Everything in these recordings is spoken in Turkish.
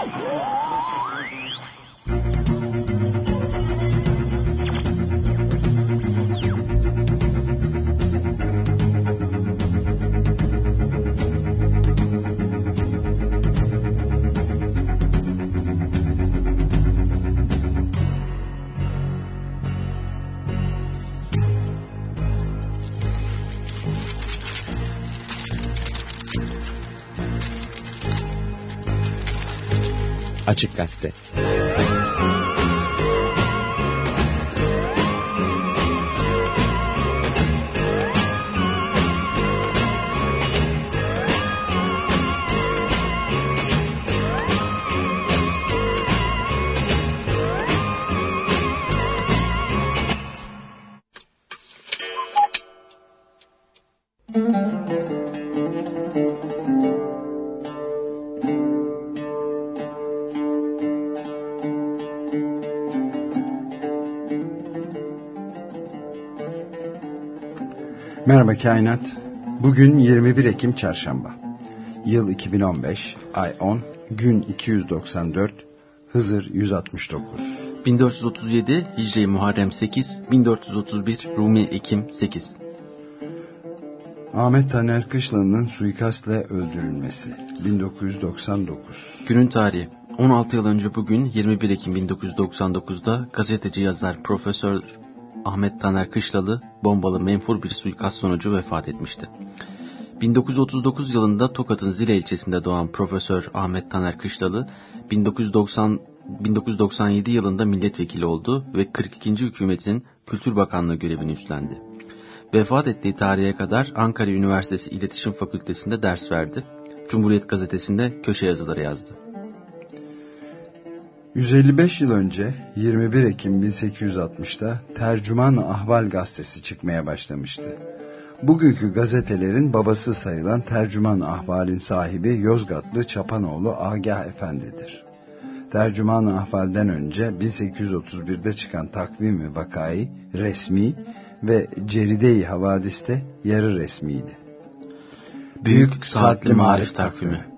Whoa! Açık Gazete Merhaba Kainat. Bugün 21 Ekim Çarşamba. Yıl 2015, ay 10, gün 294, Hızır 169. 1437 Hicri Muharrem 8, 1431 Rumi Ekim 8. Ahmet Taner Kışlalı'nın suikastle öldürülmesi 1999. Günün tarihi 16 yıl önce bugün 21 Ekim 1999'da gazeteci yazar Profesör Ahmet Taner Kışlalı bombalı menfur bir suikast sonucu vefat etmişti. 1939 yılında Tokat'ın Zile ilçesinde doğan Profesör Ahmet Taner Kışlalı 1990 1997 yılında milletvekili oldu ve 42. hükümetin Kültür Bakanlığı görevini üstlendi. Vefat ettiği tarihe kadar Ankara Üniversitesi İletişim Fakültesi'nde ders verdi. Cumhuriyet Gazetesi'nde köşe yazıları yazdı. 155 yıl önce 21 Ekim 1860'da Tercüman Ahval gazetesi çıkmaya başlamıştı. Bugünkü gazetelerin babası sayılan Tercüman Ahval'in sahibi Yozgatlı Çapanoğlu Agah Efendi'dir. Tercüman Ahval'den önce 1831'de çıkan takvimi vakayı resmi ve Ceride-i Havadis'te yarı resmiydi. Büyük Saatli Marif Takvimi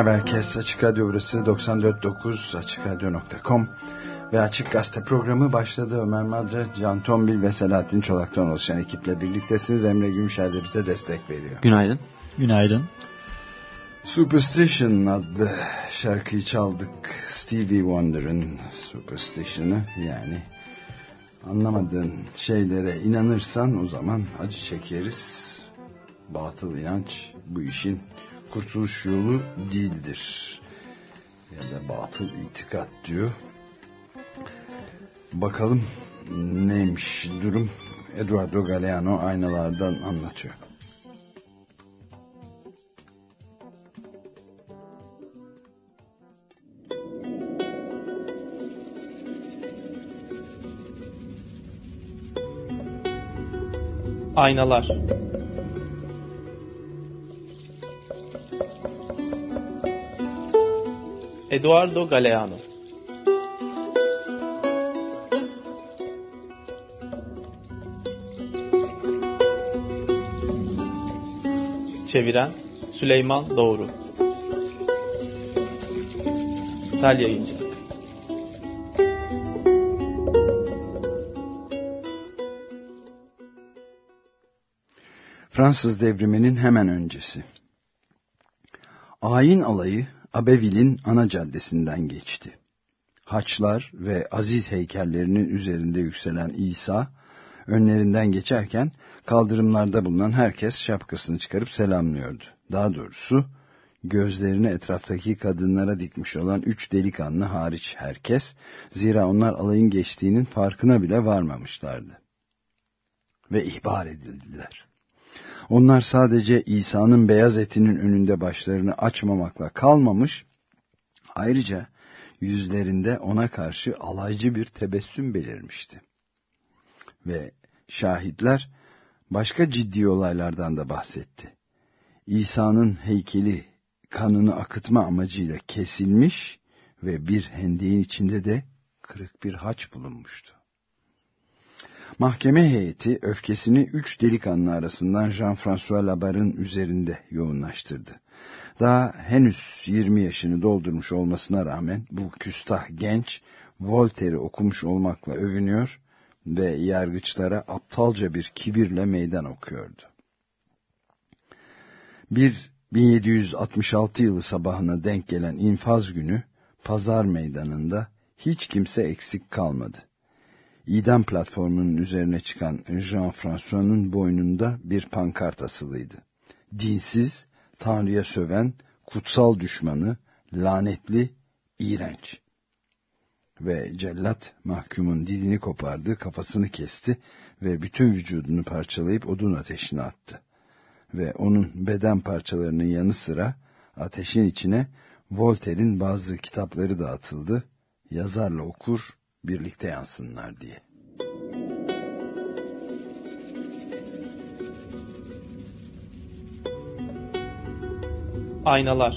Merhaba herkes. Açık Radyo burası 94.9 AçıkRadyo.com ve Açık Gazete programı başladı. Ömer Madre, Can Tombil ve Selahattin Çolak'tan oluşan ekiple birliktesiniz. Emre Gümüşer de bize destek veriyor. Günaydın. Günaydın. Superstition adlı şarkıyı çaldık. Stevie Wonder'ın Superstition'ı yani anlamadığın şeylere inanırsan o zaman acı çekeriz. Batıl inanç bu işin kurtuluş yolu değildir. Ya da batıl itikat diyor. Bakalım neymiş durum. Eduardo Galeano aynalardan anlatıyor. Aynalar Eduardo Galeano. Çeviren Süleyman Doğru. Sel Yayıncı. Fransız devriminin hemen öncesi. Ayin alayı Abevil'in ana caddesinden geçti. Haçlar ve aziz heykellerinin üzerinde yükselen İsa, önlerinden geçerken kaldırımlarda bulunan herkes şapkasını çıkarıp selamlıyordu. Daha doğrusu gözlerini etraftaki kadınlara dikmiş olan üç delikanlı hariç herkes, zira onlar alayın geçtiğinin farkına bile varmamışlardı. Ve ihbar edildiler. Onlar sadece İsa'nın beyaz etinin önünde başlarını açmamakla kalmamış, ayrıca yüzlerinde ona karşı alaycı bir tebessüm belirmişti. Ve şahitler başka ciddi olaylardan da bahsetti. İsa'nın heykeli kanını akıtma amacıyla kesilmiş ve bir hendeğin içinde de kırık bir haç bulunmuştu. Mahkeme heyeti öfkesini üç delikanlı arasından Jean-François Labar'ın üzerinde yoğunlaştırdı. Daha henüz 20 yaşını doldurmuş olmasına rağmen bu küstah genç Voltaire'i okumuş olmakla övünüyor ve yargıçlara aptalca bir kibirle meydan okuyordu. Bir 1766 yılı sabahına denk gelen infaz günü pazar meydanında hiç kimse eksik kalmadı idam platformunun üzerine çıkan Jean-François'nın boynunda bir pankart asılıydı. Dinsiz, Tanrı'ya söven, kutsal düşmanı, lanetli, iğrenç. Ve cellat mahkumun dilini kopardı, kafasını kesti ve bütün vücudunu parçalayıp odun ateşine attı. Ve onun beden parçalarının yanı sıra ateşin içine Voltaire'in bazı kitapları da atıldı. Yazarla okur, birlikte yansınlar diye. Aynalar.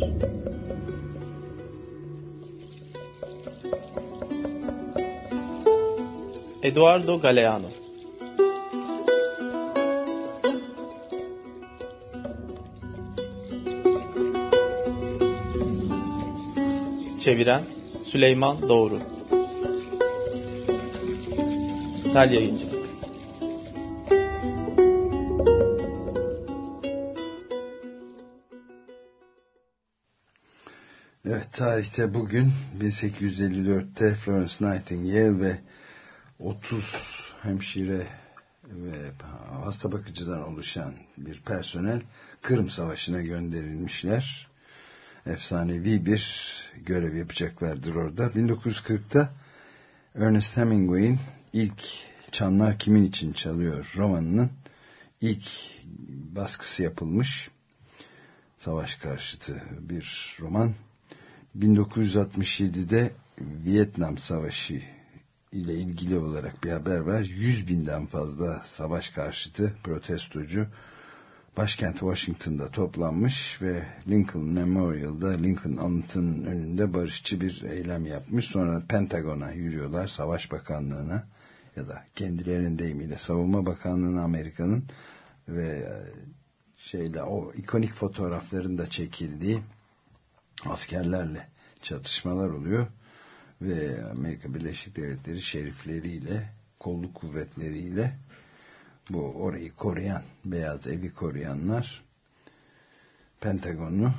Eduardo Galeano. Çeviren Süleyman Doğru Sel Yayıncılık Evet tarihte bugün 1854'te Florence Nightingale ve 30 hemşire ve hasta bakıcıdan oluşan bir personel Kırım Savaşı'na gönderilmişler. Efsanevi bir görev yapacaklardır orada. 1940'ta Ernest Hemingway'in ilk Çanlar Kimin için Çalıyor romanının ilk baskısı yapılmış. Savaş karşıtı bir roman. 1967'de Vietnam Savaşı ile ilgili olarak bir haber var. 100 binden fazla savaş karşıtı protestocu başkent Washington'da toplanmış ve Lincoln Memorial'da Lincoln anıtının önünde barışçı bir eylem yapmış. Sonra Pentagon'a yürüyorlar, Savaş Bakanlığı'na ya da kendilerinin deyimiyle Savunma Bakanlığı'na Amerika'nın ve şeyle o ikonik fotoğrafların da çekildiği askerlerle çatışmalar oluyor ve Amerika Birleşik Devletleri şerifleriyle kolluk kuvvetleriyle bu orayı koruyan beyaz evi koruyanlar Pentagon'u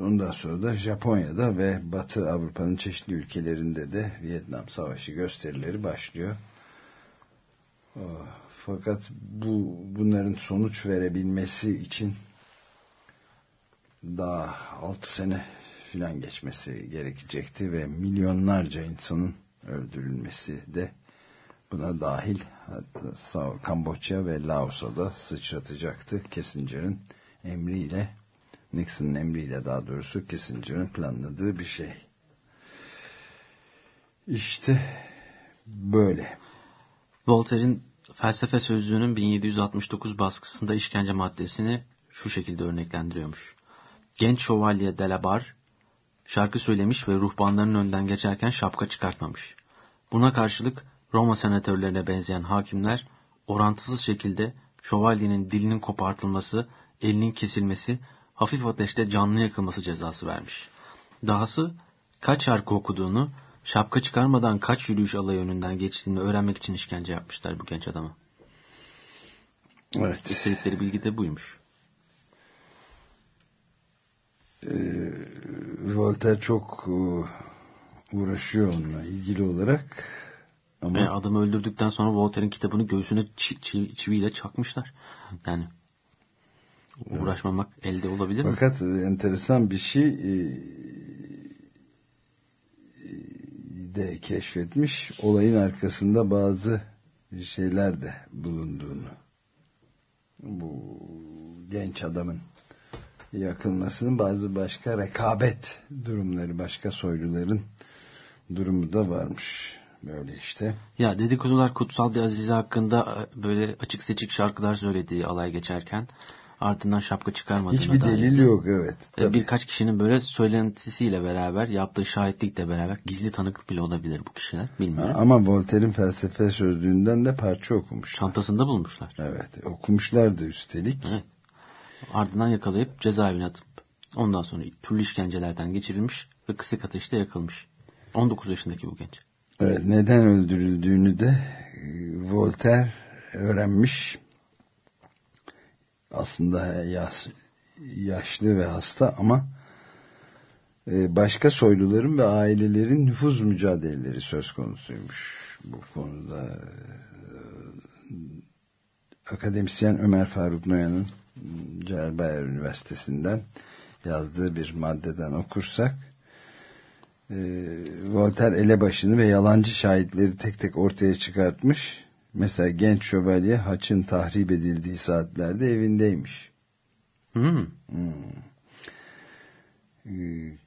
ondan sonra da Japonya'da ve Batı Avrupa'nın çeşitli ülkelerinde de Vietnam Savaşı gösterileri başlıyor. Oh, fakat bu bunların sonuç verebilmesi için daha 6 sene filan geçmesi gerekecekti ve milyonlarca insanın öldürülmesi de buna dahil hatta Kamboçya ve Laos'a da sıçratacaktı Kissinger'ın emriyle Nixon'ın emriyle daha doğrusu Kissinger'ın planladığı bir şey. İşte böyle. Voltaire'in felsefe sözlüğünün 1769 baskısında işkence maddesini şu şekilde örneklendiriyormuş. Genç şövalye Delabar şarkı söylemiş ve ruhbanların önden geçerken şapka çıkartmamış. Buna karşılık Roma senatörlerine benzeyen hakimler orantısız şekilde şövalyenin dilinin kopartılması, elinin kesilmesi, hafif ateşte canlı yakılması cezası vermiş. Dahası kaç şarkı okuduğunu, şapka çıkarmadan kaç yürüyüş alayı önünden geçtiğini öğrenmek için işkence yapmışlar bu genç adama. Evet. İstedikleri bilgi de buymuş. Ee, Voltaire çok e, uğraşıyor onunla ilgili olarak. Ama... E, adamı öldürdükten sonra Voltaire'in kitabını göğsüne çi çi çiviyle çakmışlar. Yani uğraşmamak evet. elde olabilir Fakat mi? Fakat enteresan bir şey e, de keşfetmiş. Olayın arkasında bazı şeyler de bulunduğunu. Bu genç adamın yakılmasının bazı başka rekabet durumları, başka soyluların durumu da varmış. Böyle işte. Ya dedikodular Kutsal Azize hakkında e, böyle açık seçik şarkılar söylediği alay geçerken ardından şapka çıkarmadığına Hiçbir dair. delil yok evet. E, tabii. Birkaç kişinin böyle söylentisiyle beraber yaptığı şahitlikle beraber gizli tanıklık bile olabilir bu kişiler bilmiyorum. Ama Voltaire'in felsefe sözlüğünden de parça okumuşlar. Çantasında bulmuşlar. Evet okumuşlardı üstelik. Evet. Ardından yakalayıp cezaevine atıp ondan sonra türlü işkencelerden geçirilmiş ve kısık ateşte yakılmış. 19 yaşındaki bu genç. Evet neden öldürüldüğünü de e, Voltaire öğrenmiş. Aslında yaş, yaşlı ve hasta ama e, başka soyluların ve ailelerin nüfuz mücadeleleri söz konusuymuş bu konuda. E, akademisyen Ömer Faruk Noyan'ın Cerbayer Üniversitesi'nden yazdığı bir maddeden okursak e, Voltaire elebaşını ve yalancı şahitleri tek tek ortaya çıkartmış. Mesela genç şövalye haçın tahrip edildiği saatlerde evindeymiş. Hmm. Hmm.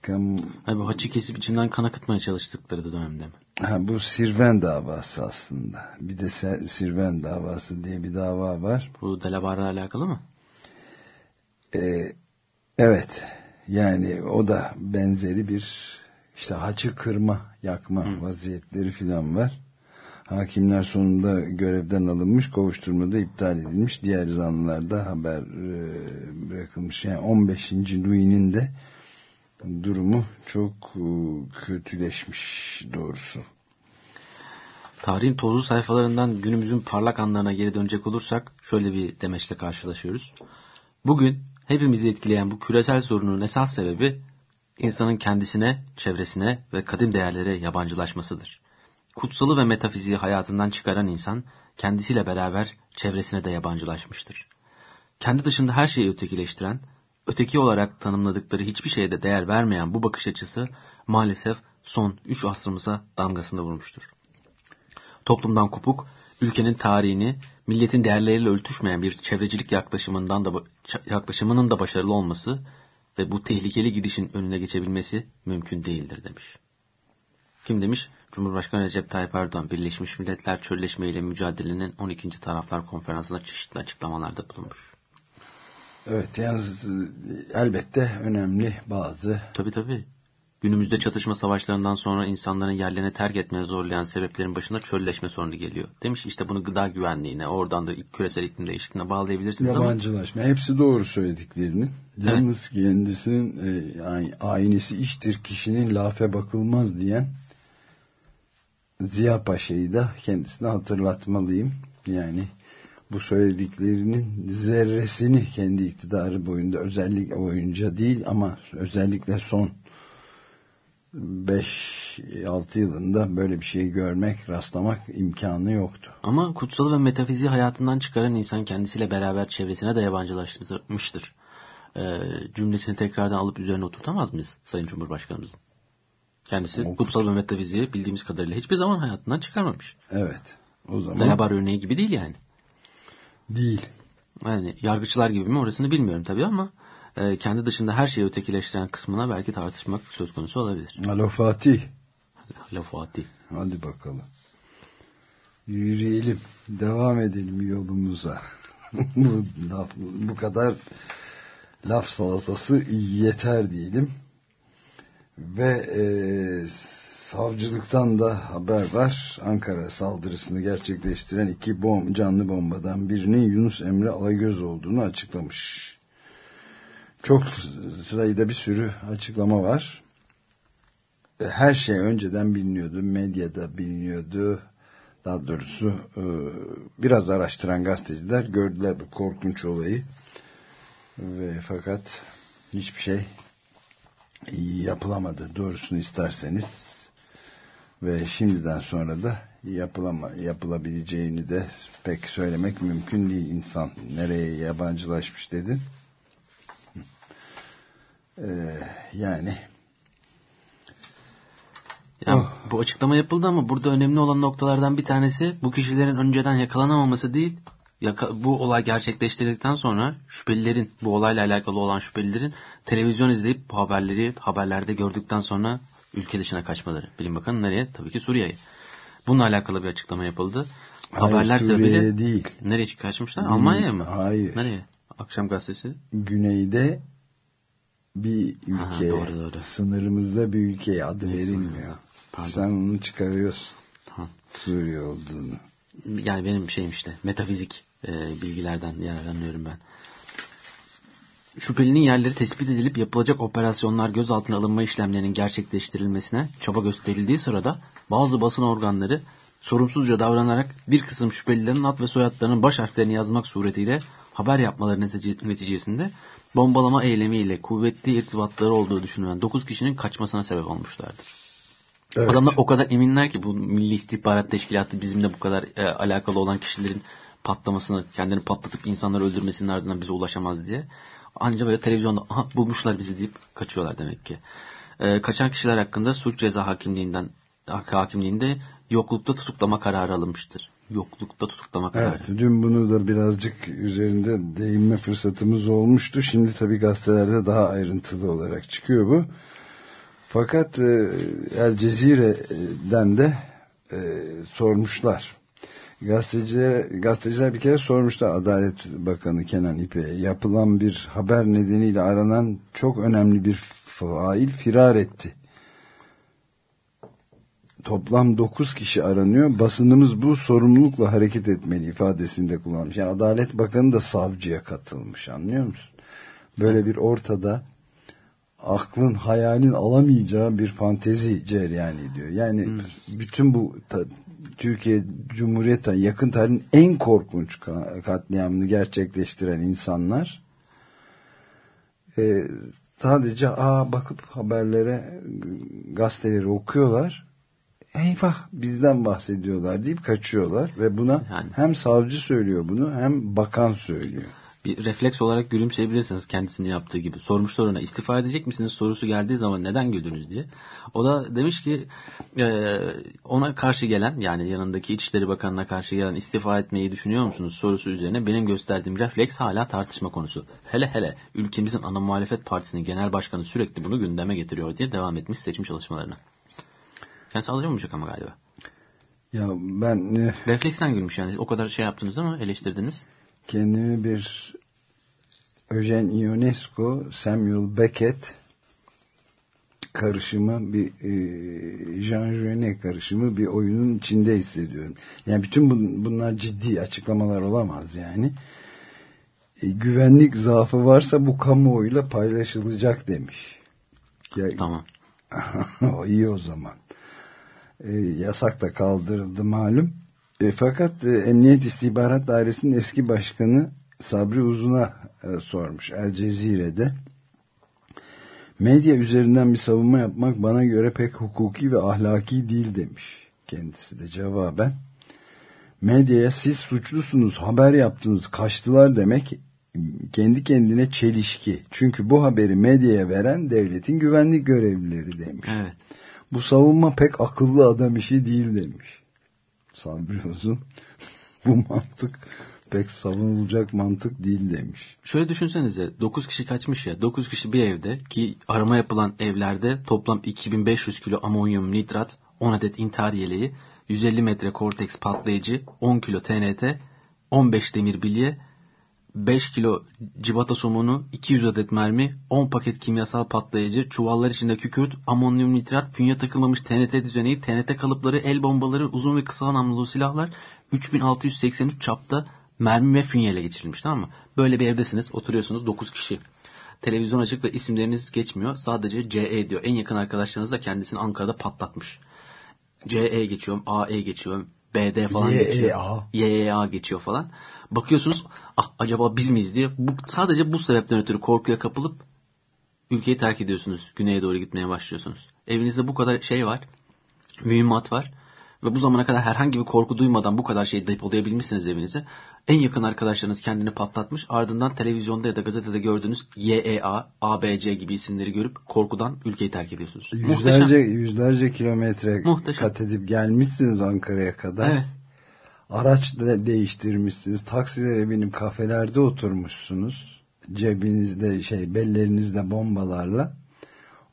Kam... Abi haçı kesip içinden kan akıtmaya çalıştıkları da dönemde mi? Ha, bu Sirven davası aslında. Bir de Sirven davası diye bir dava var. Bu Delabar'la alakalı mı? Ee, evet. Yani o da benzeri bir işte haçı kırma, yakma Hı. vaziyetleri filan var. Hakimler sonunda görevden alınmış, kovuşturmada iptal edilmiş. Diğer zanlılarda haber e, bırakılmış. Yani 15. Louis'nin de durumu çok e, kötüleşmiş doğrusu. Tarihin tozlu sayfalarından günümüzün parlak anlarına geri dönecek olursak şöyle bir demeçle karşılaşıyoruz. Bugün hepimizi etkileyen bu küresel sorunun esas sebebi insanın kendisine, çevresine ve kadim değerlere yabancılaşmasıdır. Kutsalı ve metafiziği hayatından çıkaran insan kendisiyle beraber çevresine de yabancılaşmıştır. Kendi dışında her şeyi ötekileştiren, öteki olarak tanımladıkları hiçbir şeye de değer vermeyen bu bakış açısı maalesef son üç asrımıza damgasını vurmuştur. Toplumdan kopuk, ülkenin tarihini, milletin değerleriyle örtüşmeyen bir çevrecilik yaklaşımından da yaklaşımının da başarılı olması ve bu tehlikeli gidişin önüne geçebilmesi mümkün değildir demiş. Kim demiş? Cumhurbaşkanı Recep Tayyip Erdoğan Birleşmiş Milletler Çölleşme ile Mücadelenin 12. Taraflar Konferansı'nda çeşitli açıklamalarda bulunmuş. Evet yalnız elbette önemli bazı tabi tabi Günümüzde çatışma savaşlarından sonra insanların yerlerini terk etmeye zorlayan sebeplerin başında çölleşme sorunu geliyor. Demiş işte bunu gıda güvenliğine, oradan da küresel iklim değişikliğine bağlayabilirsiniz Yabancılaşma. Ama... Hepsi doğru söylediklerinin. Yalnız evet. kendisinin e, yani, aynesi iştir kişinin lafe bakılmaz diyen Ziya Paşa'yı da kendisine hatırlatmalıyım. Yani bu söylediklerinin zerresini kendi iktidarı boyunda özellikle boyunca değil ama özellikle son 5-6 yılında böyle bir şeyi görmek, rastlamak imkanı yoktu. Ama kutsal ve metafiziği hayatından çıkaran insan kendisiyle beraber çevresine de yabancılaştırmıştır. Ee, cümlesini tekrardan alıp üzerine oturtamaz mıyız Sayın Cumhurbaşkanımızın? Kendisi o, kutsal ve metafiziği bildiğimiz kadarıyla hiçbir zaman hayatından çıkarmamış. Evet. O zaman... Delabar örneği gibi değil yani. Değil. Yani yargıçlar gibi mi orasını bilmiyorum tabii ama e, kendi dışında her şeyi ötekileştiren kısmına belki tartışmak söz konusu olabilir. Alo Fatih. Alo Fatih. Hadi bakalım. Yürüyelim. Devam edelim yolumuza. bu, bu kadar laf salatası yeter diyelim. Ve e, savcılıktan da haber var. Ankara saldırısını gerçekleştiren iki bom, canlı bombadan birinin Yunus Emre Alagöz olduğunu açıklamış. Çok sırayda bir sürü açıklama var. E, her şey önceden biliniyordu. Medyada biliniyordu. Daha doğrusu e, biraz araştıran gazeteciler gördüler bu korkunç olayı. Ve fakat hiçbir şey yapılamadı. Doğrusunu isterseniz ve şimdiden sonra da yapılama, yapılabileceğini de pek söylemek mümkün değil insan. Nereye yabancılaşmış dedin? Ee, yani ya oh. Bu açıklama yapıldı ama burada önemli olan noktalardan bir tanesi bu kişilerin önceden yakalanamaması değil, yaka, bu olay gerçekleştirildikten sonra şüphelilerin, bu olayla alakalı olan şüphelilerin televizyon izleyip bu haberleri haberlerde gördükten sonra ülke dışına kaçmaları. Bilim Bakanı nereye? Tabii ki Suriye'ye. Bununla alakalı bir açıklama yapıldı. Hayır, Haberler sebebiyle değil. Nereye kaçmışlar? Almanya'ya mı? Hayır. Nereye? Akşam gazetesi. Güneyde bir ülke. Ha, doğru, doğru. Sınırımızda bir ülkeye adı Neyse, verilmiyor. Pardon. Sen onu çıkarıyorsun. Tamam. Suriye olduğunu. Yani benim şeyim işte metafizik e, bilgilerden yararlanıyorum ben. Şüphelinin yerleri tespit edilip yapılacak operasyonlar gözaltına alınma işlemlerinin gerçekleştirilmesine çaba gösterildiği sırada bazı basın organları sorumsuzca davranarak bir kısım şüphelilerin ad ve soyadlarının baş harflerini yazmak suretiyle haber yapmaları neticesinde bombalama eylemiyle kuvvetli irtibatları olduğu düşünülen 9 kişinin kaçmasına sebep olmuşlardır. Evet. Adamlar o kadar eminler ki bu Milli İstihbarat Teşkilatı bizimle bu kadar e, alakalı olan kişilerin patlamasını, kendini patlatıp insanları öldürmesinin ardından bize ulaşamaz diye. Ancak böyle televizyonda aha bulmuşlar bizi deyip kaçıyorlar demek ki. E, kaçan kişiler hakkında suç ceza hakimliğinden hakimliğinde yoklukta tutuklama kararı alınmıştır. Yoklukta tutuklama kararı. Evet, dün bunu da birazcık üzerinde değinme fırsatımız olmuştu. Şimdi tabii gazetelerde daha ayrıntılı olarak çıkıyor bu. Fakat e, El Cezire'den de e, sormuşlar. Gazeteciler, gazeteciler bir kere sormuşlar Adalet Bakanı Kenan İpek'e yapılan bir haber nedeniyle aranan çok önemli bir fail firar etti. Toplam 9 kişi aranıyor. Basınımız bu sorumlulukla hareket etmeli ifadesinde kullanmış. Yani Adalet Bakanı da savcıya katılmış anlıyor musun? Böyle bir ortada aklın hayalin alamayacağı bir fantezi cereyan ediyor. Yani hmm. bütün bu ta, Türkiye Cumhuriyeti yakın tarihin en korkunç katliamını gerçekleştiren insanlar e, sadece aa bakıp haberlere gazeteleri okuyorlar eyvah bizden bahsediyorlar deyip kaçıyorlar ve buna yani. hem savcı söylüyor bunu hem bakan söylüyor bir refleks olarak gülümseyebilirsiniz kendisini yaptığı gibi. Sormuşlar ona istifa edecek misiniz sorusu geldiği zaman neden güldünüz diye. O da demiş ki e, ona karşı gelen yani yanındaki İçişleri Bakanı'na karşı gelen istifa etmeyi düşünüyor musunuz sorusu üzerine benim gösterdiğim refleks hala tartışma konusu. Hele hele ülkemizin ana muhalefet partisinin genel başkanı sürekli bunu gündeme getiriyor diye devam etmiş seçim çalışmalarına. Kendisi alınmayacak ama galiba. Ya ben... E... Refleksten gülmüş yani. O kadar şey yaptınız ama eleştirdiniz kendimi bir Eugene Ionesco, Samuel Beckett karışımı bir e, Jean Genet karışımı bir oyunun içinde hissediyorum. Yani bütün bun, bunlar ciddi açıklamalar olamaz yani. E, güvenlik zaafı varsa bu kamuoyuyla paylaşılacak demiş. Ya, tamam. iyi o zaman. E, yasak da kaldırıldı malum. E, fakat e, Emniyet İstihbarat Dairesi'nin eski başkanı Sabri Uzun'a e, sormuş El Cezire'de. Medya üzerinden bir savunma yapmak bana göre pek hukuki ve ahlaki değil demiş. Kendisi de cevaben. Medyaya siz suçlusunuz, haber yaptınız, kaçtılar demek kendi kendine çelişki. Çünkü bu haberi medyaya veren devletin güvenlik görevlileri demiş. Evet. Bu savunma pek akıllı adam işi değil demiş. Sabri Uzun bu mantık pek savunulacak mantık değil demiş. Şöyle düşünsenize 9 kişi kaçmış ya 9 kişi bir evde ki arama yapılan evlerde toplam 2500 kilo amonyum nitrat 10 adet intihar yeleği 150 metre korteks patlayıcı 10 kilo TNT 15 demir bilye 5 kilo civata somunu, 200 adet mermi, 10 paket kimyasal patlayıcı, çuvallar içinde kükürt, amonyum nitrat, künye takılmamış TNT düzeneği, TNT kalıpları, el bombaları, uzun ve kısa namlulu silahlar, 3683 çapta mermi ve fünyeyle geçirilmiş tamam mı? Böyle bir evdesiniz, oturuyorsunuz 9 kişi. Televizyon açık ve isimleriniz geçmiyor. Sadece CE diyor. En yakın arkadaşlarınız da kendisini Ankara'da patlatmış. CE geçiyorum, AE geçiyorum, BD falan YEA. geçiyor. YEA geçiyor falan. Bakıyorsunuz ah acaba biz miyiz diye. Bu, sadece bu sebepten ötürü korkuya kapılıp ülkeyi terk ediyorsunuz. Güneye doğru gitmeye başlıyorsunuz. Evinizde bu kadar şey var. Mühimmat var. Ve bu zamana kadar herhangi bir korku duymadan bu kadar şeyi depolayabilmişsiniz evinize. En yakın arkadaşlarınız kendini patlatmış. Ardından televizyonda ya da gazetede gördüğünüz YEA, ABC gibi isimleri görüp korkudan ülkeyi terk ediyorsunuz. Yüzlerce, Muhteşem. yüzlerce kilometre Muhteşem. kat edip gelmişsiniz Ankara'ya kadar. Evet. Araç da değiştirmişsiniz. Taksilere binip kafelerde oturmuşsunuz. Cebinizde şey bellerinizde bombalarla.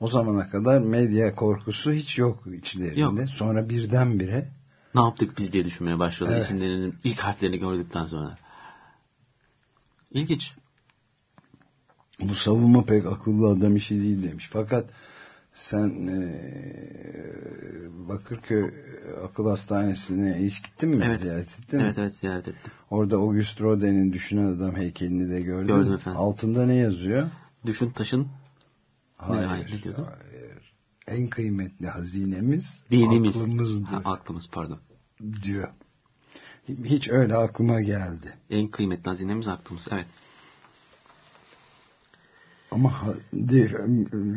O zamana kadar medya korkusu hiç yok içlerinde. Yok. Sonra birdenbire ne yaptık biz diye düşünmeye başladı evet. isimlerinin ilk harflerini gördükten sonra. İlginç. Bu savunma pek akıllı adam işi değil demiş. Fakat sen e, Bakırköy Akıl Hastanesi'ne hiç gittin mi? Evet. Ziyaret ettin mi? Evet evet ziyaret ettim. Orada Auguste Rodin'in Düşünen Adam heykelini de gördün Gördüm efendim. Altında ne yazıyor? Düşün taşın. Hayır. Hayır, ne hayır. En kıymetli hazinemiz Dinimiz. aklımızdır. Ha, aklımız pardon. Diyor. Hiç öyle aklıma geldi. En kıymetli hazinemiz aklımız. Evet. Ama değil,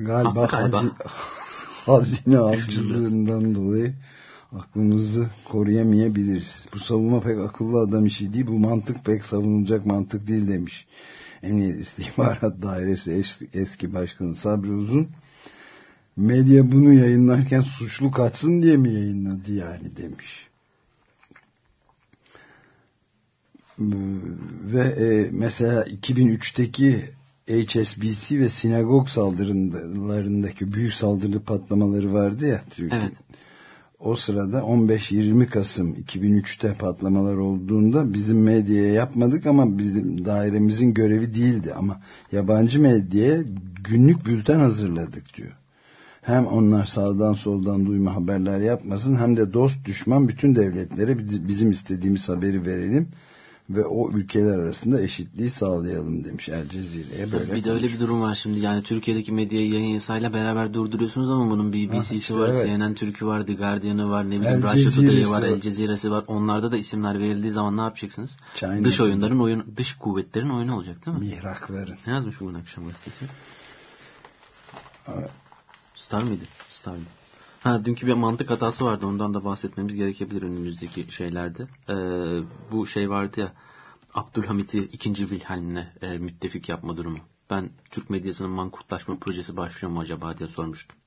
galiba, galiba. Hazine, hazine avcılığından dolayı aklımızı koruyamayabiliriz. Bu savunma pek akıllı adam işi değil. Bu mantık pek savunulacak mantık değil demiş. Emniyet İstihbarat Dairesi eski, eski başkanı Sabri Uzun. Medya bunu yayınlarken suçlu kaçsın diye mi yayınladı yani demiş. Ve e, mesela 2003'teki HSBC ve sinagog saldırılarındaki büyük saldırı patlamaları vardı ya. Evet. O sırada 15-20 Kasım 2003'te patlamalar olduğunda bizim medyaya yapmadık ama bizim dairemizin görevi değildi. Ama yabancı medyaya günlük bülten hazırladık diyor. Hem onlar sağdan soldan duyma haberler yapmasın hem de dost düşman bütün devletlere bizim istediğimiz haberi verelim ve o ülkeler arasında eşitliği sağlayalım demiş El Cezire'ye böyle. Bir de öyle bir durum var şimdi yani Türkiye'deki medyayı yayın yasayla beraber durduruyorsunuz ama bunun BBC'si işte var, evet. CNN Türk'ü var, The Guardian'ı var, ne bileyim Russia Today'ı var, El Cezire'si var. Onlarda da isimler verildiği zaman ne yapacaksınız? China dış oyunların oyun, dış kuvvetlerin oyunu olacak değil mi? Mihrakların. Ne yazmış bugün akşam gazetesi? Star mıydı? Star mıydı? Ha, dünkü bir mantık hatası vardı. Ondan da bahsetmemiz gerekebilir önümüzdeki şeylerde. Ee, bu şey vardı ya Abdülhamit'i ikinci Wilhelm'le e, müttefik yapma durumu. Ben Türk medyasının mankurtlaşma projesi başlıyor mu acaba diye sormuştum.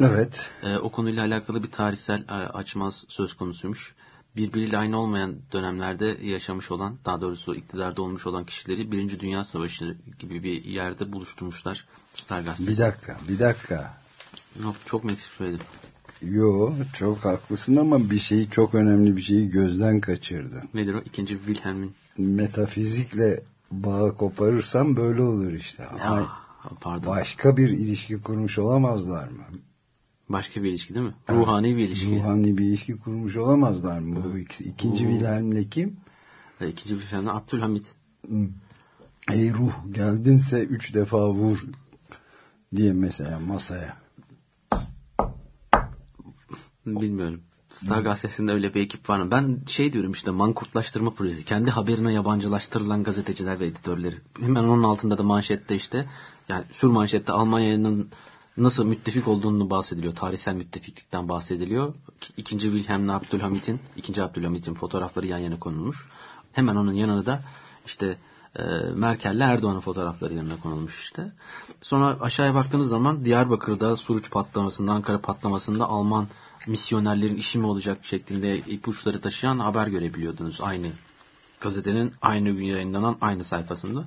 Evet. Ee, o konuyla alakalı bir tarihsel e, açmaz söz konusuymuş. Birbiriyle aynı olmayan dönemlerde yaşamış olan, daha doğrusu iktidarda olmuş olan kişileri Birinci Dünya Savaşı gibi bir yerde buluşturmuşlar. Star Gazetesi. Bir dakika, bir dakika. Yok çok mu eksik söyledim? Yo çok haklısın ama bir şeyi çok önemli bir şeyi gözden kaçırdı. Nedir o? İkinci Wilhelm'in. Metafizikle bağı koparırsam böyle olur işte. Ya, Pardon. Başka bir ilişki kurmuş olamazlar mı? Başka bir ilişki değil mi? Ruhani bir ilişki. Ruhani bir ilişki kurmuş olamazlar mı? Bu ikinci Wilhelm'le kim? E, ikinci Wilhelm'le Abdülhamit. Ey ruh geldinse üç defa vur diye mesela masaya. Bilmiyorum. Star gazetesinde öyle bir ekip var mı? Ben şey diyorum işte mankurtlaştırma projesi. Kendi haberine yabancılaştırılan gazeteciler ve editörleri. Hemen onun altında da manşette işte yani sür manşette Almanya'nın nasıl müttefik olduğunu bahsediliyor. Tarihsel müttefiklikten bahsediliyor. İkinci Wilhelm'le Abdülhamit'in, ikinci Abdülhamit'in fotoğrafları yan yana konulmuş. Hemen onun yanına da işte e, Merkel'le Erdoğan'ın fotoğrafları yanına konulmuş işte. Sonra aşağıya baktığınız zaman Diyarbakır'da Suruç patlamasında, Ankara patlamasında Alman misyonerlerin işi mi olacak şeklinde ipuçları taşıyan haber görebiliyordunuz aynı gazetenin aynı gün yayınlanan aynı sayfasında.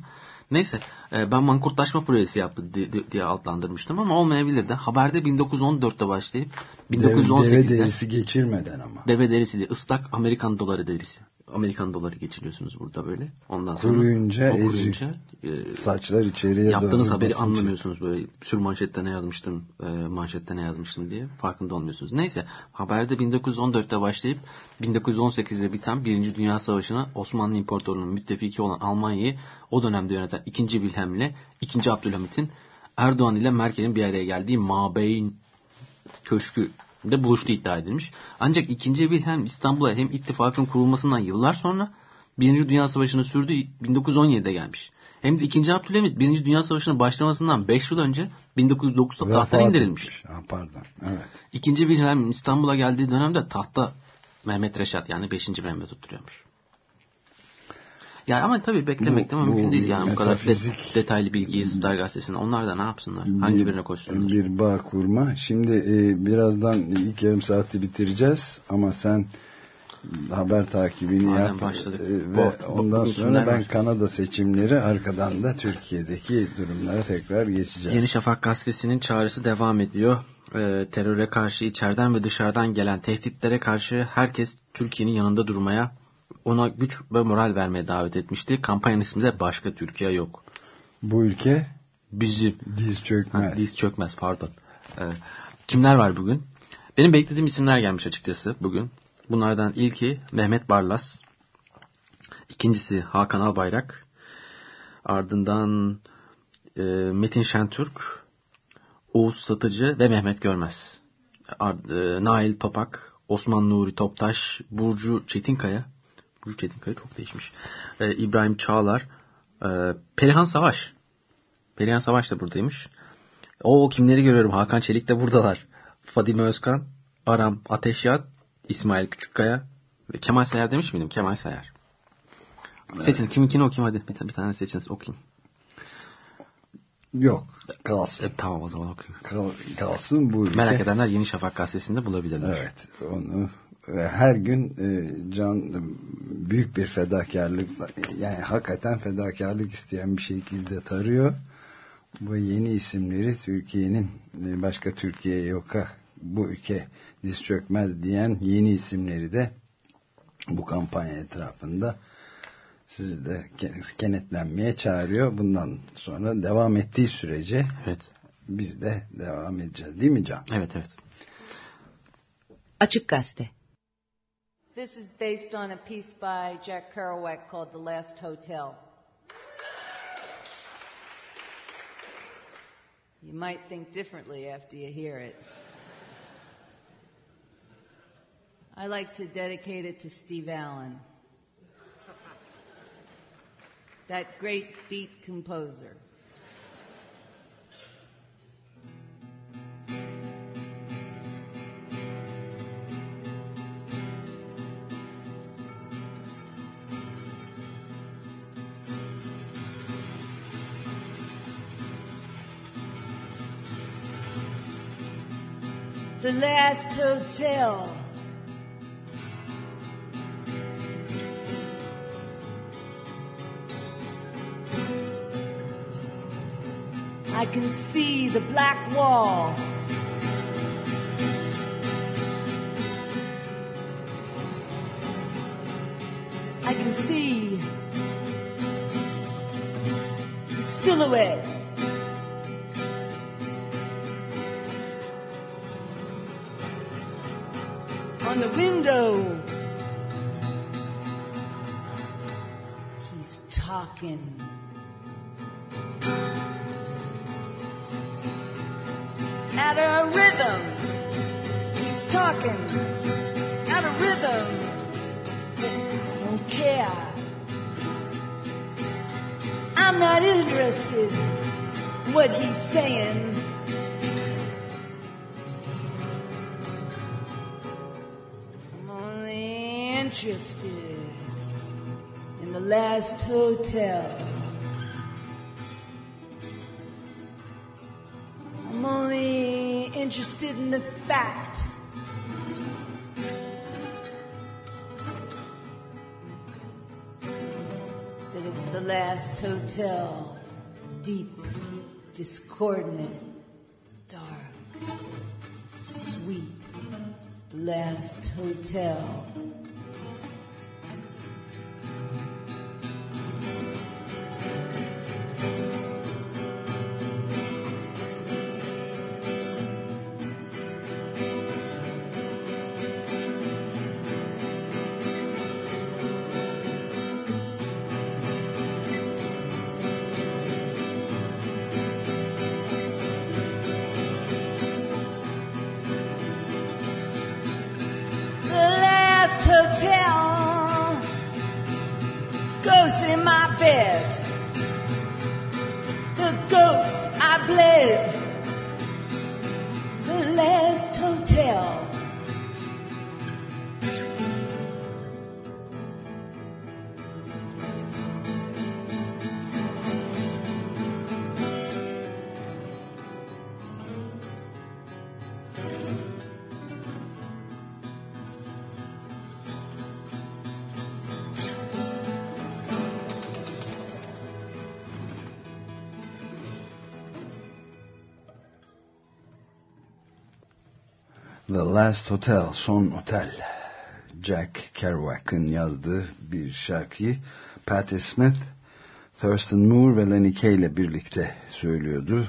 Neyse e, ben mankurtlaşma projesi yaptı diye adlandırmıştım ama olmayabilir de. Haberde 1914'te başlayıp 1918'de deve derisi geçirmeden ama. Deve derisi değil ıslak Amerikan doları derisi. Amerikan doları geçiriyorsunuz burada böyle. Ondan sonra kuruyunca, kuruyunca e, saçlar içeriye Yaptığınız haberi anlamıyorsunuz böyle. Sür manşette ne yazmıştım, e, manşette ne yazmıştım diye farkında olmuyorsunuz. Neyse haberde 1914'te başlayıp 1918'de biten Birinci Dünya Savaşı'na Osmanlı İmparatorluğu'nun müttefiki olan Almanya'yı o dönemde yöneten 2. Wilhelm'le 2. Abdülhamit'in Erdoğan ile Merkel'in bir araya geldiği Mabeyn Köşkü de buluştu iddia edilmiş. Ancak 2. Wilhelm İstanbul'a hem ittifakın kurulmasından yıllar sonra Birinci Dünya Savaşı'nı sürdüğü 1917'de gelmiş. Hem de 2. Abdülhamit Birinci Dünya Savaşı'nın başlamasından 5 yıl önce 1909'da tahttan indirilmiş. Ha, pardon. Evet. 2. Wilhelm İstanbul'a geldiği dönemde tahta Mehmet Reşat yani 5. Mehmet oturuyormuş. Yani ama tabii beklemek de mümkün değil yani bu kadar de, detaylı bilgiyi Star gazetesinde. Onlar da ne yapsınlar? Bir, Hangi birine koşsunlar? Bir bağ kurma. Şimdi e, birazdan ilk yarım saati bitireceğiz ama sen haber takibini Madem yap başladık. E, ve bu, ondan bu, sonra ben var. Kanada seçimleri arkadan da Türkiye'deki durumlara tekrar geçeceğiz. Yeni Şafak gazetesinin çağrısı devam ediyor. E, teröre karşı içeriden ve dışarıdan gelen tehditlere karşı herkes Türkiye'nin yanında durmaya ona güç ve moral vermeye davet etmişti. Kampanyanın ismi de Başka Türkiye Yok. Bu ülke? Bizim. Diz çökmez. Ha, diz çökmez pardon. Ee, kimler var bugün? Benim beklediğim isimler gelmiş açıkçası bugün. Bunlardan ilki Mehmet Barlas. İkincisi Hakan Albayrak. Ardından e, Metin Şentürk, Oğuz Satıcı ve Mehmet Görmez. Ard, e, Nail Topak, Osman Nuri Toptaş, Burcu Çetinkaya, Burcu Çetinkaya çok değişmiş. Ee, İbrahim Çağlar. Ee, Perihan Savaş. Perihan Savaş da buradaymış. O kimleri görüyorum. Hakan Çelik de buradalar. Fadime Özkan, Aram Ateşyat, İsmail Küçükkaya ve Kemal Sayar demiş miydim? Kemal Sayar. Evet. Seçin. Kiminkini okuyayım hadi. Bir, bir tane seçin okuyayım. Yok. Kalsın. E, tamam o zaman okuyayım. Kal, kalsın bu. Merak edenler Yeni Şafak gazetesinde bulabilirler. Evet. Onu ve her gün e, can büyük bir fedakarlık yani hakikaten fedakarlık isteyen bir şekilde tarıyor. Bu yeni isimleri Türkiye'nin e, başka Türkiye yoka bu ülke diz çökmez diyen yeni isimleri de bu kampanya etrafında sizi de kenetlenmeye çağırıyor. Bundan sonra devam ettiği sürece evet. biz de devam edeceğiz değil mi Can? Evet evet. Açık Gazete This is based on a piece by Jack Kerouac called The Last Hotel. You might think differently after you hear it. I like to dedicate it to Steve Allen, that great beat composer. The last hotel. I can see the black wall. I can see the silhouette window. He's talking. At a rhythm. He's talking. At a rhythm. I don't care. I'm not interested in what he's saying. Interested in the last hotel. I'm only interested in the fact that it's the last hotel. Deep, discordant, dark, sweet. Last hotel. Hotel. Ghosts in my bed. The ghosts I bled. The last hotel. Last Hotel, Son Otel. Jack Kerouac'ın yazdığı bir şarkıyı Patti Smith, Thurston Moore ve Lenny Kaye ile birlikte söylüyordu.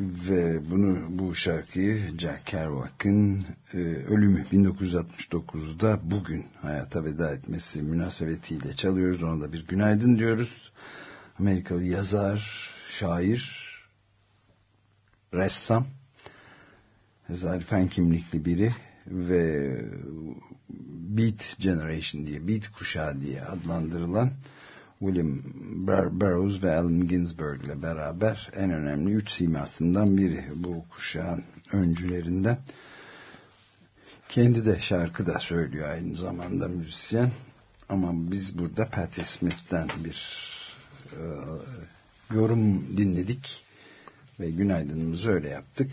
Ve bunu bu şarkıyı Jack Kerouac'ın e, ölümü 1969'da bugün hayata veda etmesi münasebetiyle çalıyoruz. Ona da bir günaydın diyoruz. Amerikalı yazar, şair, ressam zarifen kimlikli biri ve Beat Generation diye, Beat kuşağı diye adlandırılan William Bar Burroughs ve Allen Ginsberg ile beraber en önemli üç simasından biri bu kuşağın öncülerinden. Kendi de şarkı da söylüyor aynı zamanda müzisyen. Ama biz burada Patti Smith'ten bir e, yorum dinledik ve günaydınımızı öyle yaptık.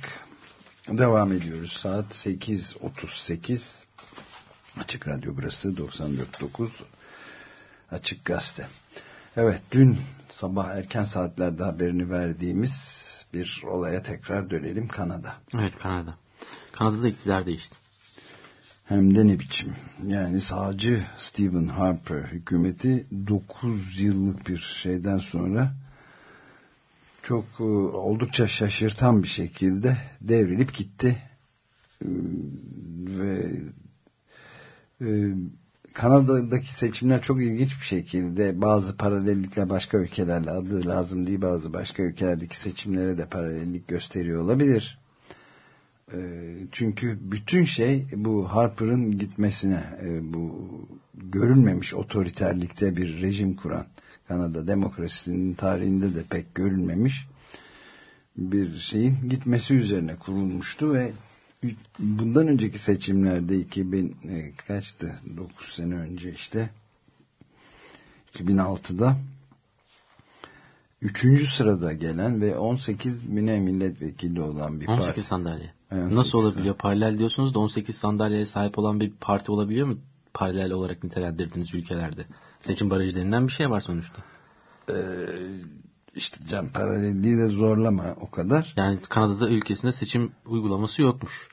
Devam ediyoruz. Saat 8.38 Açık Radyo burası 94.9 Açık Gazete. Evet dün sabah erken saatlerde haberini verdiğimiz bir olaya tekrar dönelim Kanada. Evet Kanada. Kanada'da iktidar değişti. Hem de ne biçim. Yani sağcı Stephen Harper hükümeti 9 yıllık bir şeyden sonra çok e, oldukça şaşırtan bir şekilde devrilip gitti. E, ve e, Kanada'daki seçimler çok ilginç bir şekilde bazı paralellikle başka ülkelerle adı lazım değil bazı başka ülkelerdeki seçimlere de paralellik gösteriyor olabilir. Çünkü bütün şey bu Harper'ın gitmesine bu görülmemiş otoriterlikte bir rejim kuran Kanada demokrasisinin tarihinde de pek görülmemiş bir şeyin gitmesi üzerine kurulmuştu ve bundan önceki seçimlerde 2000 e, kaçtı 9 sene önce işte 2006'da 3. sırada gelen ve 18 bine milletvekili olan bir 18 parti. sandalye. 18 Nasıl olabiliyor? Paralel diyorsunuz da 18 sandalyeye sahip olan bir parti olabiliyor mu? Paralel olarak nitelendirdiğiniz ülkelerde. Seçim barajı denilen bir şey var sonuçta. Ee, işte can paralelliği de zorlama o kadar. Yani Kanada'da ülkesinde seçim uygulaması yokmuş.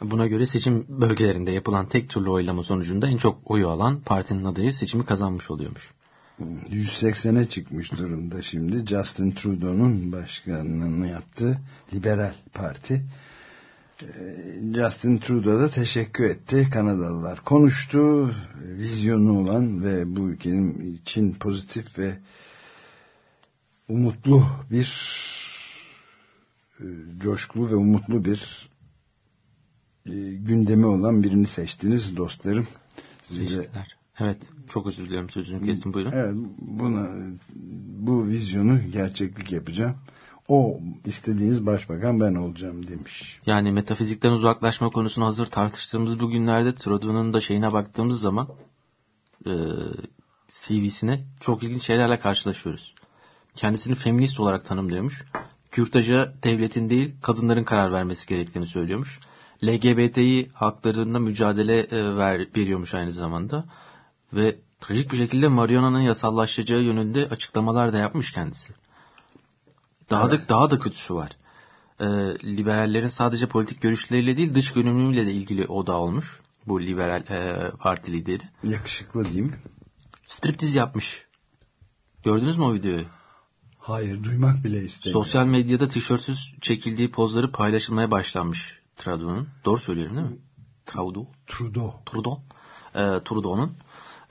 Buna göre seçim bölgelerinde yapılan tek türlü oylama sonucunda en çok oyu alan partinin adayı seçimi kazanmış oluyormuş. 180'e çıkmış durumda şimdi. Justin Trudeau'nun başkanlığını yaptığı Liberal Parti Justin Trudeau da teşekkür etti. Kanadalılar konuştu. Vizyonu olan ve bu ülkenin için pozitif ve umutlu bir e, coşkulu ve umutlu bir e, gündemi olan birini seçtiniz dostlarım. Size... Evet çok özür dilerim sözünü kestim buyurun. Evet buna, bu vizyonu gerçeklik yapacağım o istediğiniz başbakan ben olacağım demiş. Yani metafizikten uzaklaşma konusunu hazır tartıştığımız bu günlerde Trudeau'nun da şeyine baktığımız zaman e, CV'sine çok ilginç şeylerle karşılaşıyoruz. Kendisini feminist olarak tanımlıyormuş. Kürtaja devletin değil kadınların karar vermesi gerektiğini söylüyormuş. LGBTİ haklarında mücadele e, ver, veriyormuş aynı zamanda. Ve trajik bir şekilde marihuana'nın yasallaşacağı yönünde açıklamalar da yapmış kendisi. Daha evet. da daha da kötüsü var. Ee, liberallerin sadece politik görüşleriyle değil dış görünümüyle de ilgili oda olmuş. Bu liberal e, parti lideri. Yakışıklı değil mi? Striptiz yapmış. Gördünüz mü o videoyu? Hayır duymak bile istemiyorum. Sosyal medyada tişörtsüz çekildiği pozları paylaşılmaya başlanmış Trudeau'nun. Doğru söylüyorum değil mi? Trudeau. Trudeau. Trudeau. Ee, Trudeau'nun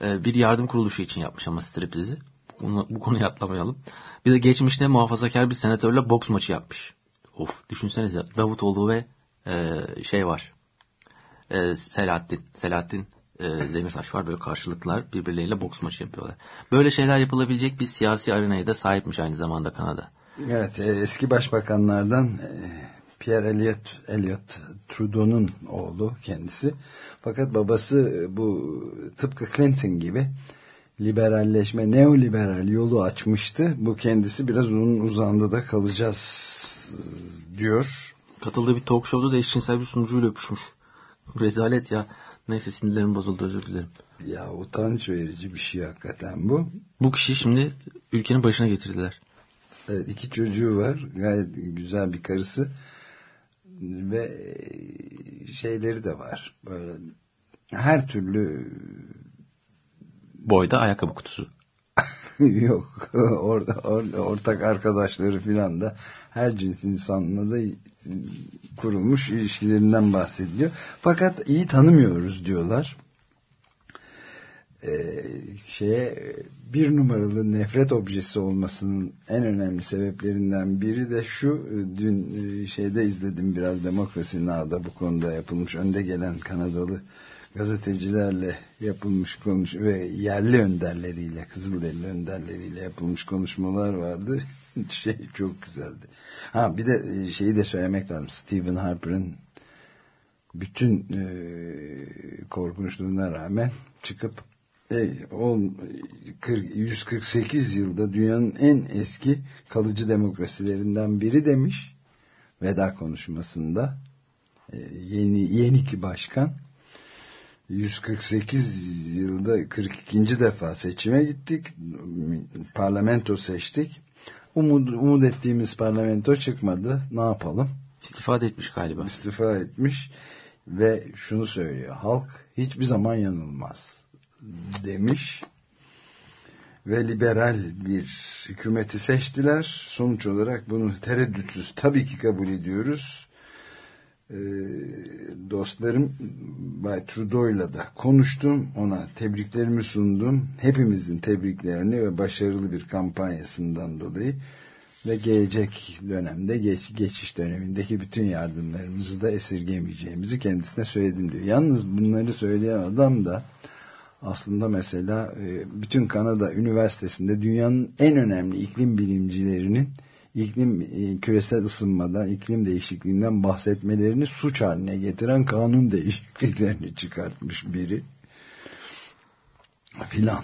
e, bir yardım kuruluşu için yapmış ama striptizi. Bunu, bu konuyu atlamayalım. Bir de geçmişte muhafazakar bir senatörle boks maçı yapmış. Of düşünsenize Davutoğlu ve e, şey var. E, Selahattin. Selahattin e, Demirtaş var. Böyle karşılıklar birbirleriyle boks maçı yapıyorlar. Böyle şeyler yapılabilecek bir siyasi arenaya da sahipmiş aynı zamanda Kanada. Evet e, eski başbakanlardan e, Pierre Elliott, Elliott Trudeau'nun oğlu kendisi. Fakat babası e, bu tıpkı Clinton gibi liberalleşme, neoliberal yolu açmıştı. Bu kendisi biraz onun uzağında da kalacağız diyor. Katıldığı bir talk show'da da eşcinsel bir sunucuyla öpüşmüş. Rezalet ya. Neyse sinirlerim bozuldu özür dilerim. Ya utanç verici bir şey hakikaten bu. Bu kişiyi şimdi ülkenin başına getirdiler. Evet iki çocuğu var. Gayet güzel bir karısı. Ve şeyleri de var. Böyle her türlü boyda ayakkabı kutusu. Yok. Orada, orada ortak arkadaşları filan da her cins insanla da kurulmuş ilişkilerinden bahsediliyor. Fakat iyi tanımıyoruz diyorlar. Ee, şeye bir numaralı nefret objesi olmasının en önemli sebeplerinden biri de şu dün e, şeyde izledim biraz demokrasi nağda bu konuda yapılmış önde gelen Kanadalı gazetecilerle yapılmış konuş ve yerli önderleriyle, Kızılderili önderleriyle yapılmış konuşmalar vardı. şey çok güzeldi. Ha bir de e, şeyi de söylemek lazım. Stephen Harper'ın bütün e, korkunçluğuna rağmen çıkıp e, o 40, 148 yılda dünyanın en eski kalıcı demokrasilerinden biri demiş veda konuşmasında e, yeni yeni ki başkan 148 yılda 42. defa seçime gittik. Parlamento seçtik. Umut, umut ettiğimiz parlamento çıkmadı. Ne yapalım? İstifa etmiş galiba. İstifa etmiş ve şunu söylüyor. Halk hiçbir zaman yanılmaz demiş ve liberal bir hükümeti seçtiler. Sonuç olarak bunu tereddütsüz tabii ki kabul ediyoruz e, dostlarım Bay Trudeau'yla da konuştum. Ona tebriklerimi sundum. Hepimizin tebriklerini ve başarılı bir kampanyasından dolayı ve gelecek dönemde geç, geçiş dönemindeki bütün yardımlarımızı da esirgemeyeceğimizi kendisine söyledim diyor. Yalnız bunları söyleyen adam da aslında mesela e, bütün Kanada Üniversitesi'nde dünyanın en önemli iklim bilimcilerinin iklim e, küresel ısınmadan, iklim değişikliğinden bahsetmelerini suç haline getiren kanun değişikliklerini çıkartmış biri. Filan.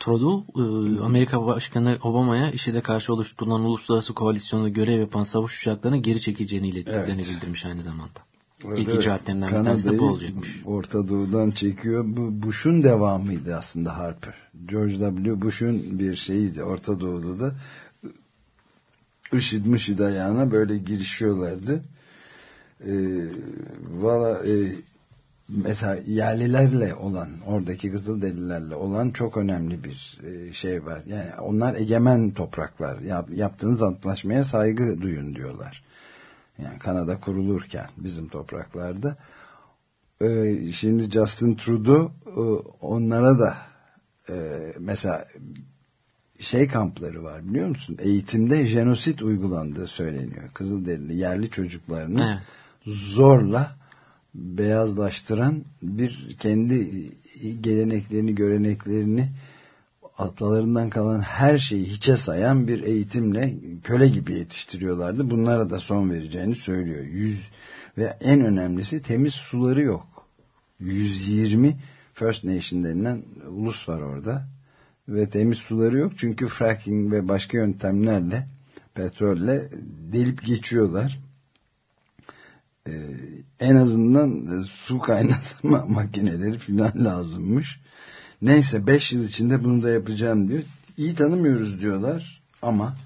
Trudeau, e, Amerika Başkanı Obama'ya IŞİD'e karşı oluşturulan uluslararası koalisyonda görev yapan savaş uçaklarına geri çekeceğini ilettiklerini evet. bildirmiş aynı zamanda. Evet, İlk icraatlerinden bir tanesi de bu olacakmış. Orta Doğu'dan çekiyor. Bu Bush'un devamıydı aslında Harper. George W. Bush'un bir şeyiydi Orta Doğu'da da IŞİD mışid ayağına böyle girişiyorlardı. E, Valla e, mesela yerlilerle olan oradaki Kızılderililerle olan çok önemli bir e, şey var. Yani onlar egemen topraklar. Yap, yaptığınız antlaşmaya saygı duyun diyorlar. Yani Kanada kurulurken bizim topraklarda. Ee, şimdi Justin Trudeau e, onlara da e, mesela şey kampları var biliyor musun? Eğitimde jenosit uygulandığı söyleniyor. Kızılderili yerli çocuklarını Evet. zorla beyazlaştıran bir kendi geleneklerini, göreneklerini atalarından kalan her şeyi hiçe sayan bir eğitimle köle gibi yetiştiriyorlardı. Bunlara da son vereceğini söylüyor. Yüz ve en önemlisi temiz suları yok. 120 First Nation denilen ulus var orada. Ve temiz suları yok çünkü fracking ve başka yöntemlerle petrolle delip geçiyorlar. Ee, en azından su kaynatma makineleri filan lazımmış. Neyse 5 yıl içinde bunu da yapacağım diyor. İyi tanımıyoruz diyorlar ama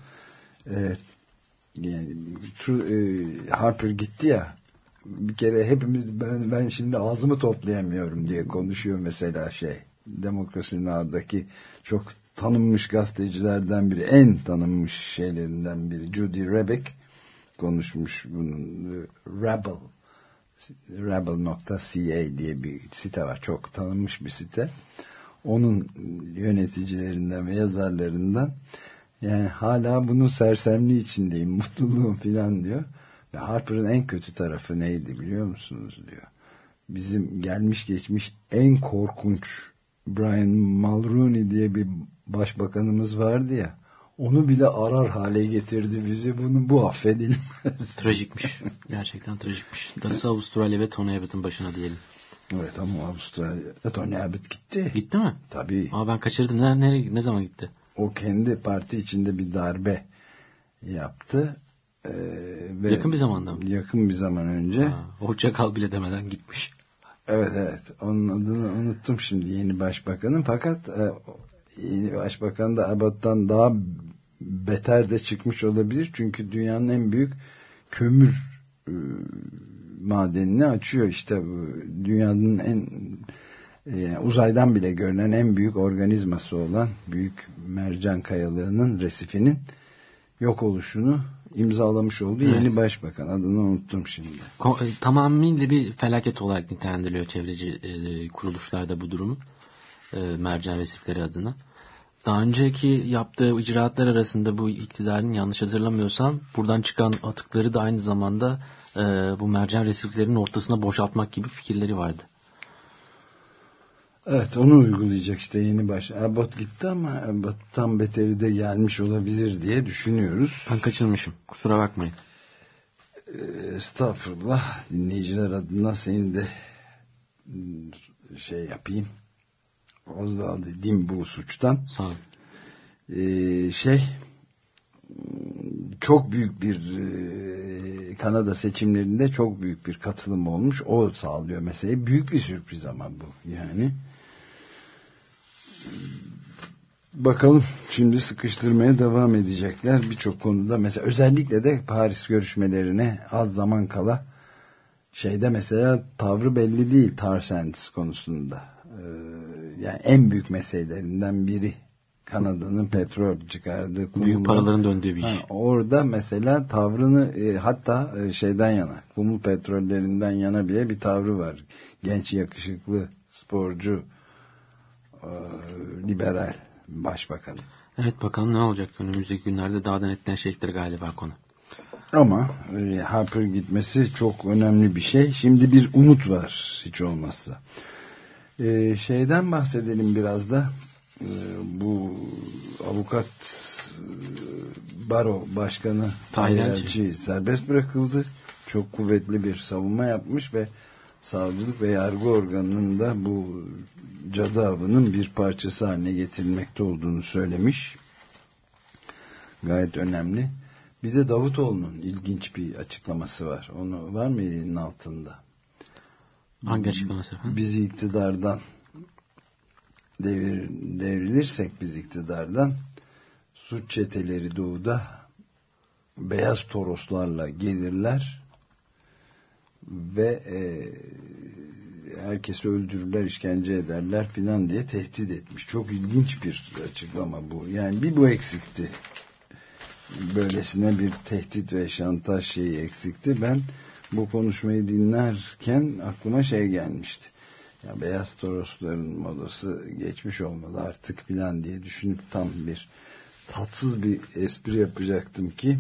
e, yani, Tru- e, Harper gitti ya bir kere hepimiz ben, ben şimdi ağzımı toplayamıyorum diye konuşuyor mesela şey demokrasinin ağındaki çok tanınmış gazetecilerden biri en tanınmış şeylerinden biri Judy Rebeck konuşmuş bunun Rebel rebel.ca diye bir site var. Çok tanınmış bir site. Onun yöneticilerinden ve yazarlarından yani hala bunun sersemliği içindeyim mutluluğum filan diyor. Ve Harper'ın en kötü tarafı neydi biliyor musunuz? diyor. Bizim gelmiş geçmiş en korkunç Brian Mulroney diye bir başbakanımız vardı ya onu bile arar hale getirdi bizi bunu bu affedilmez Trajikmiş. Gerçekten trajikmiş. Darısı Avustralya ve Tony Abbott'ın başına diyelim. evet ama Avustralya Tony Abbott gitti Gitti mi? tabii Aa ben kaçırdım. Ne, nereye, ne zaman gitti? o kendi parti içinde bir darbe yaptı. Ee, ve Yakın bir zamanda mı? Yakın bir zaman önce. Ha, hoşça kal bile demeden gitmiş. Evet evet. Onun adını unuttum şimdi yeni başbakanın. Fakat e, yeni başbakan da Abbott'tan daha beter de çıkmış olabilir. Çünkü dünyanın en büyük kömür e, madenini açıyor. İşte dünyanın en e, uzaydan bile görünen en büyük organizması olan büyük mercan kayalığının resifinin yok oluşunu imzalamış oldu. Evet. Yeni başbakan adını unuttum şimdi. E, tamamıyla bir felaket olarak nitelendiriliyor çevreci e, kuruluşlarda bu durumu. E, mercan resifleri adına. Daha önceki yaptığı icraatlar arasında bu iktidarın yanlış hatırlamıyorsam buradan çıkan atıkları da aynı zamanda e, bu mercan resiflerinin ortasına boşaltmak gibi fikirleri vardı. Evet onu uygulayacak işte yeni baş. Abbott gitti ama Abbott'tan beteri de gelmiş olabilir diye düşünüyoruz. Ben kaçırmışım. Kusura bakmayın. Ee, Estağfurullah dinleyiciler adına seni de şey yapayım. Az daha dediğim bu suçtan. Sağ olun. Ee, şey çok büyük bir e, Kanada seçimlerinde çok büyük bir katılım olmuş. O sağlıyor meseleyi. Büyük bir sürpriz ama bu yani. Bakalım şimdi sıkıştırmaya devam edecekler birçok konuda. Mesela özellikle de Paris görüşmelerine az zaman kala şeyde mesela tavrı belli değil tar sands konusunda. Ee, yani en büyük meselelerinden biri Kanada'nın petrol çıkardığı kumuldan- Büyük paraların döndüğü bir iş. Ha, orada mesela tavrını e, hatta e, şeyden yana kumul petrollerinden yana bile bir tavrı var. Genç yakışıklı sporcu liberal başbakan. Evet bakalım ne olacak önümüzdeki günlerde daha da netleşecektir galiba konu. Ama e, Harper gitmesi çok önemli bir şey. Şimdi bir umut var hiç olmazsa. E, şeyden bahsedelim biraz da. E, bu avukat e, baro başkanı Tahir Tahir Elçi. Elçi serbest bırakıldı. Çok kuvvetli bir savunma yapmış ve savcılık ve yargı organının da bu cadı avının bir parçası haline getirilmekte olduğunu söylemiş. Gayet önemli. Bir de Davutoğlu'nun ilginç bir açıklaması var. Onu var mı elinin altında? Hangi açıklaması efendim? Bizi iktidardan devir, devrilirsek biz iktidardan suç çeteleri doğuda beyaz toroslarla gelirler ve e, herkesi öldürürler, işkence ederler filan diye tehdit etmiş. Çok ilginç bir açıklama bu. Yani bir bu eksikti böylesine bir tehdit ve şantaj şeyi eksikti. Ben bu konuşmayı dinlerken aklıma şey gelmişti. Ya beyaz torosların modası geçmiş olmalı artık filan diye düşünüp tam bir tatsız bir espri yapacaktım ki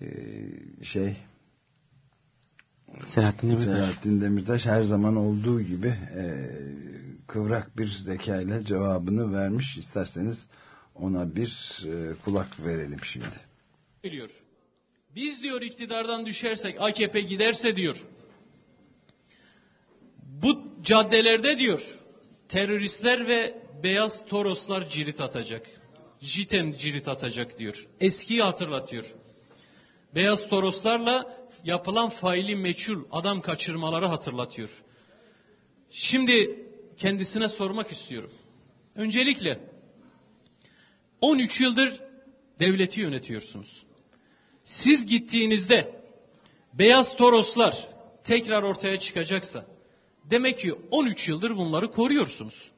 e, şey Selahattin Demirtaş. Selahattin Demirtaş her zaman olduğu gibi e, kıvrak bir zekayla cevabını vermiş. İsterseniz ona bir e, kulak verelim şimdi. Biliyor. Biz diyor iktidardan düşersek AKP giderse diyor. Bu caddelerde diyor teröristler ve beyaz toroslar cirit atacak. Jitem cirit atacak diyor. Eskiyi hatırlatıyor. Beyaz toroslarla yapılan faili meçhul adam kaçırmaları hatırlatıyor. Şimdi kendisine sormak istiyorum. Öncelikle 13 yıldır devleti yönetiyorsunuz. Siz gittiğinizde beyaz toroslar tekrar ortaya çıkacaksa demek ki 13 yıldır bunları koruyorsunuz.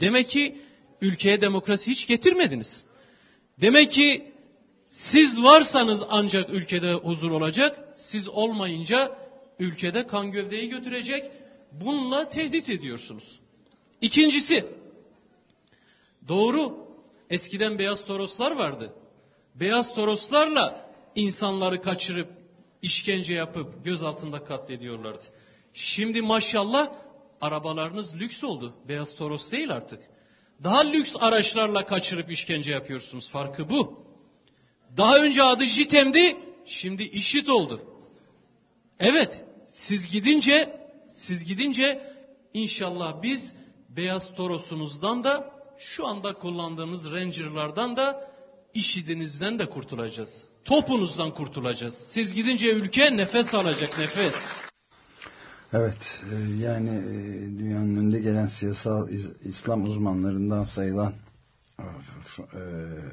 Demek ki ülkeye demokrasi hiç getirmediniz. Demek ki siz varsanız ancak ülkede huzur olacak. Siz olmayınca ülkede kan gövdeyi götürecek. Bununla tehdit ediyorsunuz. İkincisi, doğru eskiden beyaz toroslar vardı. Beyaz toroslarla insanları kaçırıp işkence yapıp göz altında katlediyorlardı. Şimdi maşallah arabalarınız lüks oldu. Beyaz toros değil artık. Daha lüks araçlarla kaçırıp işkence yapıyorsunuz. Farkı bu. Daha önce adı JITEM'di, şimdi IŞİD oldu. Evet, siz gidince, siz gidince inşallah biz beyaz torosunuzdan da şu anda kullandığınız Ranger'lardan da IŞİD'inizden de kurtulacağız. Topunuzdan kurtulacağız. Siz gidince ülke nefes alacak, nefes. Evet, e, yani e, dünyanın önde gelen siyasal İslam uzmanlarından sayılan e,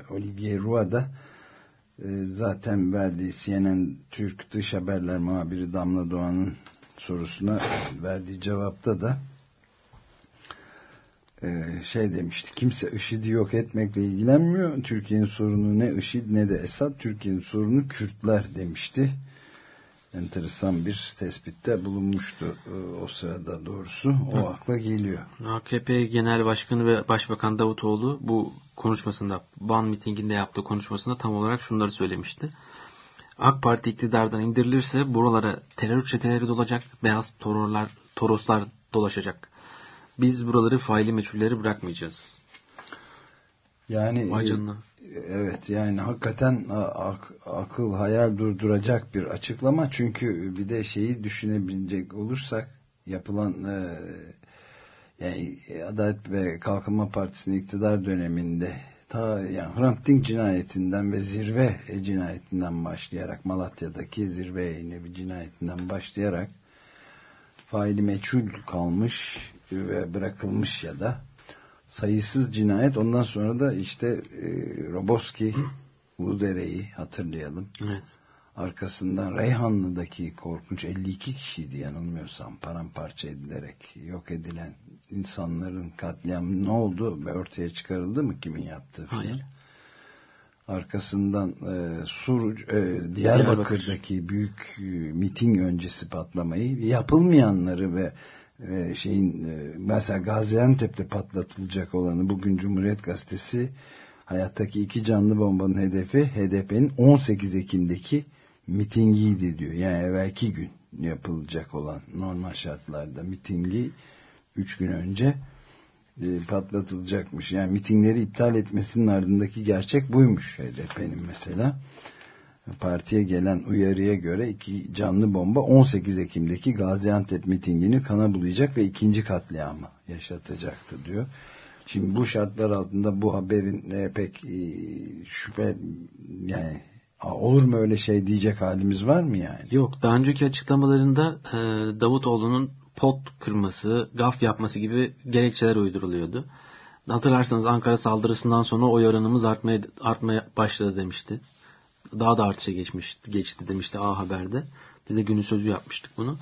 Olivier Roy da zaten verdiği CNN Türk Dış Haberler muhabiri Damla Doğan'ın sorusuna verdiği cevapta da şey demişti. Kimse IŞİD'i yok etmekle ilgilenmiyor. Türkiye'nin sorunu ne IŞİD ne de Esad. Türkiye'nin sorunu Kürtler demişti enteresan bir tespitte bulunmuştu e, o sırada doğrusu. O akla geliyor. AKP Genel Başkanı ve Başbakan Davutoğlu bu konuşmasında, Van mitinginde yaptığı konuşmasında tam olarak şunları söylemişti. AK Parti iktidardan indirilirse buralara terör çeteleri dolacak, beyaz tororlar, toroslar dolaşacak. Biz buraları faili meçhulleri bırakmayacağız. Yani Vay canına. Evet yani hakikaten ak, akıl hayal durduracak bir açıklama çünkü bir de şeyi düşünebilecek olursak yapılan e, yani Adalet ve Kalkınma Partisi'nin iktidar döneminde ta yani Hrant Dink cinayetinden ve zirve cinayetinden başlayarak Malatya'daki zirve yine bir cinayetinden başlayarak faili meçhul kalmış ve bırakılmış ya da sayısız cinayet. Ondan sonra da işte e, Roboski Uludere'yi hatırlayalım. Evet. Arkasından Reyhanlı'daki korkunç 52 kişiydi yanılmıyorsam paramparça edilerek yok edilen insanların katliamı ne oldu ve ortaya çıkarıldı mı kimin yaptığı falan. Hayır. Arkasından e, Sur, e, Diyarbakır'daki büyük e, miting öncesi patlamayı yapılmayanları ve e, şeyin e, mesela Gaziantep'te patlatılacak olanı bugün Cumhuriyet Gazetesi hayattaki iki canlı bombanın hedefi HDP'nin 18 Ekim'deki mitingiydi diyor. Yani evvelki gün yapılacak olan normal şartlarda mitingi 3 gün önce e, patlatılacakmış. Yani mitingleri iptal etmesinin ardındaki gerçek buymuş HDP'nin mesela partiye gelen uyarıya göre iki canlı bomba 18 Ekim'deki Gaziantep mitingini kana bulayacak ve ikinci katliamı yaşatacaktı diyor. Şimdi bu şartlar altında bu haberin e, pek e, şüphe yani olur mu öyle şey diyecek halimiz var mı yani? Yok daha önceki açıklamalarında e, Davutoğlu'nun pot kırması, gaf yapması gibi gerekçeler uyduruluyordu. Hatırlarsanız Ankara saldırısından sonra oy oranımız artmaya, artmaya başladı demişti daha da artışa geçmiş, geçti demişti A Haber'de. Biz de günün sözü yapmıştık bunu.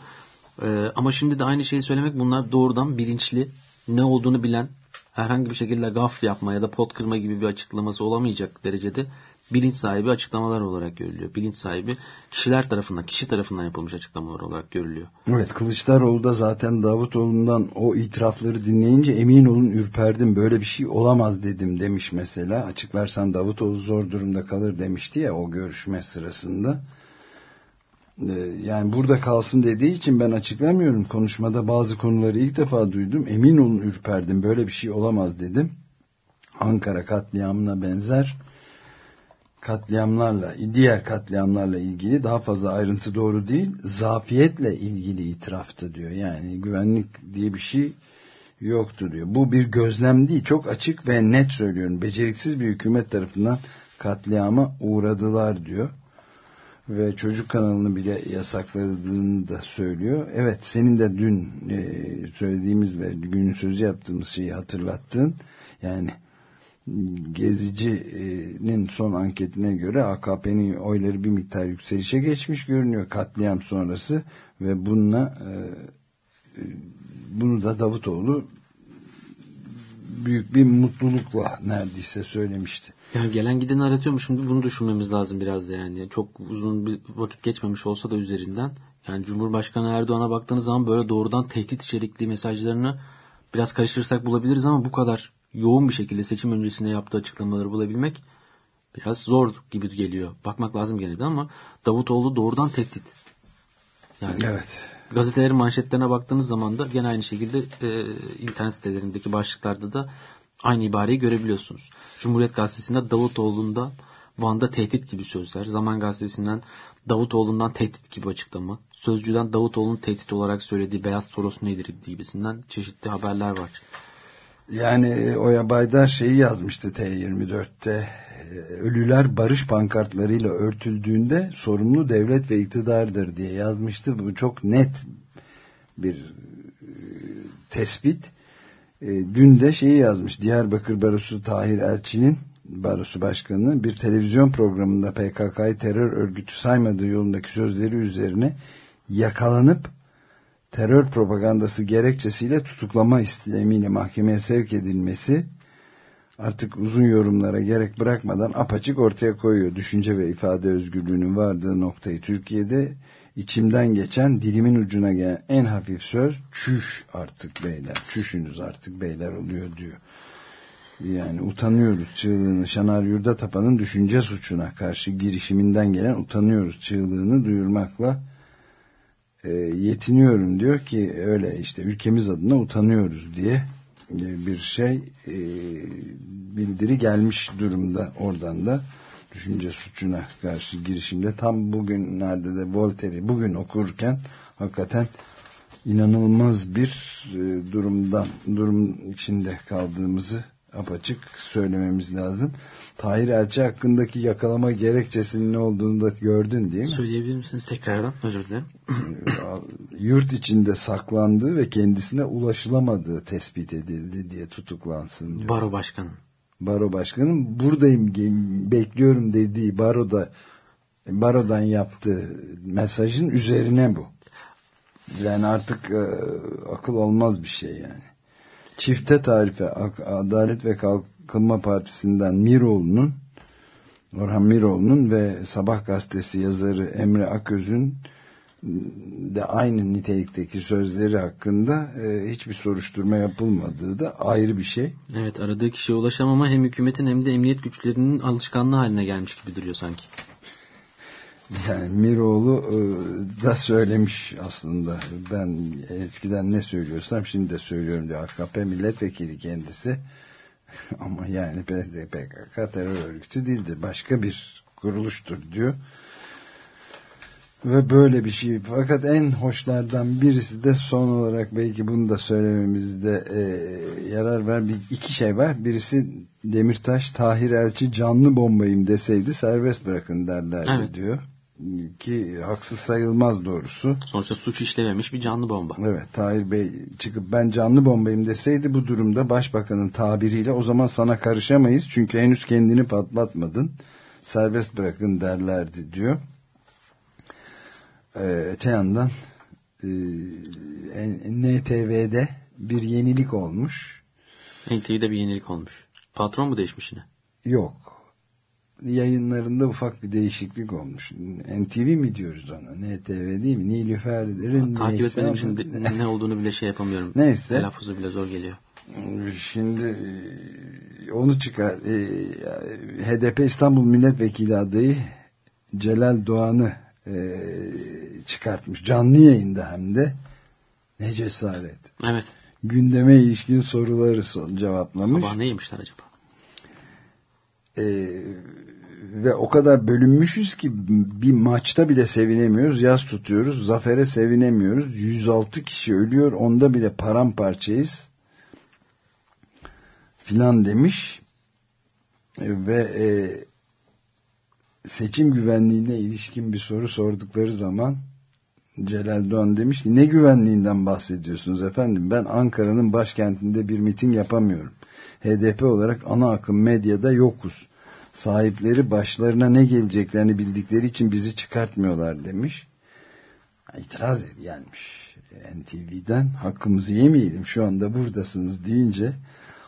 Ee, ama şimdi de aynı şeyi söylemek bunlar doğrudan bilinçli, ne olduğunu bilen, herhangi bir şekilde gaf yapma ya da pot kırma gibi bir açıklaması olamayacak derecede bilinç sahibi açıklamalar olarak görülüyor. Bilinç sahibi kişiler tarafından, kişi tarafından yapılmış açıklamalar olarak görülüyor. Evet Kılıçdaroğlu da zaten Davutoğlu'ndan o itirafları dinleyince emin olun ürperdim böyle bir şey olamaz dedim demiş mesela. Açıklarsan Davutoğlu zor durumda kalır demişti ya o görüşme sırasında. Ee, yani burada kalsın dediği için ben açıklamıyorum. Konuşmada bazı konuları ilk defa duydum. Emin olun ürperdim böyle bir şey olamaz dedim. Ankara katliamına benzer katliamlarla, diğer katliamlarla ilgili daha fazla ayrıntı doğru değil, zafiyetle ilgili itiraftı diyor. Yani güvenlik diye bir şey yoktu diyor. Bu bir gözlem değil, çok açık ve net söylüyorum. Beceriksiz bir hükümet tarafından katliama uğradılar diyor. Ve çocuk kanalını bile yasakladığını da söylüyor. Evet, senin de dün e, söylediğimiz ve günün sözü yaptığımız şeyi hatırlattın. Yani Gezici'nin son anketine göre AKP'nin oyları bir miktar yükselişe geçmiş görünüyor katliam sonrası ve bununla e, bunu da Davutoğlu büyük bir mutlulukla neredeyse söylemişti. Yani gelen gideni aratıyormuş şimdi bunu düşünmemiz lazım biraz da yani. Çok uzun bir vakit geçmemiş olsa da üzerinden. Yani Cumhurbaşkanı Erdoğan'a baktığınız zaman böyle doğrudan tehdit içerikli mesajlarını biraz karıştırırsak bulabiliriz ama bu kadar yoğun bir şekilde seçim öncesinde yaptığı açıklamaları bulabilmek biraz zor gibi geliyor. Bakmak lazım gene de ama Davutoğlu doğrudan tehdit. Yani evet. Gazetelerin manşetlerine baktığınız zaman da gene aynı şekilde e, internet sitelerindeki başlıklarda da aynı ibareyi görebiliyorsunuz. Cumhuriyet Gazetesi'nde Davutoğlu'nda Van'da tehdit gibi sözler. Zaman Gazetesi'nden Davutoğlu'ndan tehdit gibi açıklama. Sözcüden Davutoğlu'nun tehdit olarak söylediği beyaz toros nedir gibisinden çeşitli haberler var. Yani e, Oya Baydar şeyi yazmıştı T24'te. E, ölüler barış pankartlarıyla örtüldüğünde sorumlu devlet ve iktidardır diye yazmıştı. Bu çok net bir e, tespit. Dün de şeyi yazmış. Diyarbakır Barosu Tahir Elçi'nin Barosu Başkanı bir televizyon programında PKK'yı terör örgütü saymadığı yolundaki sözleri üzerine yakalanıp terör propagandası gerekçesiyle tutuklama istemiyle mahkemeye sevk edilmesi artık uzun yorumlara gerek bırakmadan apaçık ortaya koyuyor. Düşünce ve ifade özgürlüğünün vardığı noktayı Türkiye'de içimden geçen dilimin ucuna gelen en hafif söz çüş artık beyler. Çüşünüz artık beyler oluyor diyor. Yani utanıyoruz çığlığını Şanar Yurdatapa'nın düşünce suçuna karşı girişiminden gelen utanıyoruz çığlığını duyurmakla yetiniyorum diyor ki öyle işte ülkemiz adına utanıyoruz diye e, bir şey e, bildiri gelmiş durumda oradan da düşünce suçuna karşı girişimde tam bugünlerde de Voltaire'i bugün okurken hakikaten inanılmaz bir e, durumdan durum içinde kaldığımızı apaçık söylememiz lazım. Tahir Elçi hakkındaki yakalama gerekçesinin ne olduğunu da gördün değil mi? Söyleyebilir misiniz tekrardan? Özür dilerim. Yurt içinde saklandığı ve kendisine ulaşılamadığı tespit edildi diye tutuklansın diyor. Baro başkanı. Baro başkanım buradayım bekliyorum dediği baroda barodan yaptığı mesajın üzerine bu. Yani artık e, akıl olmaz bir şey yani. Çifte tarife Adalet ve Kalkınma Partisi'nden Miroğlu'nun Orhan Miroğlu'nun ve Sabah gazetesi yazarı Emre Aköz'ün de aynı nitelikteki sözleri hakkında e, hiçbir soruşturma yapılmadığı da ayrı bir şey. Evet aradığı kişiye ulaşamama hem hükümetin hem de emniyet güçlerinin alışkanlığı haline gelmiş gibi duruyor sanki. Yani Miroğlu e, da söylemiş aslında. Ben eskiden ne söylüyorsam şimdi de söylüyorum diyor. AKP milletvekili kendisi. Ama yani PKK terör örgütü değildir. Başka bir kuruluştur diyor. Ve böyle bir şey. Fakat en hoşlardan birisi de son olarak belki bunu da söylememizde e, yarar ver. Bir, iki şey var. Birisi Demirtaş Tahir Elçi canlı bombayım deseydi serbest bırakın derlerdi evet. diyor ki haksız sayılmaz doğrusu. Sonuçta suç işlememiş bir canlı bomba. Evet Tahir Bey çıkıp ben canlı bombayım deseydi bu durumda başbakanın tabiriyle o zaman sana karışamayız çünkü henüz kendini patlatmadın serbest bırakın derlerdi diyor. Ee, öte yandan e, NTV'de bir yenilik olmuş. NTV'de bir yenilik olmuş. Patron mu değişmiş yine? Yok. Yayınlarında ufak bir değişiklik olmuş. NTV mi diyoruz ona? NTV değil mi? Nilüfer'in Takip etmediğim için ne olduğunu bile şey yapamıyorum. Neyse. Telaffuzu bile zor geliyor. Şimdi e, onu çıkar. e, HDP İstanbul Milletvekili adayı Celal Doğan'ı e, çıkartmış. Canlı yayında hem de. Ne cesaret. Evet. Gündeme ilişkin soruları son cevaplamış. Sabah ne yemişler acaba? E, ve o kadar bölünmüşüz ki bir maçta bile sevinemiyoruz. Yaz tutuyoruz. Zafere sevinemiyoruz. 106 kişi ölüyor. Onda bile paramparçayız. Filan demiş. E, ve e, seçim güvenliğine ilişkin bir soru sordukları zaman Celal Doğan demiş ki ne güvenliğinden bahsediyorsunuz efendim? Ben Ankara'nın başkentinde bir miting yapamıyorum. HDP olarak ana akım medyada yokuz. Sahipleri başlarına ne geleceklerini bildikleri için bizi çıkartmıyorlar demiş. İtiraz gelmiş NTV'den. Hakkımızı yemeyelim şu anda buradasınız deyince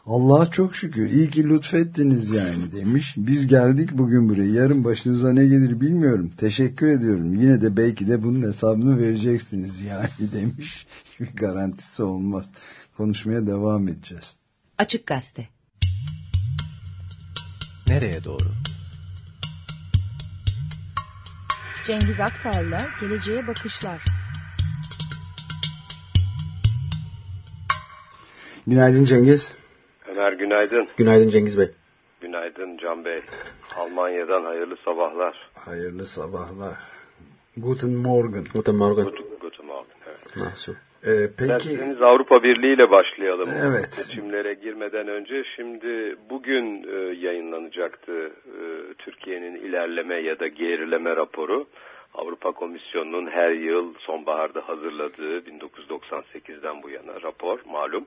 Allah'a çok şükür iyi ki lütfettiniz yani demiş. Biz geldik bugün buraya. Yarın başınıza ne gelir bilmiyorum. Teşekkür ediyorum. Yine de belki de bunun hesabını vereceksiniz yani demiş. Hiçbir garantisi olmaz. Konuşmaya devam edeceğiz. Açık Gazete Nereye doğru? Cengiz Aktar'la Geleceğe Bakışlar. Günaydın Cengiz. Ömer günaydın. Günaydın Cengiz Bey. Günaydın Can Bey. Almanya'dan hayırlı sabahlar. Hayırlı sabahlar. Guten Morgen. Guten Morgen. Guten, guten Morgen. Evet. Nasıl? Ee, peki Derseniz Avrupa Birliği ile başlayalım. Evet. Seçimlere girmeden önce şimdi bugün e, yayınlanacaktı e, Türkiye'nin ilerleme ya da gerileme raporu. Avrupa Komisyonu'nun her yıl sonbaharda hazırladığı 1998'den bu yana rapor malum.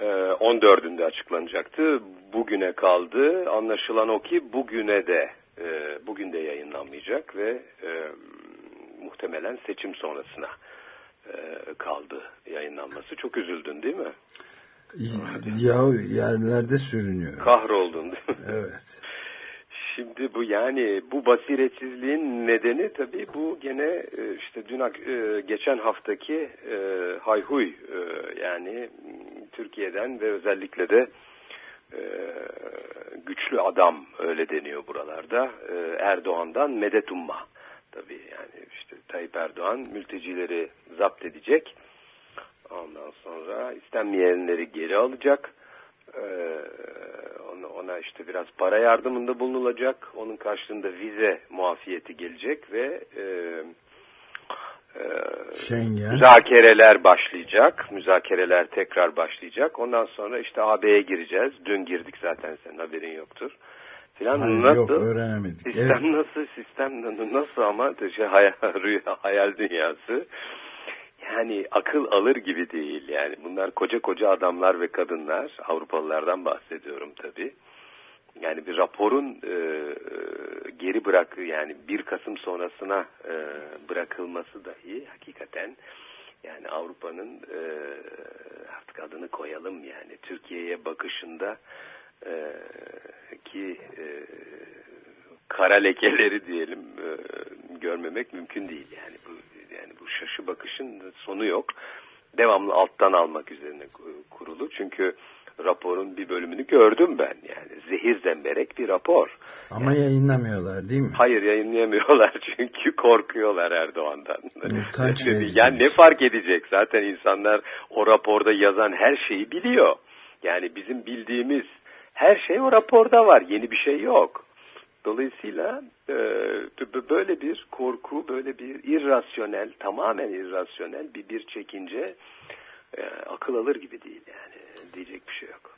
E, 14'ünde açıklanacaktı. Bugüne kaldı. Anlaşılan o ki bugüne de e, bugün de yayınlanmayacak ve e, muhtemelen seçim sonrasına e, kaldı yayınlanması. Çok üzüldün değil mi? ya yerlerde sürünüyor. Kahroldun değil mi? Evet. Şimdi bu yani bu basiretsizliğin nedeni tabii bu gene e, işte dün e, geçen haftaki e, hayhuy e, yani Türkiye'den ve özellikle de e, güçlü adam öyle deniyor buralarda e, Erdoğan'dan medet umma tabii yani işte Tayyip Erdoğan mültecileri zapt edecek ondan sonra istenmeyenleri geri alacak ee, ona, ona işte biraz para yardımında bulunulacak. Onun karşılığında vize muafiyeti gelecek ve e, e, Schengen. müzakereler başlayacak. Müzakereler tekrar başlayacak. Ondan sonra işte AB'ye gireceğiz. Dün girdik zaten senin haberin yoktur. Filan Hayır, nasıl? yok öğrenemedik. Sistem Evet. nasıl? Sistem nasıl ama şey, hayal, rüya, hayal dünyası. Yani akıl alır gibi değil yani. Bunlar koca koca adamlar ve kadınlar. Avrupalılardan bahsediyorum tabii. Yani bir raporun e, geri bırak yani 1 Kasım sonrasına e, bırakılması dahi hakikaten yani Avrupa'nın e, artık adını koyalım yani Türkiye'ye bakışında e, ki e, kara lekeleri diyelim e, görmemek mümkün değil yani bu yani bu şaşı bakışın sonu yok. Devamlı alttan almak üzerine kurulu. Çünkü raporun bir bölümünü gördüm ben yani zehir zemberek bir rapor. Ama yayınlamıyorlar değil mi? Hayır yayınlayamıyorlar çünkü korkuyorlar Erdoğan'dan. Verici. yani ne fark edecek zaten insanlar o raporda yazan her şeyi biliyor. Yani bizim bildiğimiz her şey o raporda var yeni bir şey yok. Dolayısıyla e, böyle bir korku, böyle bir irrasyonel, tamamen irrasyonel bir bir çekince e, akıl alır gibi değil yani diyecek bir şey yok.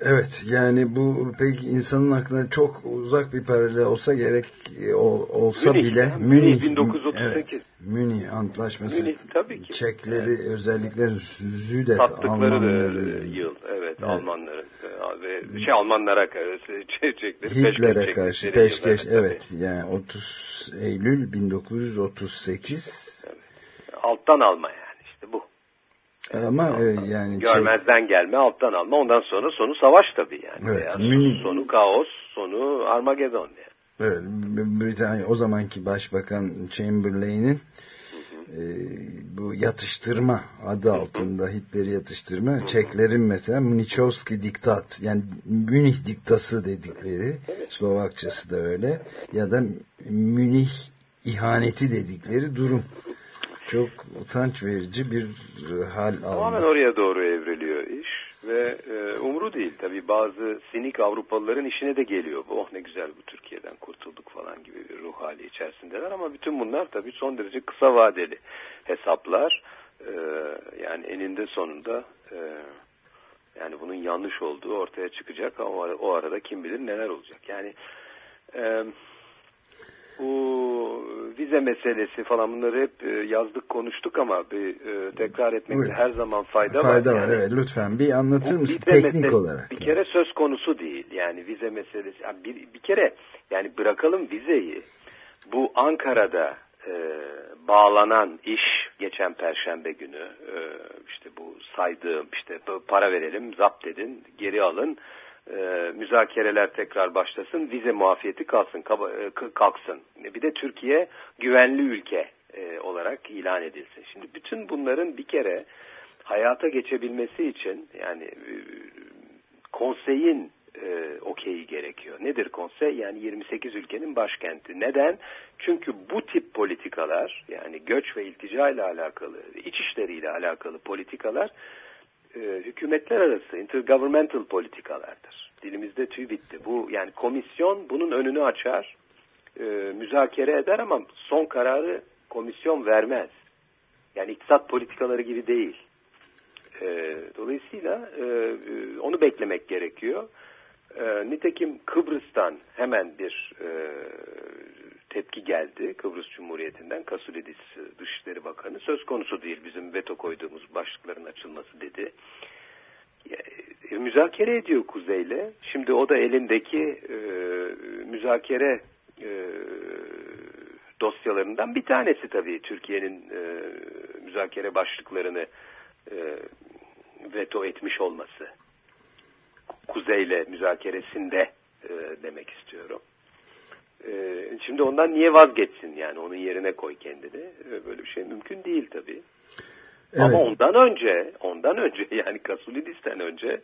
Evet yani bu peki insanın aklına çok uzak bir paralel olsa gerek e, ol- olsa Münih, bile Münih, Münih 1938. Evet, Münih antlaşması Münih, tabii ki. Çekleri özellikle Züdet Sattıkları Almanları e, yıl evet, Evet. Almanların e, ve şey Almanlara karşı çekleri Hitler'e karşı peşkeş evet, evet yani 30 Eylül 1938 tabii. Alttan alma yani işte bu. Ama e, yani şey- Görmezden gelme, alttan alma. Ondan sonra sonu savaş tabii yani. Evet, Münih- sonu kaos, sonu Armageddon yani. Evet, Britanya o zamanki başbakan Chamberlain'in e, bu yatıştırma adı altında Hitler'i yatıştırma Çeklerin mesela Munichowski diktat yani Münih diktası dedikleri Slovakçası da öyle ya da Münih ihaneti dedikleri durum çok utanç verici bir hal aldı. Tamamen oraya doğru evriliyor iş ve e, umru değil tabi bazı sinik Avrupalıların işine de geliyor. bu. Oh ne güzel bu Türkiye'den kurtulduk falan gibi bir ruh hali içerisindeler ama bütün bunlar tabi son derece kısa vadeli hesaplar. E, yani eninde sonunda e, yani bunun yanlış olduğu ortaya çıkacak ama o arada kim bilir neler olacak. Yani e, bu vize meselesi falan bunları hep e, yazdık konuştuk ama bir e, tekrar etmekte her zaman fayda, fayda var. var. Yani, evet lütfen bir anlatır mısın teknik mesele- olarak? Bir kere söz konusu değil. Yani vize meselesi. Yani bir, bir kere yani bırakalım vizeyi. Bu Ankara'da e, bağlanan iş geçen perşembe günü e, işte bu saydığım işte para verelim zapt edin geri alın e, müzakereler tekrar başlasın vize muafiyeti kalsın e, kalksın bir de Türkiye güvenli ülke e, olarak ilan edilsin. Şimdi bütün bunların bir kere hayata geçebilmesi için yani e, konseyin e, okeyi gerekiyor. Nedir konsey? Yani 28 ülkenin başkenti. Neden? Çünkü bu tip politikalar yani göç ve iltica ile alakalı, iç işleriyle alakalı politikalar e, hükümetler arası intergovernmental politikalardır. Dilimizde tüy bitti. Bu yani komisyon bunun önünü açar, e, müzakere eder ama son kararı komisyon vermez. Yani iktisat politikaları gibi değil. E, dolayısıyla e, e, onu beklemek gerekiyor. E, nitekim Kıbrıs'tan hemen bir e, tepki geldi Kıbrıs Cumhuriyeti'nden. Kasulidis Dışişleri Bakanı söz konusu değil bizim veto koyduğumuz başlıkların açılması dedi. E, müzakere ediyor Kuzey'le. Şimdi o da elindeki e, müzakere e, dosyalarından bir tanesi tabii Türkiye'nin e, müzakere başlıklarını e, veto etmiş olması. Kuzey'le müzakeresinde e, demek istiyorum. E, şimdi ondan niye vazgeçsin yani onun yerine koy kendini. E, böyle bir şey mümkün değil tabii. Evet. Ama ondan önce, ondan önce yani Kasulidis'ten önce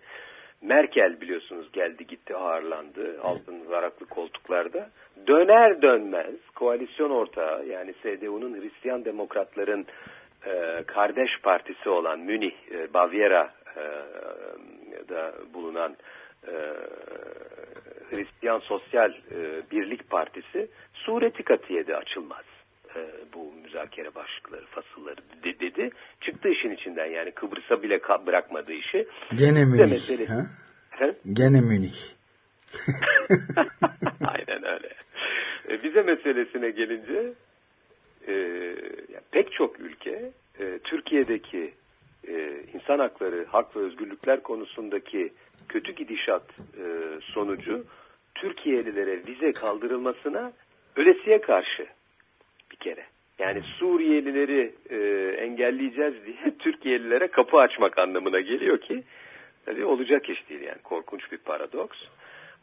Merkel biliyorsunuz geldi gitti ağırlandı altın varaklı koltuklarda. Döner dönmez koalisyon ortağı yani CDU'nun Hristiyan Demokratların e, kardeş partisi olan Münih, e, Bavyera da bulunan Hristiyan Sosyal Birlik Partisi sureti katiyede açılmaz bu müzakere başlıkları, fasılları de- dedi. Çıktı işin içinden yani Kıbrıs'a bile bırakmadığı işi. Gene Münih. meselesi- Ha? Efendim? Gene Münih. Aynen öyle. E, vize meselesine gelince e, yani pek çok ülke e, Türkiye'deki e, insan hakları, hak ve özgürlükler konusundaki kötü gidişat e, sonucu Türkiye'lilere vize kaldırılmasına ölesiye karşı bir kere. Yani Suriyelileri e, engelleyeceğiz diye Türkiye'lilere kapı açmak anlamına geliyor ki tabii olacak iş değil yani korkunç bir paradoks.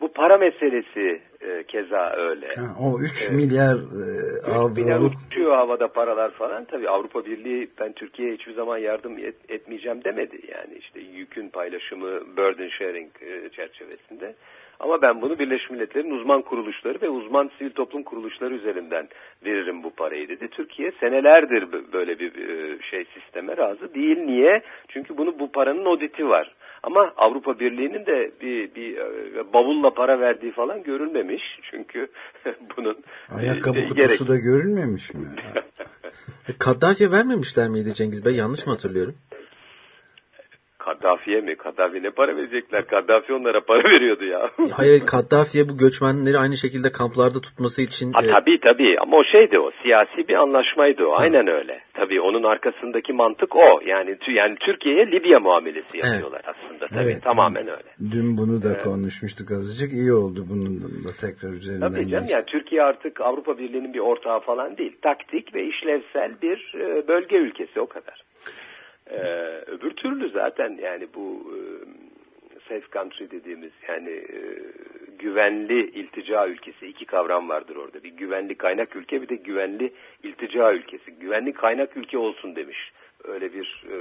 Bu para meselesi e, keza öyle. Ha, o 3 Evet. milyar e, Üç milyar avroluk uçuyor havada paralar falan. Tabii Avrupa Birliği ben Türkiye'ye hiçbir zaman yardım et- etmeyeceğim demedi. Yani işte yükün paylaşımı burden sharing e, çerçevesinde. Ama ben bunu Birleşmiş Milletler'in uzman kuruluşları ve uzman sivil toplum kuruluşları üzerinden veririm bu parayı dedi. Türkiye senelerdir böyle bir e, şey sisteme razı değil. Niye? Çünkü bunu bu paranın auditi var. Ama Avrupa Birliği'nin de bir, bir e, bavulla para verdiği falan görülmemiş. Çünkü bunun e, ayakkabı şey kutusu da görülmemiş mi? E, Kaddafi'ye vermemişler miydi Cengiz Bey? Yanlış mı hatırlıyorum? Kaddafi'ye mi? Kaddafi ne para verecekler? Kaddafi onlara para veriyordu ya. Hayır Kaddafi'ye bu göçmenleri aynı şekilde kamplarda tutması için Ha, e, tabii tabii ama o şeydi o siyasi bir anlaşmaydı o aynen öyle. Tabii onun arkasındaki mantık o yani yani Türkiye'ye Libya muamelesi yapıyorlar aslında tabii Evet. tamamen öyle. Dün bunu da konuşmuştuk azıcık. İyi oldu bunun da tekrar üzerinden Tabii canım yani Türkiye artık Avrupa Birliği'nin bir ortağı falan değil. Taktik ve işlevsel bir e, bölge ülkesi o kadar. E, öbür türlü zaten yani bu e, safe country dediğimiz yani e, güvenli iltica ülkesi iki kavram vardır orada. Bir güvenli kaynak ülke bir de güvenli iltica ülkesi. Güvenli kaynak ülke olsun demiş. Öyle bir e,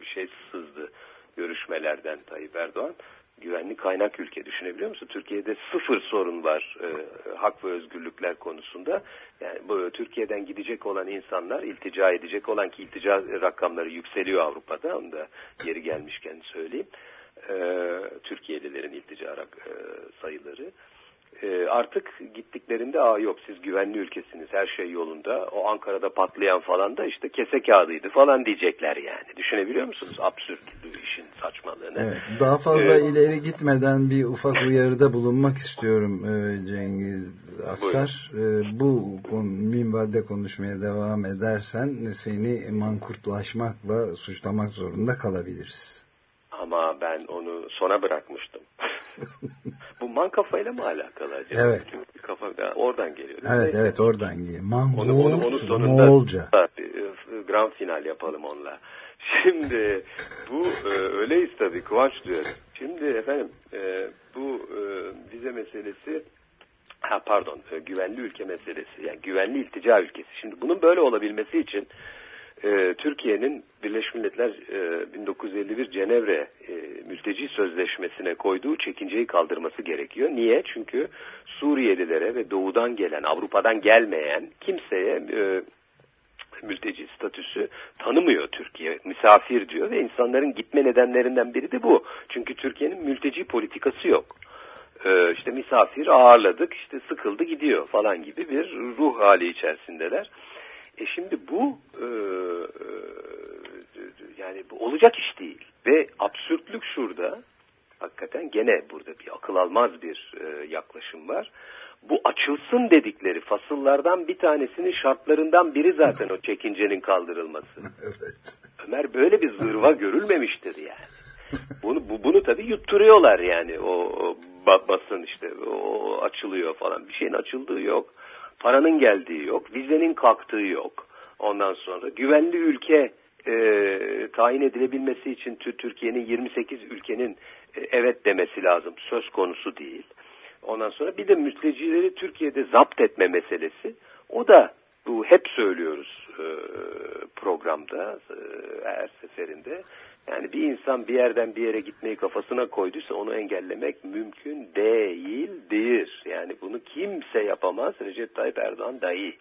bir şey sızdı görüşmelerden Tayyip Erdoğan. Güvenli kaynak ülke düşünebiliyor musun? Türkiye'de sıfır sorun var e, hak ve özgürlükler konusunda. Yani bu Türkiye'den gidecek olan insanlar, iltica edecek olan ki iltica rakamları yükseliyor Avrupa'da. Onu da yeri gelmişken söyleyeyim e, Türkiye'lilerin iltica e, sayıları. E, artık gittiklerinde Aa, yok siz güvenli ülkesiniz her şey yolunda o Ankara'da patlayan falan da işte kese kağıdıydı falan diyecekler yani. Düşünebiliyor musunuz absürt işin saçmalığını? Evet, daha fazla ee, ileri gitmeden bir ufak uyarıda bulunmak istiyorum e, Cengiz Aktar. E, bu konu, minvalde konuşmaya devam edersen seni mankurtlaşmakla suçlamak zorunda kalabiliriz. Ama ben onu sona bırakmıştım. Bu man kafayla mı alakalı acaba? Evet. Çünkü kafa oradan geliyor. Evet evet oradan geliyor. Man onu, onu, onu sonunda Moğolca. grand final yapalım onunla. Şimdi bu e, öyleyiz tabii Kıvanç diyor. Şimdi efendim e, bu e, vize meselesi ha pardon e, güvenli ülke meselesi yani güvenli iltica ülkesi. Şimdi bunun böyle olabilmesi için e, Türkiye'nin Birleşmiş Milletler e, 1951 Cenevre e, mülteci sözleşmesine koyduğu çekinceyi kaldırması gerekiyor. Niye? Çünkü Suriyelilere ve doğudan gelen, Avrupa'dan gelmeyen kimseye e, mülteci statüsü tanımıyor Türkiye. Misafir diyor ve insanların gitme nedenlerinden biri de bu. Çünkü Türkiye'nin mülteci politikası yok. Ee, işte misafir ağırladık, işte sıkıldı gidiyor falan gibi bir ruh hali içerisindeler. E şimdi bu e, e, yani bu olacak iş değil ve absürtlük şurada hakikaten gene burada bir akıl almaz bir e, yaklaşım var. Bu açılsın dedikleri fasıllardan bir tanesinin şartlarından biri zaten o çekincenin kaldırılması. evet. Ömer böyle bir zırva görülmemiştir yani. Bunu bu, bunu tabii yutturuyorlar yani o, o basın işte o açılıyor falan bir şeyin açıldığı yok. Paranın geldiği yok, vizenin kalktığı yok. Ondan sonra güvenli ülke e, tayin edilebilmesi için Türkiye'nin 28 ülkenin e, evet demesi lazım. Söz konusu değil. Ondan sonra bir de mültecileri Türkiye'de zapt etme meselesi. O da bu hep söylüyoruz e, programda e, her seferinde. Yani bir insan bir yerden bir yere gitmeyi kafasına koyduysa onu engellemek mümkün değildir. Yani bunu kimse yapamaz. Recep Tayyip Erdoğan dahi.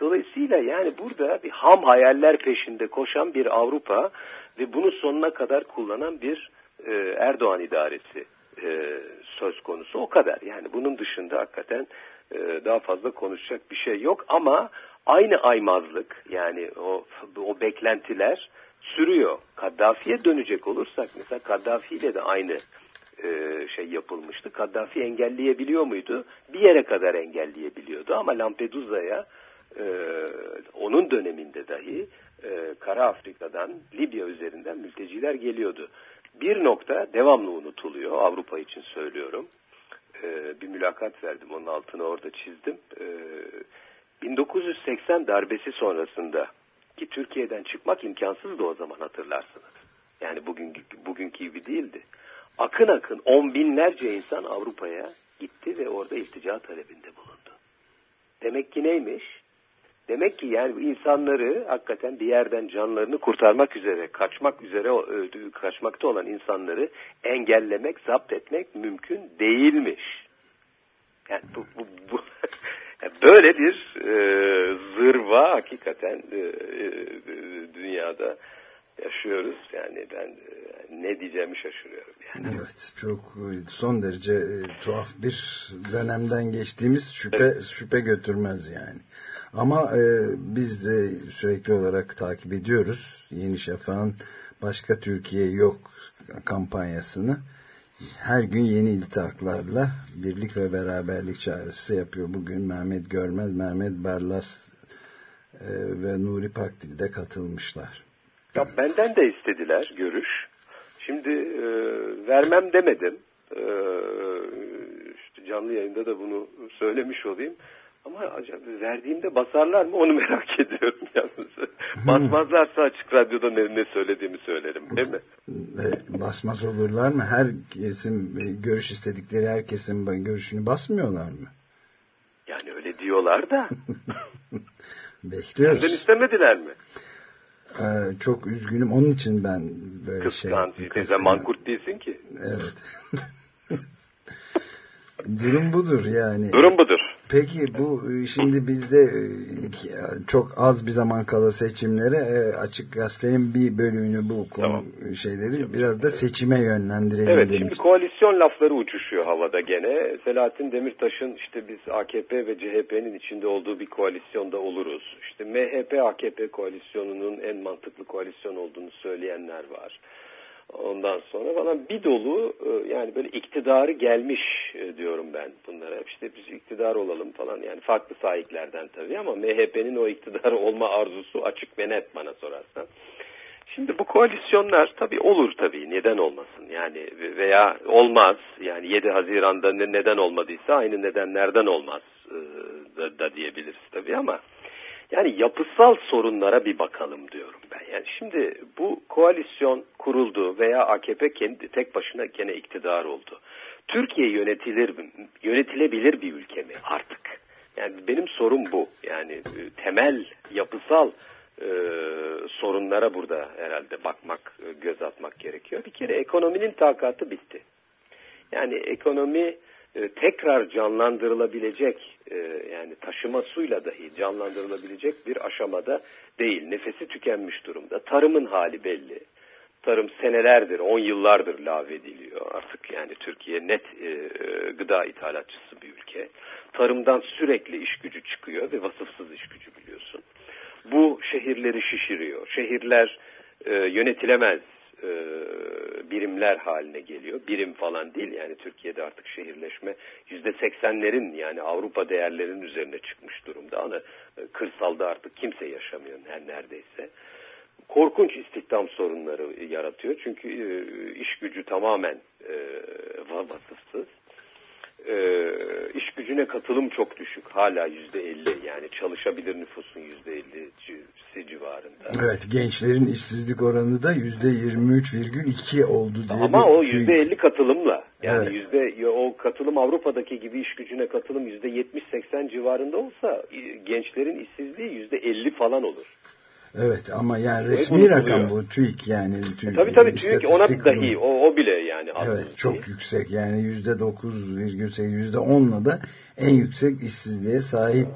Dolayısıyla yani burada bir ham hayaller peşinde koşan bir Avrupa ve bunu sonuna kadar kullanan bir e, Erdoğan idaresi e, söz konusu. O kadar. Yani bunun dışında hakikaten e, daha fazla konuşacak bir şey yok ama aynı aymazlık yani o o beklentiler sürüyor. Kaddafi'ye dönecek olursak mesela Kaddafi ile de aynı e, şey yapılmıştı. Kaddafi engelleyebiliyor muydu? Bir yere kadar engelleyebiliyordu ama Lampedusa'ya e, onun döneminde dahi e, Kara Afrika'dan Libya üzerinden mülteciler geliyordu. Bir nokta devamlı unutuluyor Avrupa için söylüyorum. E, bir mülakat verdim onun altını orada çizdim. E, 1980 darbesi sonrasında ki Türkiye'den çıkmak imkansızdı o zaman hatırlarsınız. Yani bugün bugünkü gibi değildi. Akın akın on binlerce insan Avrupa'ya gitti ve orada iltica talebinde bulundu. Demek ki neymiş? Demek ki yani insanları hakikaten bir yerden canlarını kurtarmak üzere, kaçmak üzere kaçmakta olan insanları engellemek, zapt etmek mümkün değilmiş. Yani bu, bu, bu böyle bir e, zırva hakikaten e, e, dünyada yaşıyoruz. Yani ben e, ne diyeceğimi şaşırıyorum. Yani. Evet çok e, son derece e, tuhaf bir dönemden geçtiğimiz şüphe evet. şüphe götürmez yani. Ama e, biz de sürekli olarak takip ediyoruz. Yeni Şafak'ın başka Türkiye yok kampanyasını her gün yeni iltihaklarla birlik ve beraberlik çağrısı yapıyor. Bugün Mehmet Görmez, Mehmet Barlas e, ve Nuri Pakdil de katılmışlar. Ya benden de istediler görüş. Şimdi e, vermem demedim. E, işte canlı yayında da bunu söylemiş olayım. Ama acaba verdiğimde basarlar mı onu merak ediyorum yalnız. Basmazlarsa açık radyoda ne, ne söylediğimi söylerim değil mi? Basmaz olurlar mı? Herkesin e, görüş istedikleri herkesin görüşünü basmıyorlar mı? Yani öyle diyorlar da. Bekliyoruz. Senden istemediler mi? Ee, çok üzgünüm. Onun için ben böyle Kıskanç, şey... Kıskanç. mankurt değilsin ki. Evet. Durum budur yani. Durum budur. Peki bu e, şimdi bizde e, çok az bir zaman kala seçimlere e, açık gazetenin bir bölümünü bu konu tamam. şeyleri biraz da seçime yönlendirelim Evet demiştim. şimdi koalisyon lafları uçuşuyor havada gene. Selahattin Demirtaş'ın işte biz AKP ve CHP'nin içinde olduğu bir koalisyonda oluruz. İşte MHP AKP koalisyonunun en mantıklı koalisyon olduğunu söyleyenler var. Ondan sonra bana bir dolu e, yani böyle iktidarı gelmiş e, diyorum ben bunlara. İşte biz iktidar olalım falan yani farklı sahiplerden tabii ama MHP'nin o iktidar olma arzusu açık ve net bana sorarsan. Şimdi bu koalisyonlar tabii olur tabii neden olmasın yani veya olmaz yani 7 Haziran'da neden olmadıysa aynı nedenlerden olmaz e, da, da diyebiliriz tabii ama yani yapısal sorunlara bir bakalım diyorum ben. Yani şimdi bu koalisyon kuruldu veya AKP kendi tek başına gene iktidar oldu. Türkiye yönetilir yönetilebilir bir ülke mi artık? Yani benim sorum bu. Yani e, temel yapısal e, sorunlara burada herhalde bakmak, e, göz atmak gerekiyor. Bir kere ekonominin takatı bitti. Yani ekonomi e, tekrar canlandırılabilecek e, yani taşıma suyla dahi canlandırılabilecek bir aşamada değil. Nefesi tükenmiş durumda. Tarımın hali belli. Tarım senelerdir, on yıllardır lağvediliyor. Artık yani Türkiye net e, gıda ithalatçısı bir ülke. Tarımdan sürekli iş gücü çıkıyor ve vasıfsız iş gücü biliyorsun. Bu şehirleri şişiriyor. Şehirler e, yönetilemez e, birimler haline geliyor. Birim falan değil yani Türkiye'de artık şehirleşme yüzde seksenlerin yani Avrupa değerlerinin üzerine çıkmış durumda. Ama e, kırsalda artık kimse yaşamıyor her neredeyse. Korkunç istihdam sorunları yaratıyor. Çünkü e, iş gücü tamamen e, vasıfsız e, iş gücüne katılım çok düşük. Hala yüzde elli yani çalışabilir nüfusun yüzde ellisi civarında. Evet gençlerin işsizlik oranı da yüzde yirmi üç virgül iki oldu diye. Ama o yüzde elli katılımla. Yani yüzde evet. o katılım Avrupa'daki gibi iş gücüne katılım yüzde yetmiş seksen civarında olsa gençlerin işsizliği yüzde elli falan olur. Evet ama yani resmi evet, rakam bu TÜİK yani. TÜİK, tabii tabii TÜİK ona dahi o, o bile yani. Evet çok değil. yüksek yani yüzde dokuz virgül yüzde onla da en yüksek işsizliğe sahip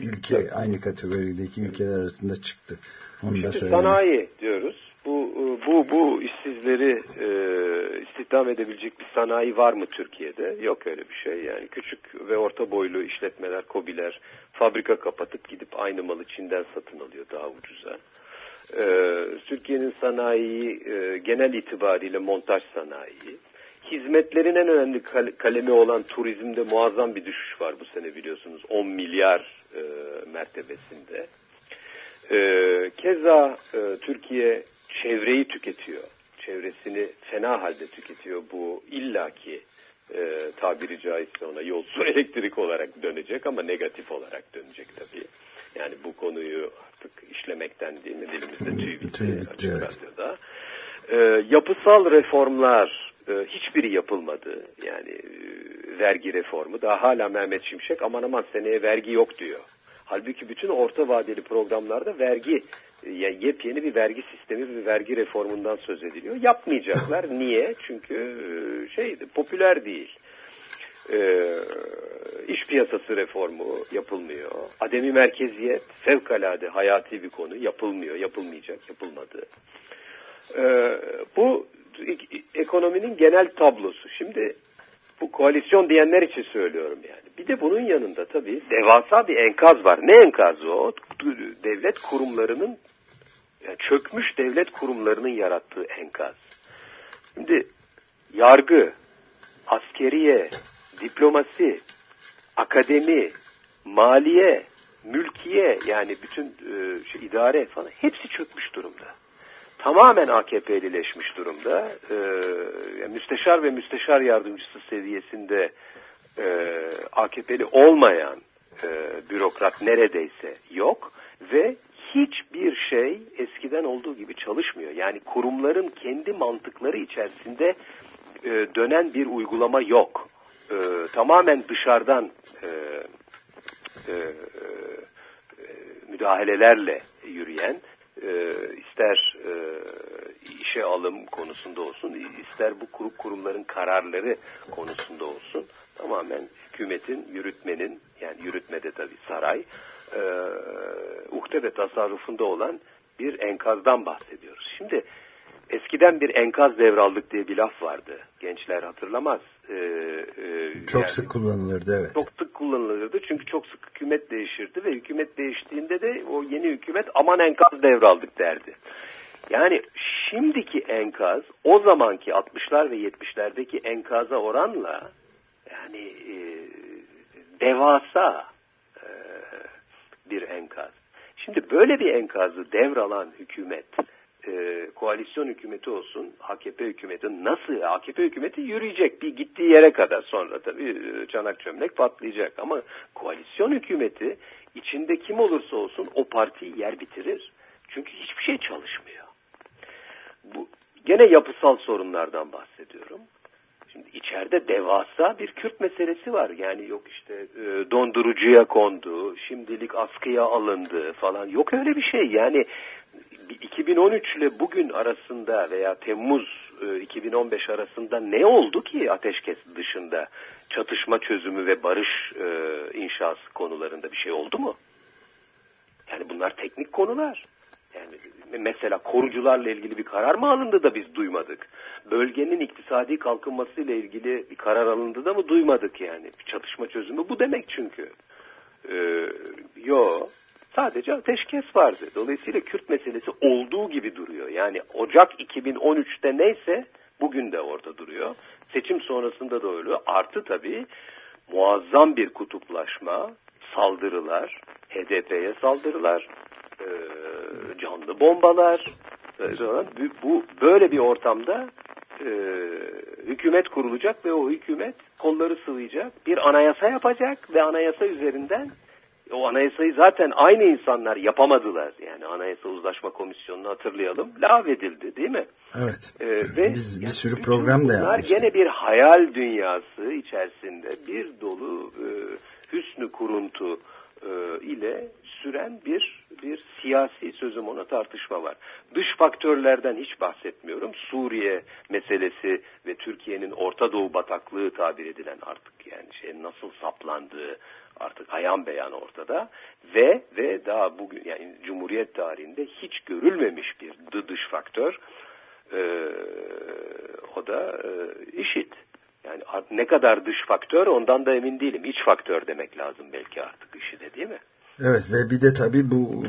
ülke aynı kategorideki ülkeler arasında çıktı. Onu Şimdi da sanayi diyoruz. Bu bu bu işsizleri e, istihdam edebilecek bir sanayi var mı Türkiye'de? Yok öyle bir şey yani. Küçük ve orta boylu işletmeler, kobiler fabrika kapatıp gidip aynı malı Çin'den satın alıyor daha ucuza. Ee, Türkiye'nin sanayi e, genel itibariyle montaj sanayi. Hizmetlerin en önemli kalemi olan turizmde muazzam bir düşüş var bu sene biliyorsunuz. 10 milyar e, mertebesinde. E, keza e, Türkiye çevreyi tüketiyor. Çevresini fena halde tüketiyor. Bu illaki e, tabiri caizse ona yol su elektrik olarak dönecek ama negatif olarak dönecek tabii. Yani bu konuyu artık işlemekten değil mi dilimizde tüy bitti evet. E, yapısal reformlar e, hiçbiri yapılmadı. Yani e, vergi reformu daha hala Mehmet Şimşek aman aman seneye vergi yok diyor. Halbuki bütün orta vadeli programlarda vergi yepyeni bir vergi sistemi bir vergi reformundan söz ediliyor. Yapmayacaklar. Niye? Çünkü e, şey popüler değil. Ee, iş piyasası reformu yapılmıyor. Ademi merkeziyet fevkalade hayati bir konu. Yapılmıyor, yapılmayacak, yapılmadı. Ee, bu ekonominin genel tablosu. Şimdi bu koalisyon diyenler için söylüyorum yani. Bir de bunun yanında tabii devasa bir enkaz var. Ne enkazı o? Devlet kurumlarının yani çökmüş devlet kurumlarının yarattığı enkaz. Şimdi yargı, askeriye, diplomasi, akademi, maliye, mülkiye yani bütün e, şey, idare falan hepsi çökmüş durumda. Tamamen AKP'lileşmiş durumda. E, müsteşar ve müsteşar yardımcısı seviyesinde e, AKP'li olmayan e, bürokrat neredeyse yok ve hiçbir şey eskiden olduğu gibi çalışmıyor. Yani kurumların kendi mantıkları içerisinde e, dönen bir uygulama yok. E, tamamen dışarıdan e, e, e, müdahalelerle yürüyen e, ister e, işe alım konusunda olsun ister bu kurum kurumların kararları konusunda olsun tamamen hükümetin yürütmenin yani yürütmede tabi saray e, uhde ve tasarrufunda olan bir enkazdan bahsediyoruz. Şimdi eskiden bir enkaz devraldık diye bir laf vardı. Gençler hatırlamaz. Ee, e, çok yani, sık kullanılırdı evet. Çok sık kullanılırdı çünkü çok sık hükümet değişirdi ve hükümet değiştiğinde de o yeni hükümet aman enkaz devraldık derdi. Yani şimdiki enkaz o zamanki 60'lar ve 70'lerdeki enkaza oranla yani e, devasa e, bir enkaz. Şimdi böyle bir enkazı devralan hükümet e, koalisyon hükümeti olsun, AKP hükümeti nasıl? AKP hükümeti yürüyecek bir gittiği yere kadar sonra tabii e, çanak çömlek patlayacak. Ama koalisyon hükümeti içinde kim olursa olsun o partiyi yer bitirir. Çünkü hiçbir şey çalışmıyor. Bu gene yapısal sorunlardan bahsediyorum. Şimdi içeride devasa bir Kürt meselesi var. Yani yok işte e, dondurucuya kondu, şimdilik askıya alındı falan. Yok öyle bir şey. Yani 2013 ile bugün arasında veya Temmuz 2015 e, arasında ne oldu ki ateşkes dışında çatışma çözümü ve barış e, inşası konularında bir şey oldu mu? Yani bunlar teknik konular. Yani mesela korucularla ilgili bir karar mı alındı da biz duymadık? Bölgenin iktisadi kalkınması ile ilgili bir karar alındı da mı duymadık yani? Çatışma çözümü bu demek çünkü. Ee, yo Sadece ateşkes vardı. Dolayısıyla Kürt meselesi olduğu gibi duruyor. Yani Ocak 2013'te neyse bugün de orada duruyor. Seçim sonrasında da öyle. Artı tabii muazzam bir kutuplaşma, saldırılar, HDP'ye saldırılar, e, canlı bombalar. Bu böyle bir ortamda e, hükümet kurulacak ve o hükümet kolları sıvayacak, bir anayasa yapacak ve anayasa üzerinden o anayasayı zaten aynı insanlar yapamadılar. Yani Anayasa Uzlaşma Komisyonu'nu hatırlayalım. Lağvedildi değil mi? Evet. Ee, ve Biz bir yani sürü program da yapmıştık. Gene bir hayal dünyası içerisinde bir dolu e, hüsnü kuruntu e, ile süren bir bir siyasi sözüm ona tartışma var. Dış faktörlerden hiç bahsetmiyorum. Suriye meselesi ve Türkiye'nin Orta Doğu bataklığı tabir edilen artık yani şey nasıl saplandığı artık ayan beyan ortada ve ve daha bugün yani Cumhuriyet tarihinde hiç görülmemiş bir dış faktör e, o da e, IŞİD. Yani ne kadar dış faktör ondan da emin değilim. İç faktör demek lazım belki artık IŞİD'e değil mi? Evet ve bir de tabii bu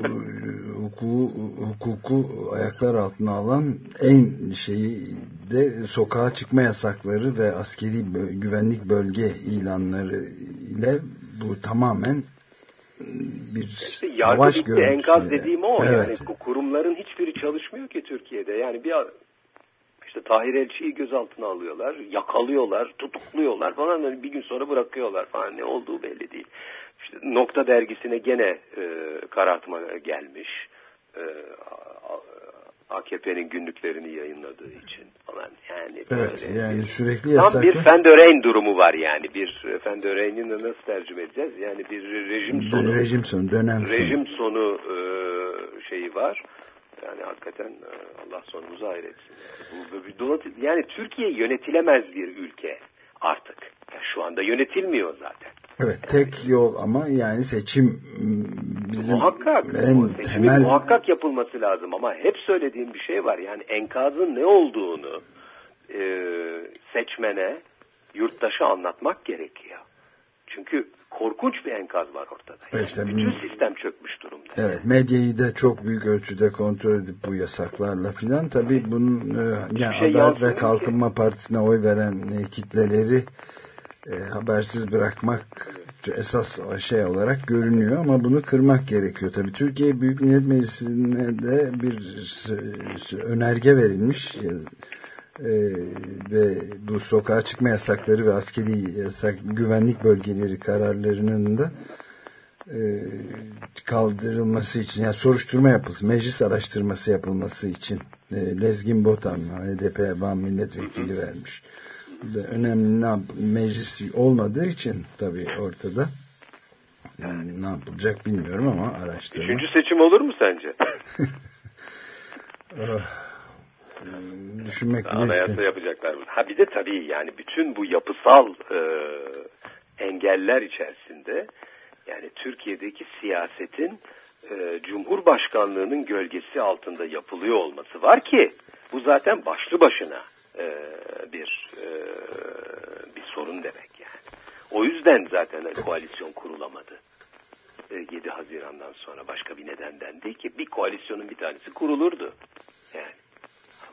hukuku, hukuku ayaklar altına alan en şeyi de sokağa çıkma yasakları ve askeri güvenlik bölge ilanları ile bu tamamen bir işte savaş görüntüsü. enkaz dediğim o. Evet. Yani kurumların hiçbiri çalışmıyor ki Türkiye'de. Yani bir işte Tahir Elçi'yi gözaltına alıyorlar, yakalıyorlar, tutukluyorlar falan. Bir gün sonra bırakıyorlar falan. Ne olduğu belli değil. İşte Nokta dergisine gene e, karartma gelmiş. E, AKP'nin günlüklerini yayınladığı için falan yani evet yani bir, sürekli yasaklı. Tam bir Fendöreyn durumu var yani. Bir Fendöreyn'i nasıl tercüme edeceğiz? Yani bir rejim sonu rejim sonu dönem sonu. Rejim sonu e, şeyi var. Yani hakikaten e, Allah sonumuzu hayretsin. Bu, yani Türkiye yönetilemez bir ülke artık. Yani şu anda yönetilmiyor zaten. Evet tek yol ama yani seçim bizim muhakkak, en temel muhakkak yapılması lazım ama hep söylediğim bir şey var. Yani enkazın ne olduğunu e, seçmene yurttaşa anlatmak gerekiyor. Çünkü korkunç bir enkaz var ortada. Yani işte, bütün sistem çökmüş durumda. Evet, medyayı da çok büyük ölçüde kontrol edip bu yasaklarla filan tabii bunun e, yani şey Adalet ve Kalkınma ki. Partisi'ne oy veren e, kitleleri e, habersiz bırakmak esas şey olarak görünüyor ama bunu kırmak gerekiyor. Tabii Türkiye Büyük Millet Meclisi'ne de bir önerge verilmiş e, ve bu sokağa çıkma yasakları ve askeri yasak güvenlik bölgeleri kararlarının da e, kaldırılması için yani soruşturma yapılması, meclis araştırması yapılması için e, Lezgin Botan HDP Van Milletvekili vermiş. Önemli ne meclis olmadığı için tabii ortada yani ne yapılacak bilmiyorum ama araştırma. Üçüncü seçim olur mu sence? oh, düşünmek Anayasa yapacaklar. Ha bir de tabii yani bütün bu yapısal e, engeller içerisinde yani Türkiye'deki siyasetin e, Cumhurbaşkanlığının gölgesi altında yapılıyor olması var ki bu zaten başlı başına e, bir e, bir sorun demek yani. O yüzden zaten koalisyon kurulamadı. 7 e, Haziran'dan sonra başka bir nedenden değil ki bir koalisyonun bir tanesi kurulurdu.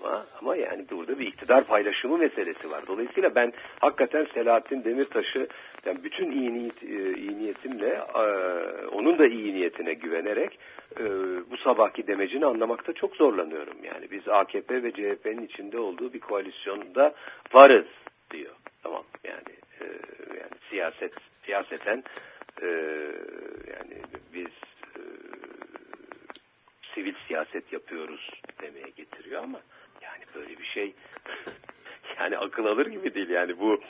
Ama ama yani burada bir iktidar paylaşımı meselesi var. Dolayısıyla ben hakikaten Selahattin Demirtaş'ı yani bütün iyi, niyet, e, iyi niyetimle e, onun da iyi niyetine güvenerek e, bu sabahki demecini anlamakta çok zorlanıyorum. Yani biz AKP ve CHP'nin içinde olduğu bir koalisyonda varız diyor. Tamam yani yani siyaset siyaseten yani biz sivil siyaset yapıyoruz demeye getiriyor ama yani böyle bir şey yani akıl alır gibi değil yani bu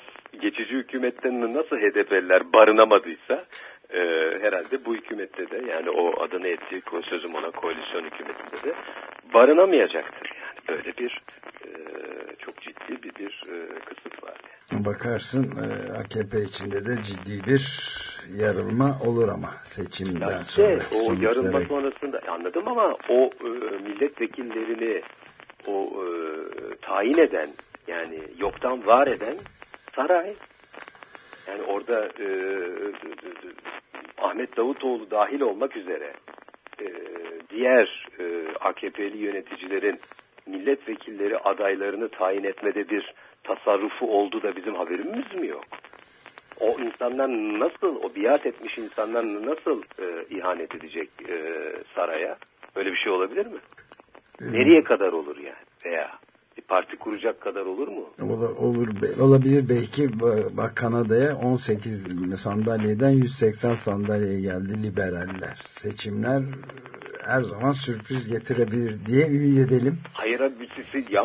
geçici hükümetten nasıl HDP'liler barınamadıysa e, herhalde bu hükümette de yani o adını ettiği sözüm ona koalisyon hükümetinde de barınamayacaktır yani böyle bir e, çok ciddi bir, bir e, kısıt var. Yani. Bakarsın e, AKP içinde de ciddi bir yarılma olur ama seçimden ya işte, sonra. O yarılma sonrasında anladım ama o e, milletvekillerini o e, tayin eden yani yoktan var eden saray. Yani orada e, Ahmet Davutoğlu dahil olmak üzere e, diğer e, AKP'li yöneticilerin milletvekilleri adaylarını tayin etmede bir tasarrufu oldu da bizim haberimiz mi yok? O insanlar nasıl, o biat etmiş insanlar nasıl e, ihanet edecek e, saraya? Böyle bir şey olabilir mi? Nereye kadar olur yani? Veya bir parti kuracak kadar olur mu? Olur, olur olabilir belki bak Kanada'ya 18 sandalyeden 180 sandalyeye geldi liberaller. Seçimler her zaman sürpriz getirebilir diye ümit edelim. Hayır abi siz, ya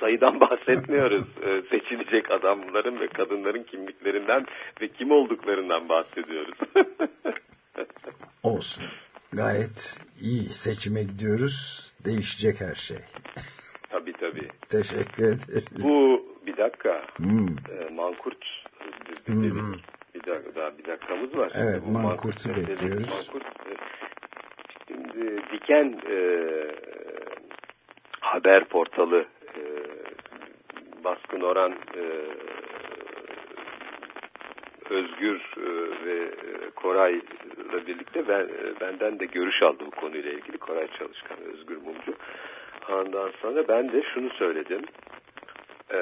sayıdan bahsetmiyoruz. Ee, seçilecek adamların ve kadınların kimliklerinden ve kim olduklarından bahsediyoruz. Olsun. Gayet iyi seçime gidiyoruz. Değişecek her şey. Tabii tabii. Teşekkür ederim. Bu bir dakika. Hmm. E, mankurt hmm. bir dakika daha bir dakikamız var. Evet Bu mankurtu mankurt bekliyoruz. Mankurt, e, şimdi Diken e, haber portalı e, Baskın Oran e, Özgür e, ve e, Koray ile birlikte ben, e, benden de görüş aldı bu konuyla ilgili. Koray Çalışkan, Özgür Mumcu. Ondan sonra ben de şunu söyledim. Ee,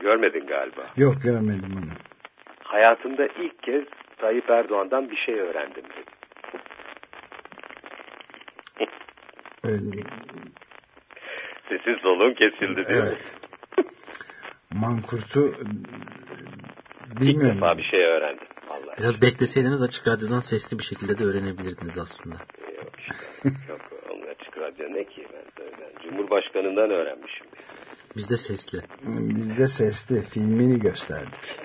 görmedin galiba. Yok görmedim onu. Hayatımda ilk kez Tayyip Erdoğan'dan bir şey öğrendim dedim. Sesin soluğun kesildi diyor. Evet. Mankurtu bilmiyorum. İlk defa bir şey öğrendim. Vallahi. Biraz bekleseydiniz açık radyodan sesli bir şekilde de öğrenebilirdiniz aslında. Yok işte. Yok, onun açık radyo ne ki? Ben, ben Cumhurbaşkanından öğrenmişim. Bizde sesli. Bizde sesli. Filmini gösterdik.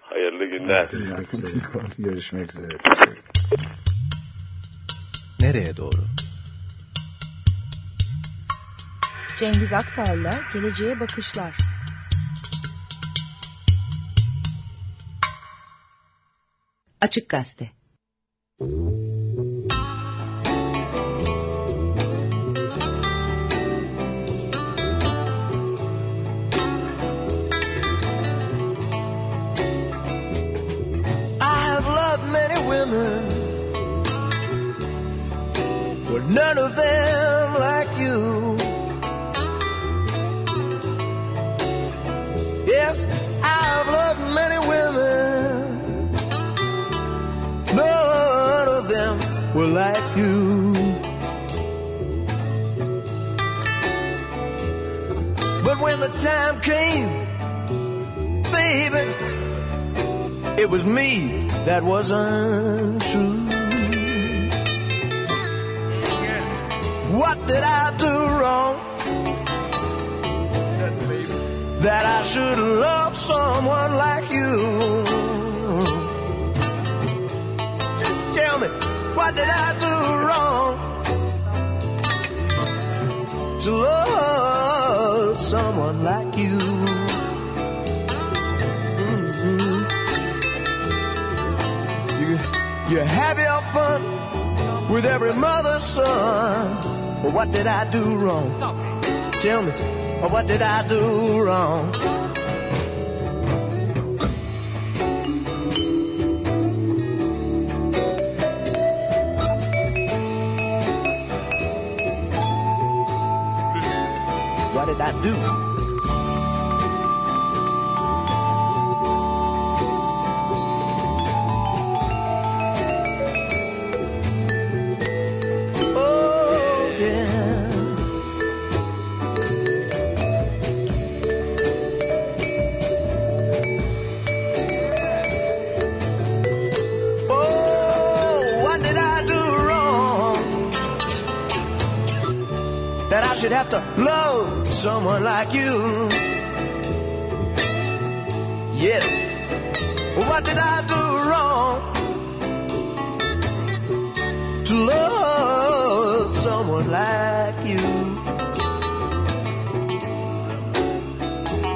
Hayırlı günler. Görüşmek üzere. Görüşmek üzere. Nereye doğru? Cengiz Aktar'la Geleceğe Bakışlar. Açık Gazete time came, baby, it was me that was untrue. What did I do wrong? That I should love someone like you. Tell me, what did I do wrong? To love someone like you. Mhm. You, you have your fun with every mother's son. But what did I do wrong? Tell me, what did I do wrong? Do? Oh, yeah. Oh, what did I do wrong? That I should have to love someone like you. Yes. What did I do wrong? To love someone like you.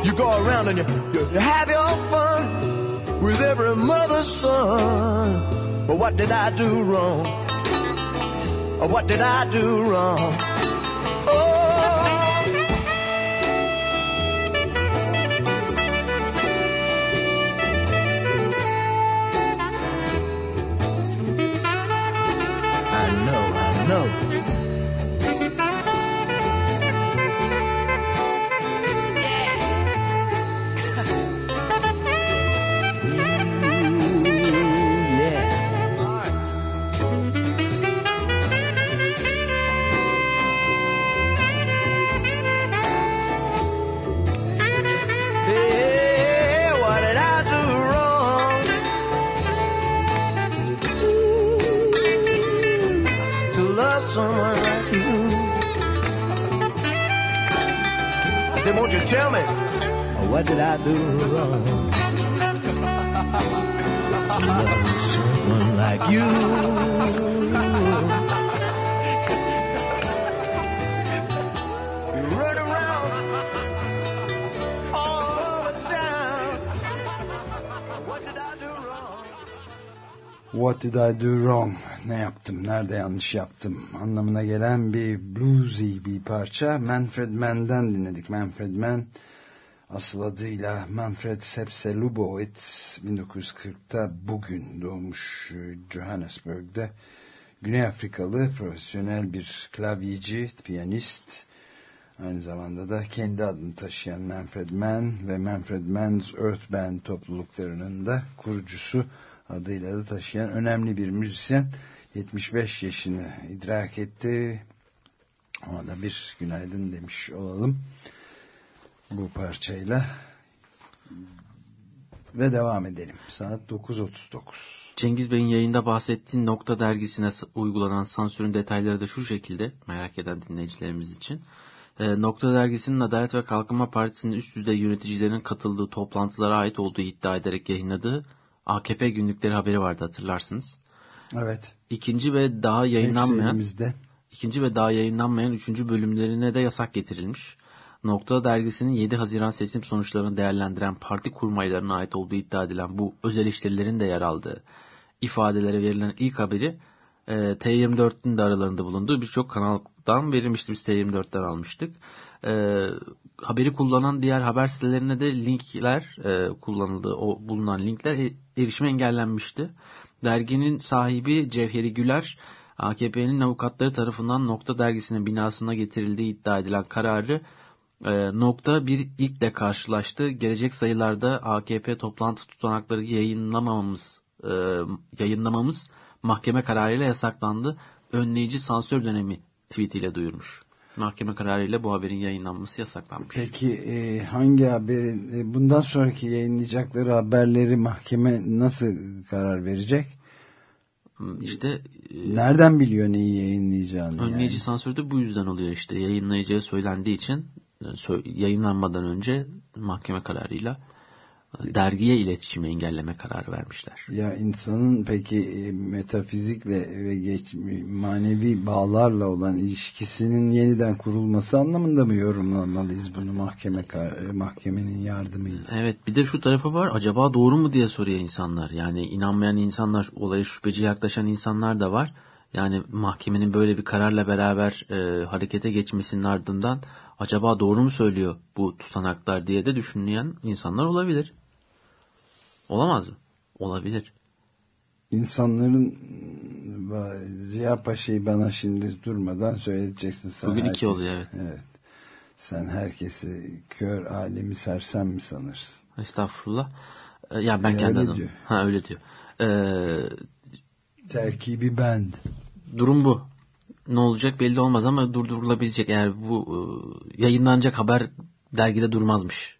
You go around and you, you have your fun with every mother's son. But what did I do wrong? What did I do wrong? What did I do wrong? Ne yaptım, nerede yanlış yaptım anlamına gelen bir bluesy bir parça. Manfred Mann'den dinledik. Manfred Mann asıl adıyla Manfred Sepse Lubowitz 1940'ta bugün doğmuş e, Johannesburg'da. Güney Afrikalı profesyonel bir klavyeci, piyanist. Aynı zamanda da kendi adını taşıyan Manfred Mann ve Manfred Mann's Earth Band topluluklarının da kurucusu adıyla da taşıyan önemli bir müzisyen 75 yaşını idrak etti. Ona da bir günaydın demiş olalım bu parçayla ve devam edelim. Saat 9.39. Cengiz Bey'in yayında bahsettiği Nokta dergisine uygulanan sansürün detayları da şu şekilde merak eden dinleyicilerimiz için. E, Nokta dergisinin Adalet ve Kalkınma Partisi'nin üst düzey yöneticilerinin katıldığı toplantılara ait olduğu iddia ederek yayınladığı AKP günlükleri haberi vardı hatırlarsınız. Evet. İkinci ve daha yayınlanmayan ikinci ve daha yayınlanmayan üçüncü bölümlerine de yasak getirilmiş. Nokta dergisinin 7 Haziran seçim sonuçlarını değerlendiren parti kurmaylarına ait olduğu iddia edilen bu öz eleştirilerin de yer aldığı ifadelere verilen ilk haberi e, T24'ün de aralarında bulunduğu birçok kanaldan verilmişti. Biz T24'ten almıştık. E, haberi kullanan diğer haber sitelerine de linkler e, kullanıldı. O bulunan linkler e, erişime engellenmişti. Derginin sahibi Cevheri Güler AKP'nin avukatları tarafından Nokta dergisinin binasına getirildiği iddia edilen kararı e, Nokta bir ilkle karşılaştı. Gelecek sayılarda AKP toplantı tutanakları yayınlamamamız e, yayınlamamız mahkeme kararıyla yasaklandı. Önleyici sansür dönemi tweetiyle duyurmuş. Mahkeme kararıyla bu haberin yayınlanması yasaklanmış. Peki e, hangi haberin e, bundan sonraki yayınlayacakları haberleri mahkeme nasıl karar verecek? Hmm, İşte e, Nereden biliyor neyi yayınlayacağını? önleyici yani? sansür de bu yüzden oluyor işte. Yayınlayacağı söylendiği için e, yayınlanmadan önce mahkeme kararıyla dergiye iletişimi engelleme kararı vermişler. Ya insanın peki e, metafizikle ve geç, manevi bağlarla olan ilişkisinin yeniden kurulması anlamında mı yorumlamalıyız bunu mahkeme e, mahkemenin yardımıyla? Evet bir de şu tarafı var acaba doğru mu diye soruyor insanlar. Yani inanmayan insanlar olaya şüpheci yaklaşan insanlar da var. Yani mahkemenin böyle bir kararla beraber e, harekete geçmesinin ardından acaba doğru mu söylüyor bu tutanaklar diye de düşünleyen insanlar olabilir. Olamaz mı? Olabilir. İnsanların Ziya Paşa'yı bana şimdi durmadan söyleyeceksin. Sen Bugün iki herkes- oluyor evet. Evet. Sen herkesi kör alemi sersem mi sanırsın? Estağfurullah. E, ya ben Öyle kendi. Ha öyle diyor. E, Terkibi bend. durum bu. Ne olacak belli olmaz ama durdurulabilecek eğer bu e, yayınlanacak haber dergide durmazmış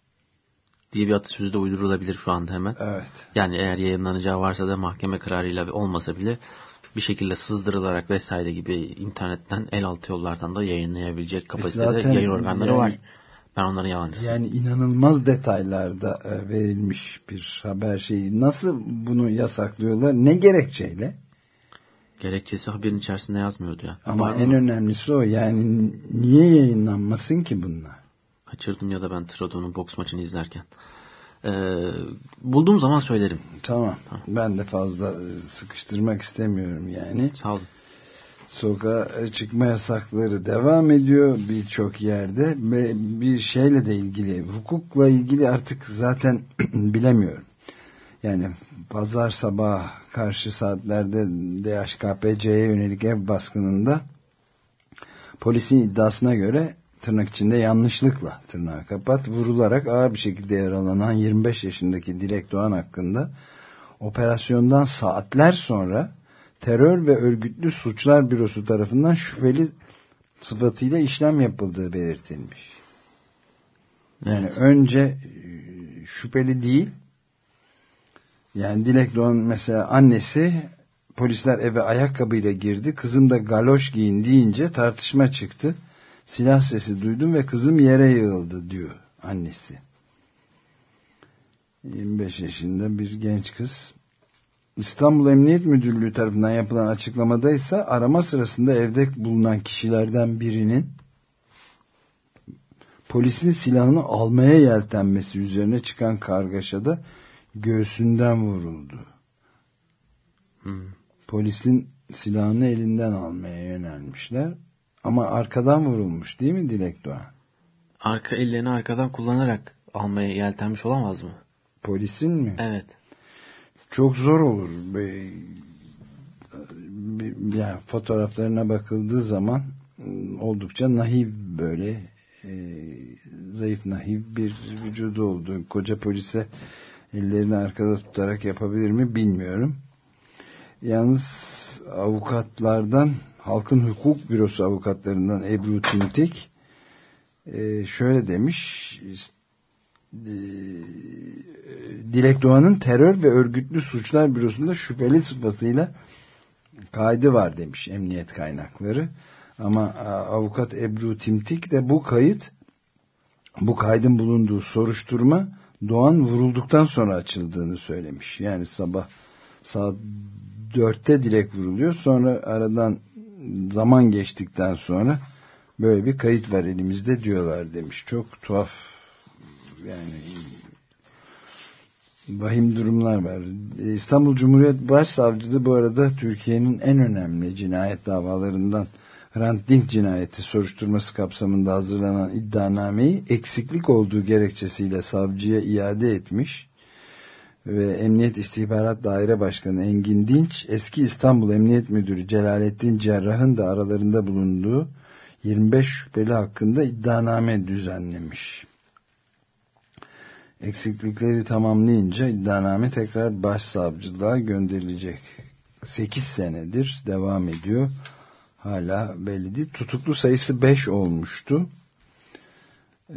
diye bir atasözü de uydurulabilir şu anda hemen. Evet. Yani eğer yayınlanacağı varsa da mahkeme kararıyla olmasa bile bir şekilde sızdırılarak vesaire gibi internetten el altı yollardan da yayınlayabilecek kapasitede zaten yayın organları yani- var. Ben onların yalancısıyım. Yani inanılmaz detaylarda e, verilmiş bir haber şeyi. Nasıl bunu yasaklıyorlar? Ne gerekçeyle? Gerekçesi haberin içerisinde yazmıyordu ya. Ama Var mı? en önemlisi o. Yani niye yayınlanmasın ki bunlar? Kaçırdım ya da ben Trabzon'un boks maçını izlerken. Ee, bulduğum zaman söylerim. Tamam. Ben de fazla e, sıkıştırmak istemiyorum yani. Sağ olun. Sokağa çıkma yasakları devam ediyor birçok yerde ve bir şeyle de ilgili hukukla ilgili artık zaten bilemiyorum. Yani pazar sabah karşı saatlerde DHKPC'ye yönelik ev baskınında polisin iddiasına göre tırnak içinde yanlışlıkla tırnağı kapat vurularak ağır bir şekilde yaralanan 25 yaşındaki Dilek Doğan hakkında operasyondan saatler sonra terör ve örgütlü suçlar bürosu tarafından şüpheli sıfatıyla işlem yapıldığı belirtilmiş. Yani Evet. önce e, şüpheli değil yani Dilek Doğan mesela annesi polisler eve ayakkabıyla girdi kızım da galoş giyin deyince tartışma çıktı silah sesi duydum ve kızım yere yığıldı diyor annesi 25 yaşında bir genç kız İstanbul Emniyet Müdürlüğü tarafından yapılan açıklamada ise arama sırasında evde bulunan kişilerden birinin polisin silahını almaya yeltenmesi üzerine çıkan kargaşada göğsünden vuruldu. Hmm. Polisin silahını elinden almaya yönelmişler. Ama arkadan vurulmuş değil mi Dilek Doğan? Arka ellerini arkadan kullanarak almaya yeltenmiş olamaz mı? Polisin mi? Evet. Çok zor olur. Yani fotoğraflarına bakıldığı zaman ıı, oldukça nahiv böyle e, zayıf nahiv bir vücudu oldu. Koca polise ellerini arkada tutarak yapabilir mi bilmiyorum. Yalnız avukatlardan Halkın Hukuk Bürosu avukatlarından Ebru Tintik e, şöyle demiş e, Dilek Doğan'ın terör ve örgütlü suçlar bürosunda şüpheli sıfatıyla kaydı var demiş emniyet kaynakları. Ama avukat Ebru Timtik de bu kayıt bu kaydın bulunduğu soruşturma Doğan vurulduktan sonra açıldığını söylemiş. Yani sabah saat dörtte Dilek vuruluyor. Sonra aradan zaman geçtikten sonra böyle bir kayıt var elimizde diyorlar demiş. Çok tuhaf yani vahim durumlar var. İstanbul Cumhuriyet Başsavcılığı bu arada Türkiye'nin en önemli cinayet davalarından Hrant Dink cinayeti soruşturması kapsamında hazırlanan iddianameyi eksiklik olduğu gerekçesiyle savcıya iade etmiş ve Emniyet İstihbarat Daire Başkanı Engin Dinç eski İstanbul Emniyet Müdürü Celalettin Cerrah'ın da aralarında bulunduğu 25 şüpheli hakkında iddianame düzenlemiş. Eksiklikleri tamamlayınca iddianame tekrar başsavcılığa gönderilecek. 8 senedir devam ediyor hala belli değil. Tutuklu sayısı 5 olmuştu. Ee,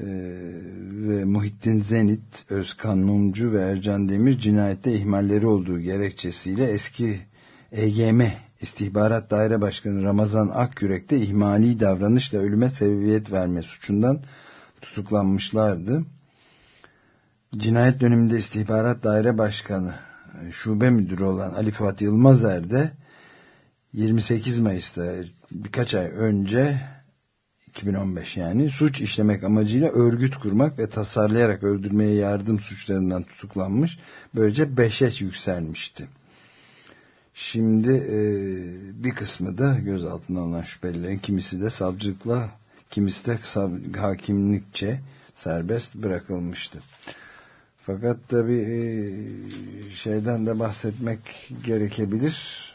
ve Muhittin Zenit, Özkan Mumcu ve Ercan Demir cinayette ihmalleri olduğu gerekçesiyle eski EGM İstihbarat Daire Başkanı Ramazan Akyürek de ihmali davranışla ölüme sebebiyet verme suçundan tutuklanmışlardı. Cinayet döneminde İstihbarat Daire Başkanı Şube Müdürü olan Ali Fuat Yılmazer de 28 Mayıs'ta birkaç ay önce 2015 yani suç işlemek amacıyla örgüt kurmak ve tasarlayarak öldürmeye yardım suçlarından tutuklanmış. Böylece beşe yükselmişti. Şimdi e, bir kısmı da gözaltına alınan şüphelilerin kimisi de savcılıkla kimisi de hakimlikçe serbest bırakılmıştı. Fakat tabi e, şeyden de bahsetmek gerekebilir.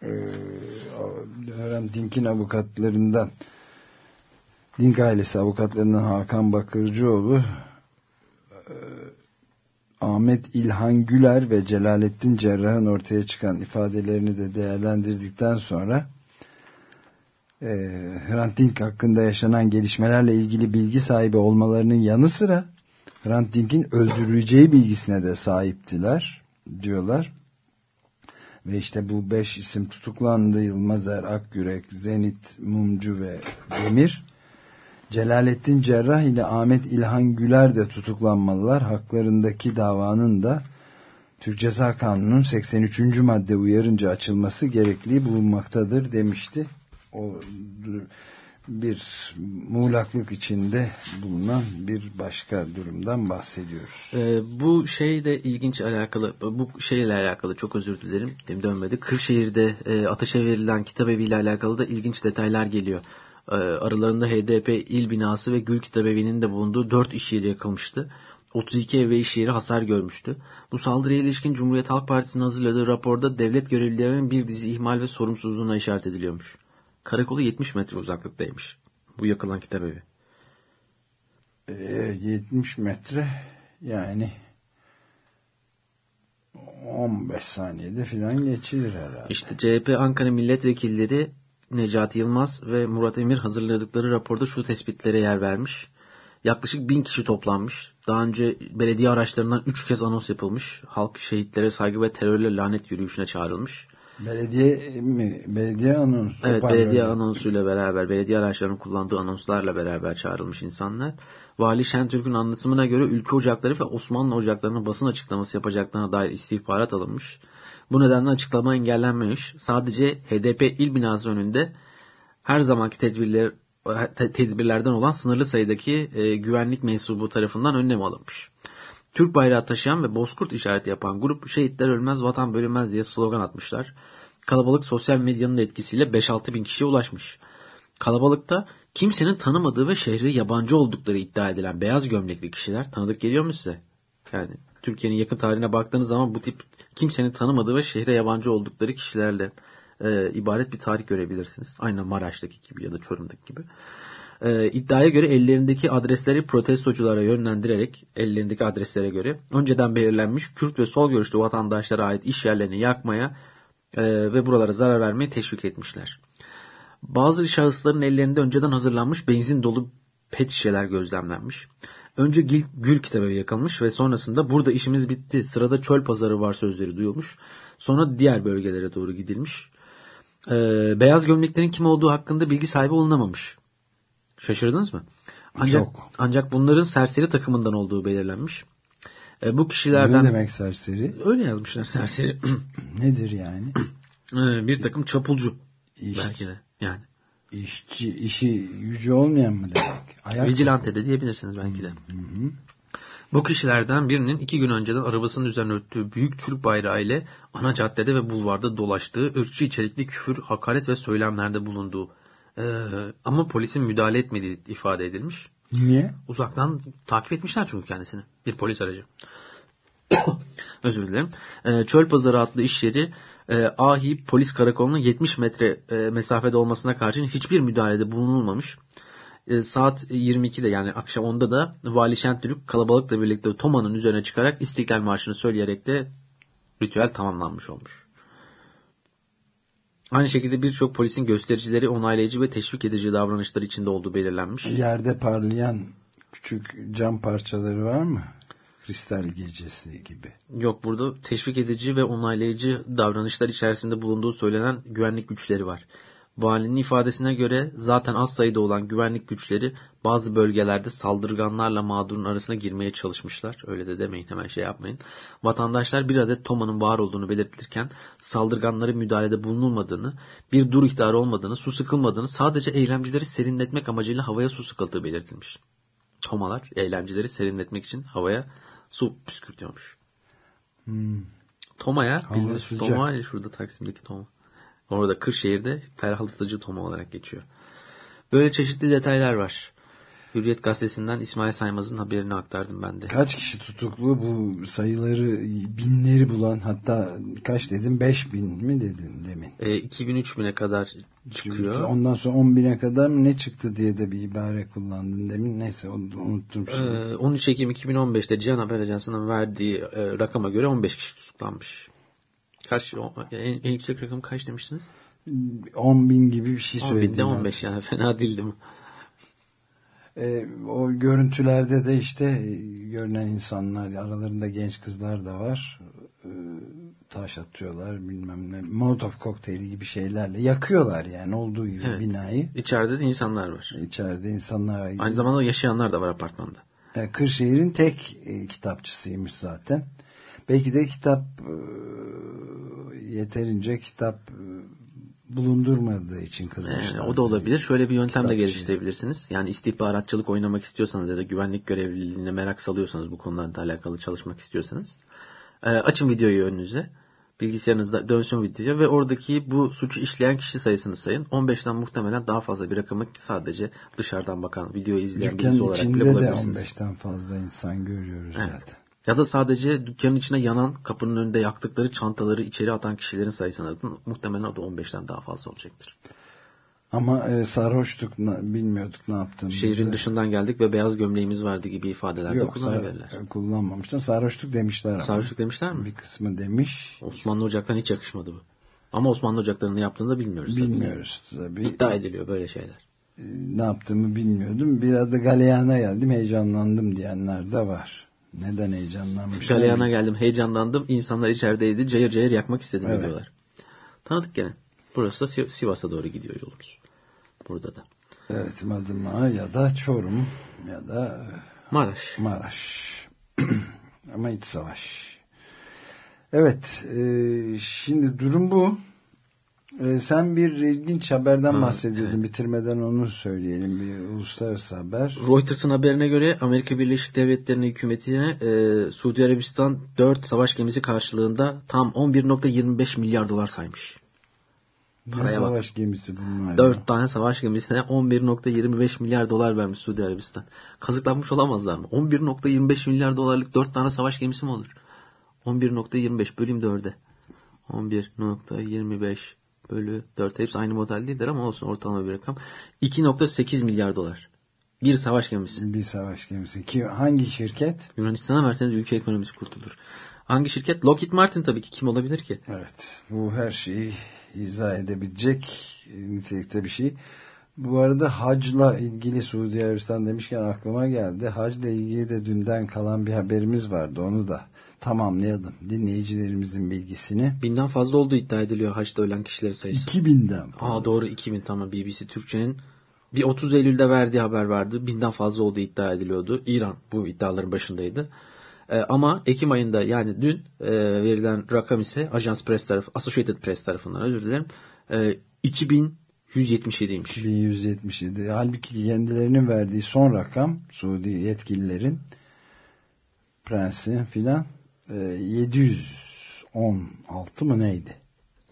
Hrant e, Dink'in avukatlarından Dink ailesi avukatlarından Hakan Bakırcıoğlu e, Ahmet İlhan Güler ve Celalettin Cerrah'ın ortaya çıkan ifadelerini de değerlendirdikten sonra e, Hrant Dink hakkında yaşanan gelişmelerle ilgili bilgi sahibi olmalarının yanı sıra Hrant Dink'in öldürüleceği bilgisine de sahiptiler diyorlar. Ve işte bu beş isim tutuklandı. Yılmazer, Akgürek, Zenit, Mumcu ve Demir. Celalettin Cerrah ile Ahmet İlhan Güler de tutuklanmalılar. Haklarındaki davanın da Türk Ceza Kanunu'nun 83. madde uyarınca açılması gerekliliği bulunmaktadır demişti. O bir muğlaklık içinde bulunan bir başka durumdan bahsediyoruz. Ee, bu şey de ilginç alakalı, bu şeyle alakalı çok özür dilerim, dönmedi. Kırşehir'de e, ateşe verilen kitap eviyle alakalı da ilginç detaylar geliyor. E, aralarında HDP il binası ve Gül Kitabevi'nin de bulunduğu 4 iş yeri yakılmıştı. 32 ev ve iş yeri hasar görmüştü. Bu saldırıya ilişkin Cumhuriyet Halk Partisi'nin hazırladığı raporda devlet görevlilerinin bir dizi ihmal ve sorumsuzluğuna işaret ediliyormuş. Karakolu 70 metre uzaklıktaymış. Bu yakılan kitap evi. E, 70 metre yani 15 saniyede filan geçilir herhalde. İşte CHP Ankara milletvekilleri Necati Yılmaz ve Murat Emir hazırladıkları raporda şu tespitlere yer vermiş. Yaklaşık bin kişi toplanmış. Daha önce belediye araçlarından üç kez anons yapılmış. Halk şehitlere saygı ve terörle lanet yürüyüşüne çağrılmış. Belediye mi? Belediye anonsu. Evet belediye anonsuyla beraber, belediye araçlarının kullandığı anonslarla beraber çağrılmış insanlar. Vali Şentürk'ün anlatımına göre ülke ocakları ve Osmanlı ocaklarının basın açıklaması yapacaklarına dair istihbarat alınmış. Bu nedenle açıklama engellenmemiş. Sadece HDP il binası önünde her zamanki tedbirler tedbirlerden olan sınırlı sayıdaki e, güvenlik mensubu tarafından önlem alınmış. Türk bayrağı taşıyan ve bozkurt işareti yapan grup şehitler ölmez vatan bölünmez diye slogan atmışlar. Kalabalık sosyal medyanın etkisiyle 5-6 bin kişiye ulaşmış. Kalabalıkta kimsenin tanımadığı ve şehri yabancı oldukları iddia edilen beyaz gömlekli kişiler tanıdık geliyor mu size? Yani Türkiye'nin yakın tarihine baktığınız zaman bu tip kimsenin tanımadığı ve şehre yabancı oldukları kişilerle e, ibaret bir tarih görebilirsiniz. Aynı Maraş'taki gibi ya da Çorum'daki gibi. E, iddiaya göre ellerindeki adresleri protestoculara yönlendirerek ellerindeki adreslere göre önceden belirlenmiş Kürt ve sol görüşlü vatandaşlara ait iş yerlerini yakmaya e, ve buralara zarar vermeye teşvik etmişler. Bazı şahısların ellerinde önceden hazırlanmış benzin dolu pet şişeler gözlemlenmiş. Önce Gül, Gül kitabı yakılmış ve sonrasında burada işimiz bitti sırada çöl pazarı var sözleri duyulmuş. Sonra diğer bölgelere doğru gidilmiş. Ee, beyaz gömleklerin kim olduğu hakkında bilgi sahibi olunamamış. Şaşırdınız mı? Ancak, Çok. ancak bunların serseri takımından olduğu belirlenmiş. E, bu kişilerden... Ne demek serseri? Öyle yazmışlar serseri. Nedir yani? e, bir takım çapulcu. İş, belki de yani. İşçi, işi yüce olmayan mı demek? Ayak Vigilante de diyebilirsiniz belki de. Hı hı. Bu kişilerden birinin iki gün önceden arabasının üzerine örttüğü büyük Türk bayrağı ile ana caddede ve bulvarda dolaştığı ırkçı içerikli küfür, hakaret ve söylemlerde bulunduğu ee, ama polisin müdahale etmediği ifade edilmiş. Niye? Uzaktan takip etmişler çünkü kendisini. Bir polis aracı. Özür dilerim. Ee, Çöl Pazarı adlı iş yeri e, Ahi polis karakolunun 70 metre e, mesafede olmasına karşın hiçbir müdahalede bulunulmamış. E, saat 22'de yani akşam 10'da da Vali Şentürk kalabalıkla birlikte Toma'nın üzerine çıkarak İstiklal Marşı'nı söyleyerek de ritüel tamamlanmış olmuş. Aynı şekilde birçok polisin göstericileri onaylayıcı ve teşvik edici davranışları içinde olduğu belirlenmiş. Yerde parlayan küçük cam parçaları var mı? Kristal gecesi gibi. Yok burada teşvik edici ve onaylayıcı davranışlar içerisinde bulunduğu söylenen güvenlik güçleri var. Valinin ifadesine göre zaten az sayıda olan güvenlik güçleri bazı bölgelerde saldırganlarla mağdurun arasına girmeye çalışmışlar. Öyle de demeyin hemen şey yapmayın. Vatandaşlar bir adet Toma'nın var olduğunu belirtirken saldırganları müdahalede bulunulmadığını, bir dur ihtarı olmadığını, su sıkılmadığını sadece eylemcileri serinletmek amacıyla havaya su sıkıldığı belirtilmiş. Tomalar eylemcileri serinletmek için havaya su püskürtüyormuş. Hmm. Toma'ya bildiğiniz. Toma şurada Taksim'deki Toma. Orada Kırşehir'de ferahlatıcı Toma olarak geçiyor. Böyle çeşitli detaylar var. Hürriyet gazetesinden İsmail Saymaz'ın haberini aktardım ben de. Kaç kişi tutuklu bu sayıları binleri bulan hatta kaç dedim 5 bin mi dedin demin? E, 2000-3000'e kadar çıkıyor. Ondan sonra 10 bine kadar mı ne çıktı diye de bir ibare kullandın demin. Neyse onu unuttum şimdi. Ee, 13 Ekim 2015'te Cihan Haber Ajansı'nın verdiği e, rakama göre 15 kişi tutuklanmış. Kaç, en, en yüksek rakam kaç demiştiniz? 10 bin gibi bir şey 10 söyledin. binde 15 yani fena değildi mi? E, o görüntülerde de işte görünen insanlar aralarında genç kızlar da var. E, taş atıyorlar bilmem ne. Molotov kokteyli gibi şeylerle yakıyorlar yani olduğu gibi Evet. binayı. İçeride de insanlar var. İçeride insanlar var. Aynı zamanda yaşayanlar da var apartmanda. E, Kırşehir'in tek e, kitapçısıymış zaten. Belki de kitap e, yeterince kitap e, bulundurmadığı için kızmışlar. Ee, o da olabilir. Şöyle bir yöntem de geliştirebilirsiniz. Yani istihbaratçılık oynamak istiyorsanız ya da güvenlik görevliliğine merak salıyorsanız bu konularla alakalı çalışmak istiyorsanız e, açın videoyu önünüze. Bilgisayarınızda dönsün video ve oradaki bu suçu işleyen kişi sayısını sayın. 15'ten muhtemelen daha fazla bir rakamı sadece dışarıdan bakan, videoyu izleyen birisi Dükkanın olarak bile içinde de bulabilirsiniz. 15'ten fazla insan görüyoruz Evet. zaten. Ya da sadece dükkanın içine yanan, kapının önünde yaktıkları çantaları içeri atan kişilerin sayısını atın. Muhtemelen o da 15'ten daha fazla olacaktır. Ama e, sarhoştuk bilmiyorduk ne yaptığımızı. Şehrin dışından geldik ve beyaz gömleğimiz vardı gibi ifadeler de Yok kullanabilirler. sar- kullanmamışlar. Sarhoştuk demişler ama. Demişler mi? Bir kısmı demiş. Osmanlı ocaklarına hiç yakışmadı bu. Ama Osmanlı ocaklarının ne yaptığını da bilmiyoruz. tabii. Bilmiyoruz tabii. İddia ediliyor böyle şeyler. E, ne yaptığımı bilmiyordum. Biraz da galeyana geldim heyecanlandım diyenler de var. Neden heyecanlanmışlar? Galeyana geldim, heyecanlandım. İnsanlar içerideydi, cayır cayır yakmak istedim Evet. diyorlar. Tanıdık gene. Burası da Si- Sivas'a doğru gidiyor yolumuz. Burada da. Evet Madıma ya da Çorum ya da Maraş. Maraş. Ama iç savaş. Evet e, şimdi durum bu. E, sen bir ilginç haberden Ha, bahsediyordun. Bitirmeden onu söyleyelim. Bir uluslararası haber. Reuters'ın haberine göre Amerika Birleşik Devletleri'nin hükümetine e, Suudi Arabistan 4 savaş gemisi karşılığında tam 11.25 milyar dolar saymış. Ne Paraya bak. savaş gemisi bunlar. 4 tane savaş gemisine 11.25 milyar dolar vermiş Suudi Arabistan. Kazıklanmış olamazlar mı? 11.25 milyar dolarlık 4 tane savaş gemisi mi olur? 11.25 bölüm 4'e. 11.25 bölü 4 hepsi aynı model değildir ama olsun ortalama bir rakam. 2.8 milyar dolar. Bir savaş gemisi. Bir savaş gemisi. Ki hangi şirket? Yunanistan'a verseniz ülke ekonomisi kurtulur. Hangi şirket? Lockheed Martin tabii ki. Kim olabilir ki? Evet. Bu her şeyi izah edebilecek nitelikte bir şey. Bu arada hacla ilgili Suudi Arabistan demişken aklıma geldi. Hacla ilgili de dünden kalan bir haberimiz vardı. Onu da tamamlayalım. Dinleyicilerimizin bilgisini. Binden fazla olduğu iddia ediliyor haçta ölen kişilerin sayısı. 2000'den fazla. Aa doğru 2000 tamam BBC Türkçe'nin bir 30 Eylül'de verdiği haber vardı. Binden fazla olduğu iddia ediliyordu. İran bu iddiaların başındaydı. Ee, ama Ekim ayında yani dün e, verilen rakam ise Ajans Press tarafı, Associated Press tarafından özür dilerim. E, 2177'ymiş. 1177. Halbuki kendilerinin verdiği son rakam Suudi yetkililerin prensi filan e, 716 mı neydi?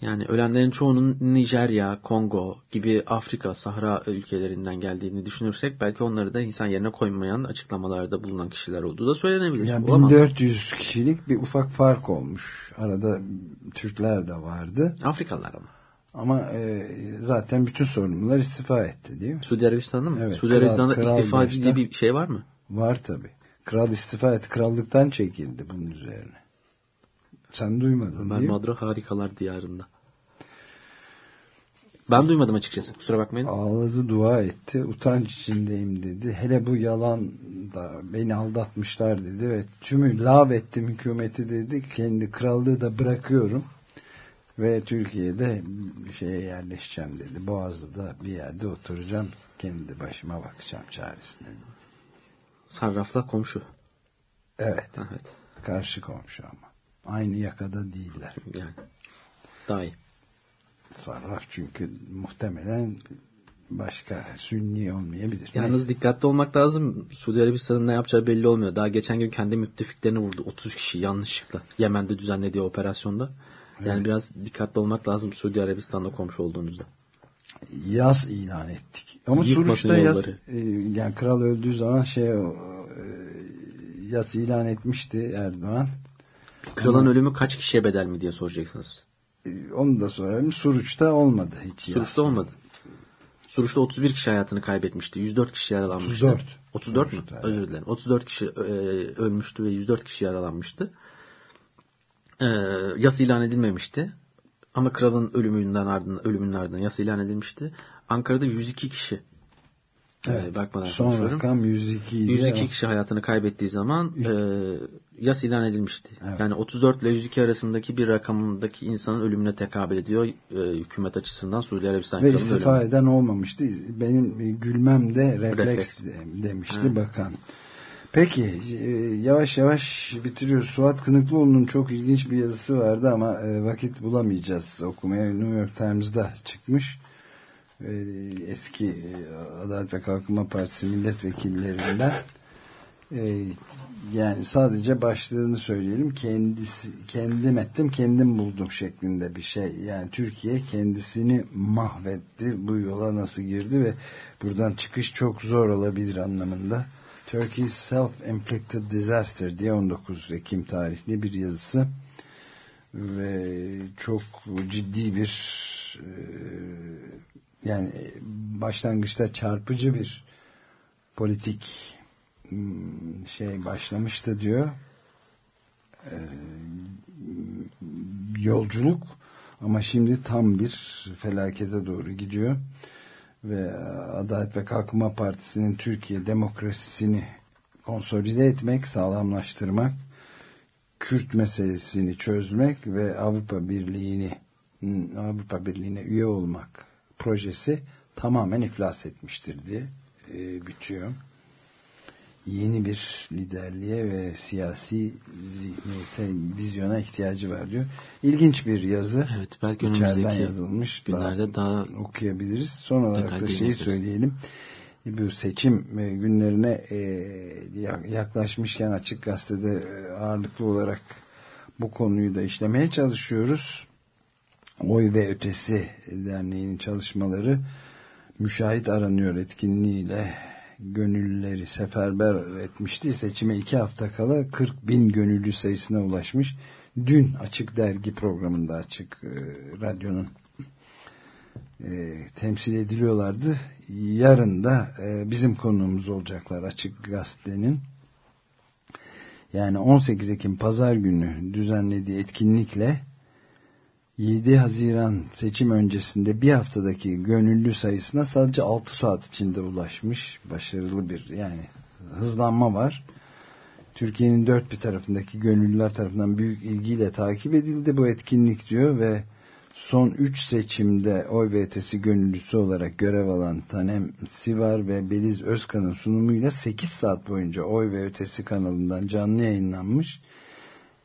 Yani ölenlerin çoğunun Nijerya, Kongo gibi Afrika, Sahra ülkelerinden geldiğini düşünürsek belki onları da insan yerine koymayan açıklamalarda bulunan kişiler olduğu da söylenebilir. Yani Olamaz. 1400 kişilik bir ufak fark olmuş. Arada Türkler de vardı. Afrikalılar ama. Ama e, zaten bütün sorumlular istifa etti değil mi? Suudi Arabistan'da mı? Evet, Suudi Arabistan'da kral istifacı diye bir şey var mı? Var tabi. Kral istifa etti. Krallıktan çekildi bunun üzerine. Sen duymadın Ben değil mi? Madra Harikalar Diyarı'nda. Ben duymadım açıkçası. Kusura bakmayın. Ağladı dua etti. Utanç içindeyim dedi. Hele bu yalan da beni aldatmışlar dedi ve tümü lav ettim hükümeti dedi. Kendi krallığı da bırakıyorum. Ve Türkiye'de şeye yerleşeceğim dedi. Boğaz'da bir yerde oturacağım. Kendi başıma bakacağım çaresine. Sarrafla komşu. Evet. Evet. Karşı komşu ama. Aynı yakada değiller. Yani. Daha iyi. Sarraf çünkü muhtemelen başka sünni olmayabilir. Yalnız Neyse. dikkatli olmak lazım. Suudi Arabistan'ın ne yapacağı belli olmuyor. Daha geçen gün kendi müttefiklerini vurdu. 30 kişi yanlışlıkla. Yemen'de düzenlediği operasyonda. Yani Evet. biraz dikkatli olmak lazım Suudi Arabistan'da komşu olduğunuzda. Yaz ilan ettik. Ama Yıkmasın Suruç'ta yaz yolları. e, yani kral öldüğü zaman şey o, e, yaz ilan etmişti Erdoğan. Kralın Ama- ölümü kaç kişiye bedel mi diye soracaksınız. E, Onu da sorarım. Suruç'ta olmadı hiç yaz. Suruç'ta olmadı. Suruç'ta 31 kişi hayatını kaybetmişti. 104 kişi yaralanmıştı. 34. 34 mü? Suruç'ta, evet. Özür dilerim. 34 kişi e, ölmüştü ve 104 kişi yaralanmıştı. E, yas ilan edilmemişti. Ama kralın ölümünden ardından ölümünün ardından yas ilan edilmişti. Ankara'da 102 kişi. Evet. E, bakmadan Son rakam 102 idi. 102 ama- kişi hayatını kaybettiği zaman e, yas ilan edilmişti. Evet. Yani 34 ile 102 arasındaki bir rakamındaki insanın ölümüne tekabül ediyor e, hükümet açısından Suudi Arabistan Ve istifa ölümü. eden olmamıştı. Benim gülmem de refleks, Refleks. de- demişti Evet. bakan. Peki e, yavaş yavaş bitiriyoruz. Suat Kınıklıoğlu'nun çok ilginç bir yazısı vardı ama e, vakit bulamayacağız okumaya. New York Times'da çıkmış. E, Eski Adalet ve Kalkınma Partisi milletvekillerinden. Yani sadece başlığını söyleyelim. Kendisi, kendim ettim, kendim buldum şeklinde bir şey. Yani Türkiye kendisini mahvetti. Bu yola nasıl girdi ve buradan çıkış çok zor olabilir anlamında. Turkey's Self-Inflicted Disaster diye 19 Ekim tarihli bir yazısı. Ve çok ciddi bir e, yani başlangıçta çarpıcı bir politik hmm, şey başlamıştı diyor. Ee, yolculuk ama şimdi tam bir felakete doğru gidiyor ve Adalet ve Kalkınma Partisi'nin Türkiye demokrasisini konsolide etmek, sağlamlaştırmak, Kürt meselesini çözmek ve Avrupa Birliği'ni Avrupa Birliği'ne üye olmak projesi tamamen iflas etmiştir diye e, bitiyor. Yeni bir liderliğe ve siyasi zihniyete, vizyona ihtiyacı var diyor. İlginç bir yazı. Evet belki önümüzdeki yazılmış. günlerde daha, okuyabiliriz. Son olarak da şeyi söyleyelim. Bu seçim e, günlerine e, ya- yaklaşmışken Açık Gazete'de e, ağırlıklı olarak bu konuyu da işlemeye çalışıyoruz. Oy ve Ötesi Derneği'nin çalışmaları müşahit aranıyor etkinliğiyle gönüllüleri seferber etmişti. Seçime iki hafta kala 40 bin gönüllü sayısına ulaşmış. Dün Açık Dergi programında Açık e, Radyo'nun e, temsil ediliyorlardı. Yarın da e, bizim konuğumuz olacaklar Açık Gazete'nin. Yani 18 Ekim Pazar günü düzenlediği etkinlikle 7 Haziran seçim öncesinde bir haftadaki gönüllü sayısına sadece 6 saat içinde ulaşmış. Başarılı bir yani hızlanma var. Türkiye'nin dört bir tarafındaki gönüllüler tarafından büyük ilgiyle takip edildi bu etkinlik diyor ve son 3 seçimde oy ve ötesi gönüllüsü olarak görev alan Tanem Sivar ve Beliz Özkan'ın sunumuyla 8 saat boyunca oy ve ötesi kanalından canlı yayınlanmış.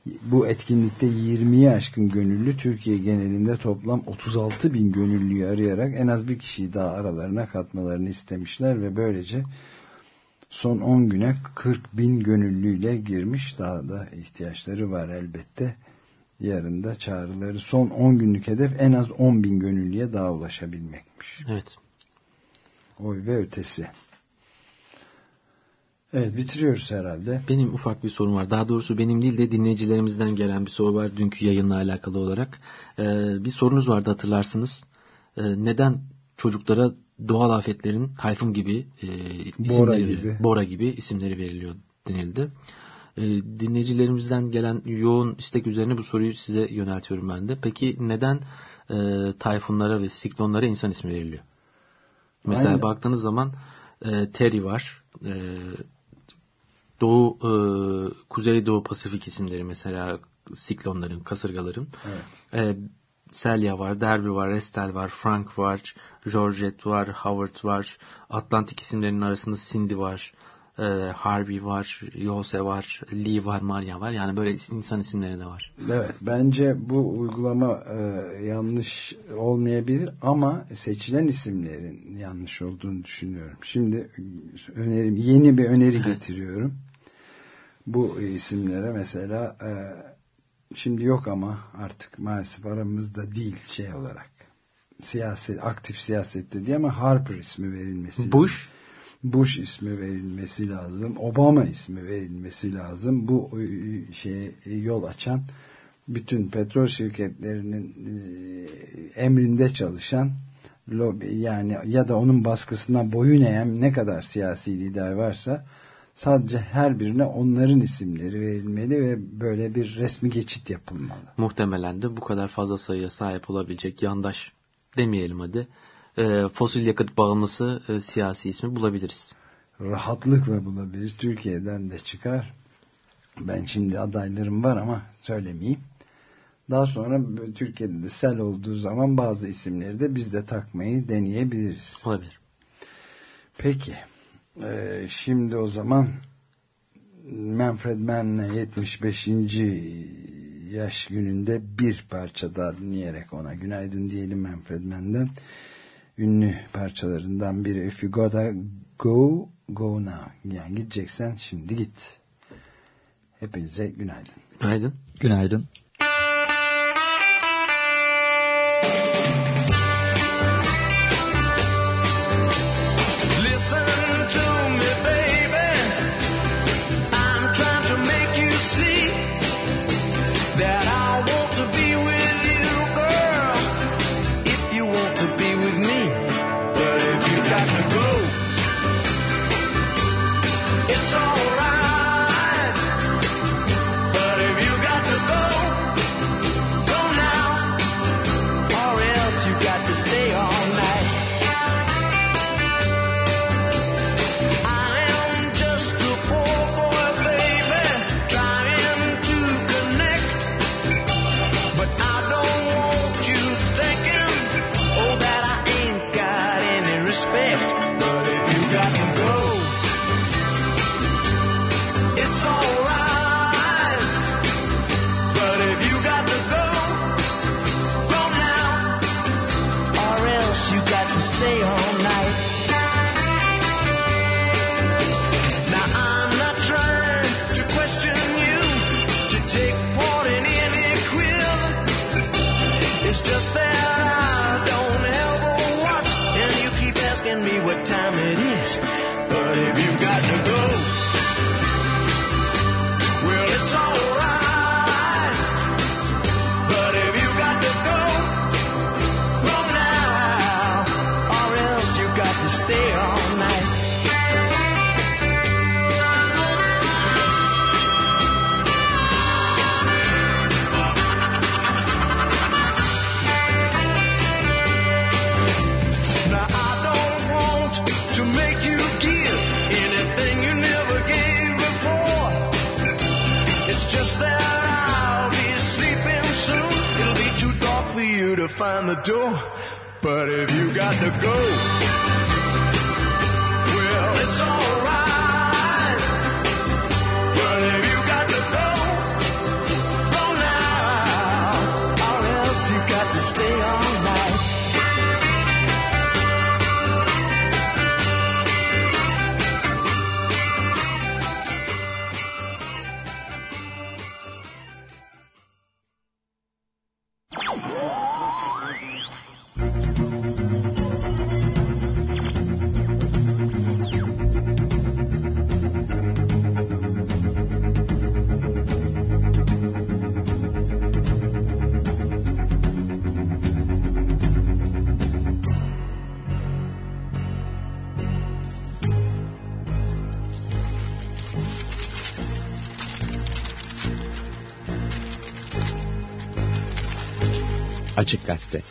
Bu etkinlikte 20'ye aşkın gönüllü Türkiye genelinde toplam 36 bin gönüllüyü arayarak en az bir kişiyi daha aralarına katmalarını istemişler ve böylece son 10 güne 40 bin gönüllüyle girmiş. Daha da ihtiyaçları var elbette. Yarın da çağrıları son 10 günlük hedef en az 10 bin gönüllüye daha ulaşabilmekmiş. Evet. Oy ve ötesi. Evet bitiriyoruz herhalde. Benim ufak bir sorum var. Daha doğrusu benim değil de dinleyicilerimizden gelen bir soru var dünkü yayınla alakalı olarak. Ee, bir sorunuz vardı hatırlarsınız. Ee, neden çocuklara doğal afetlerin Tayfun gibi e, isimleri, gibi. Bora gibi isimleri veriliyor denildi. E, dinleyicilerimizden gelen yoğun istek üzerine bu soruyu size yöneltiyorum ben de. Peki neden e, tayfunlara ve siklonlara insan ismi veriliyor? Mesela Aynen. baktığınız zaman e, Terry var. E, Doğu, e, Kuzey Doğu Pasifik isimleri mesela siklonların, kasırgaların. Evet. E, Celia var, Derby var, Estelle var, Frank var, Georgette var, Howard var. Atlantik isimlerinin arasında Cindy var, e, Harvey var, Yose var, Lee var, Maria var. Yani böyle insan isimleri de var. Evet, bence bu uygulama e, yanlış olmayabilir ama seçilen isimlerin yanlış olduğunu düşünüyorum. Şimdi önerim, yeni bir öneri getiriyorum. Bu isimlere mesela e, şimdi yok ama artık maalesef aramızda değil şey olarak siyaset aktif siyasette diye ama Harper ismi verilmesi Bush Bush ismi verilmesi lazım Obama ismi verilmesi lazım bu şey yol açan bütün petrol şirketlerinin e, emrinde çalışan lobi yani ya da onun baskısına boyun eğen ne kadar siyasi lider varsa Sadece her birine onların isimleri verilmeli ve böyle bir resmi geçit yapılmalı. Muhtemelen de bu kadar fazla sayıya sahip olabilecek yandaş demeyelim hadi. E, fosil yakıt bağımlısı e, siyasi ismi bulabiliriz. Rahatlıkla bulabiliriz. Türkiye'den de çıkar. Ben şimdi adaylarım var ama söylemeyeyim. Daha sonra Türkiye'de de sel olduğu zaman bazı isimleri de biz de takmayı deneyebiliriz. Olabilir. Peki. Ee, şimdi o zaman Manfred Mann'le 75. yaş gününde bir parça daha dinleyerek ona günaydın diyelim Manfred Mann'den. Ünlü parçalarından biri If You Gotta Go, Go Now. Yani gideceksen şimdi git. Hepinize günaydın. Günaydın. Günaydın. Açık Gazete.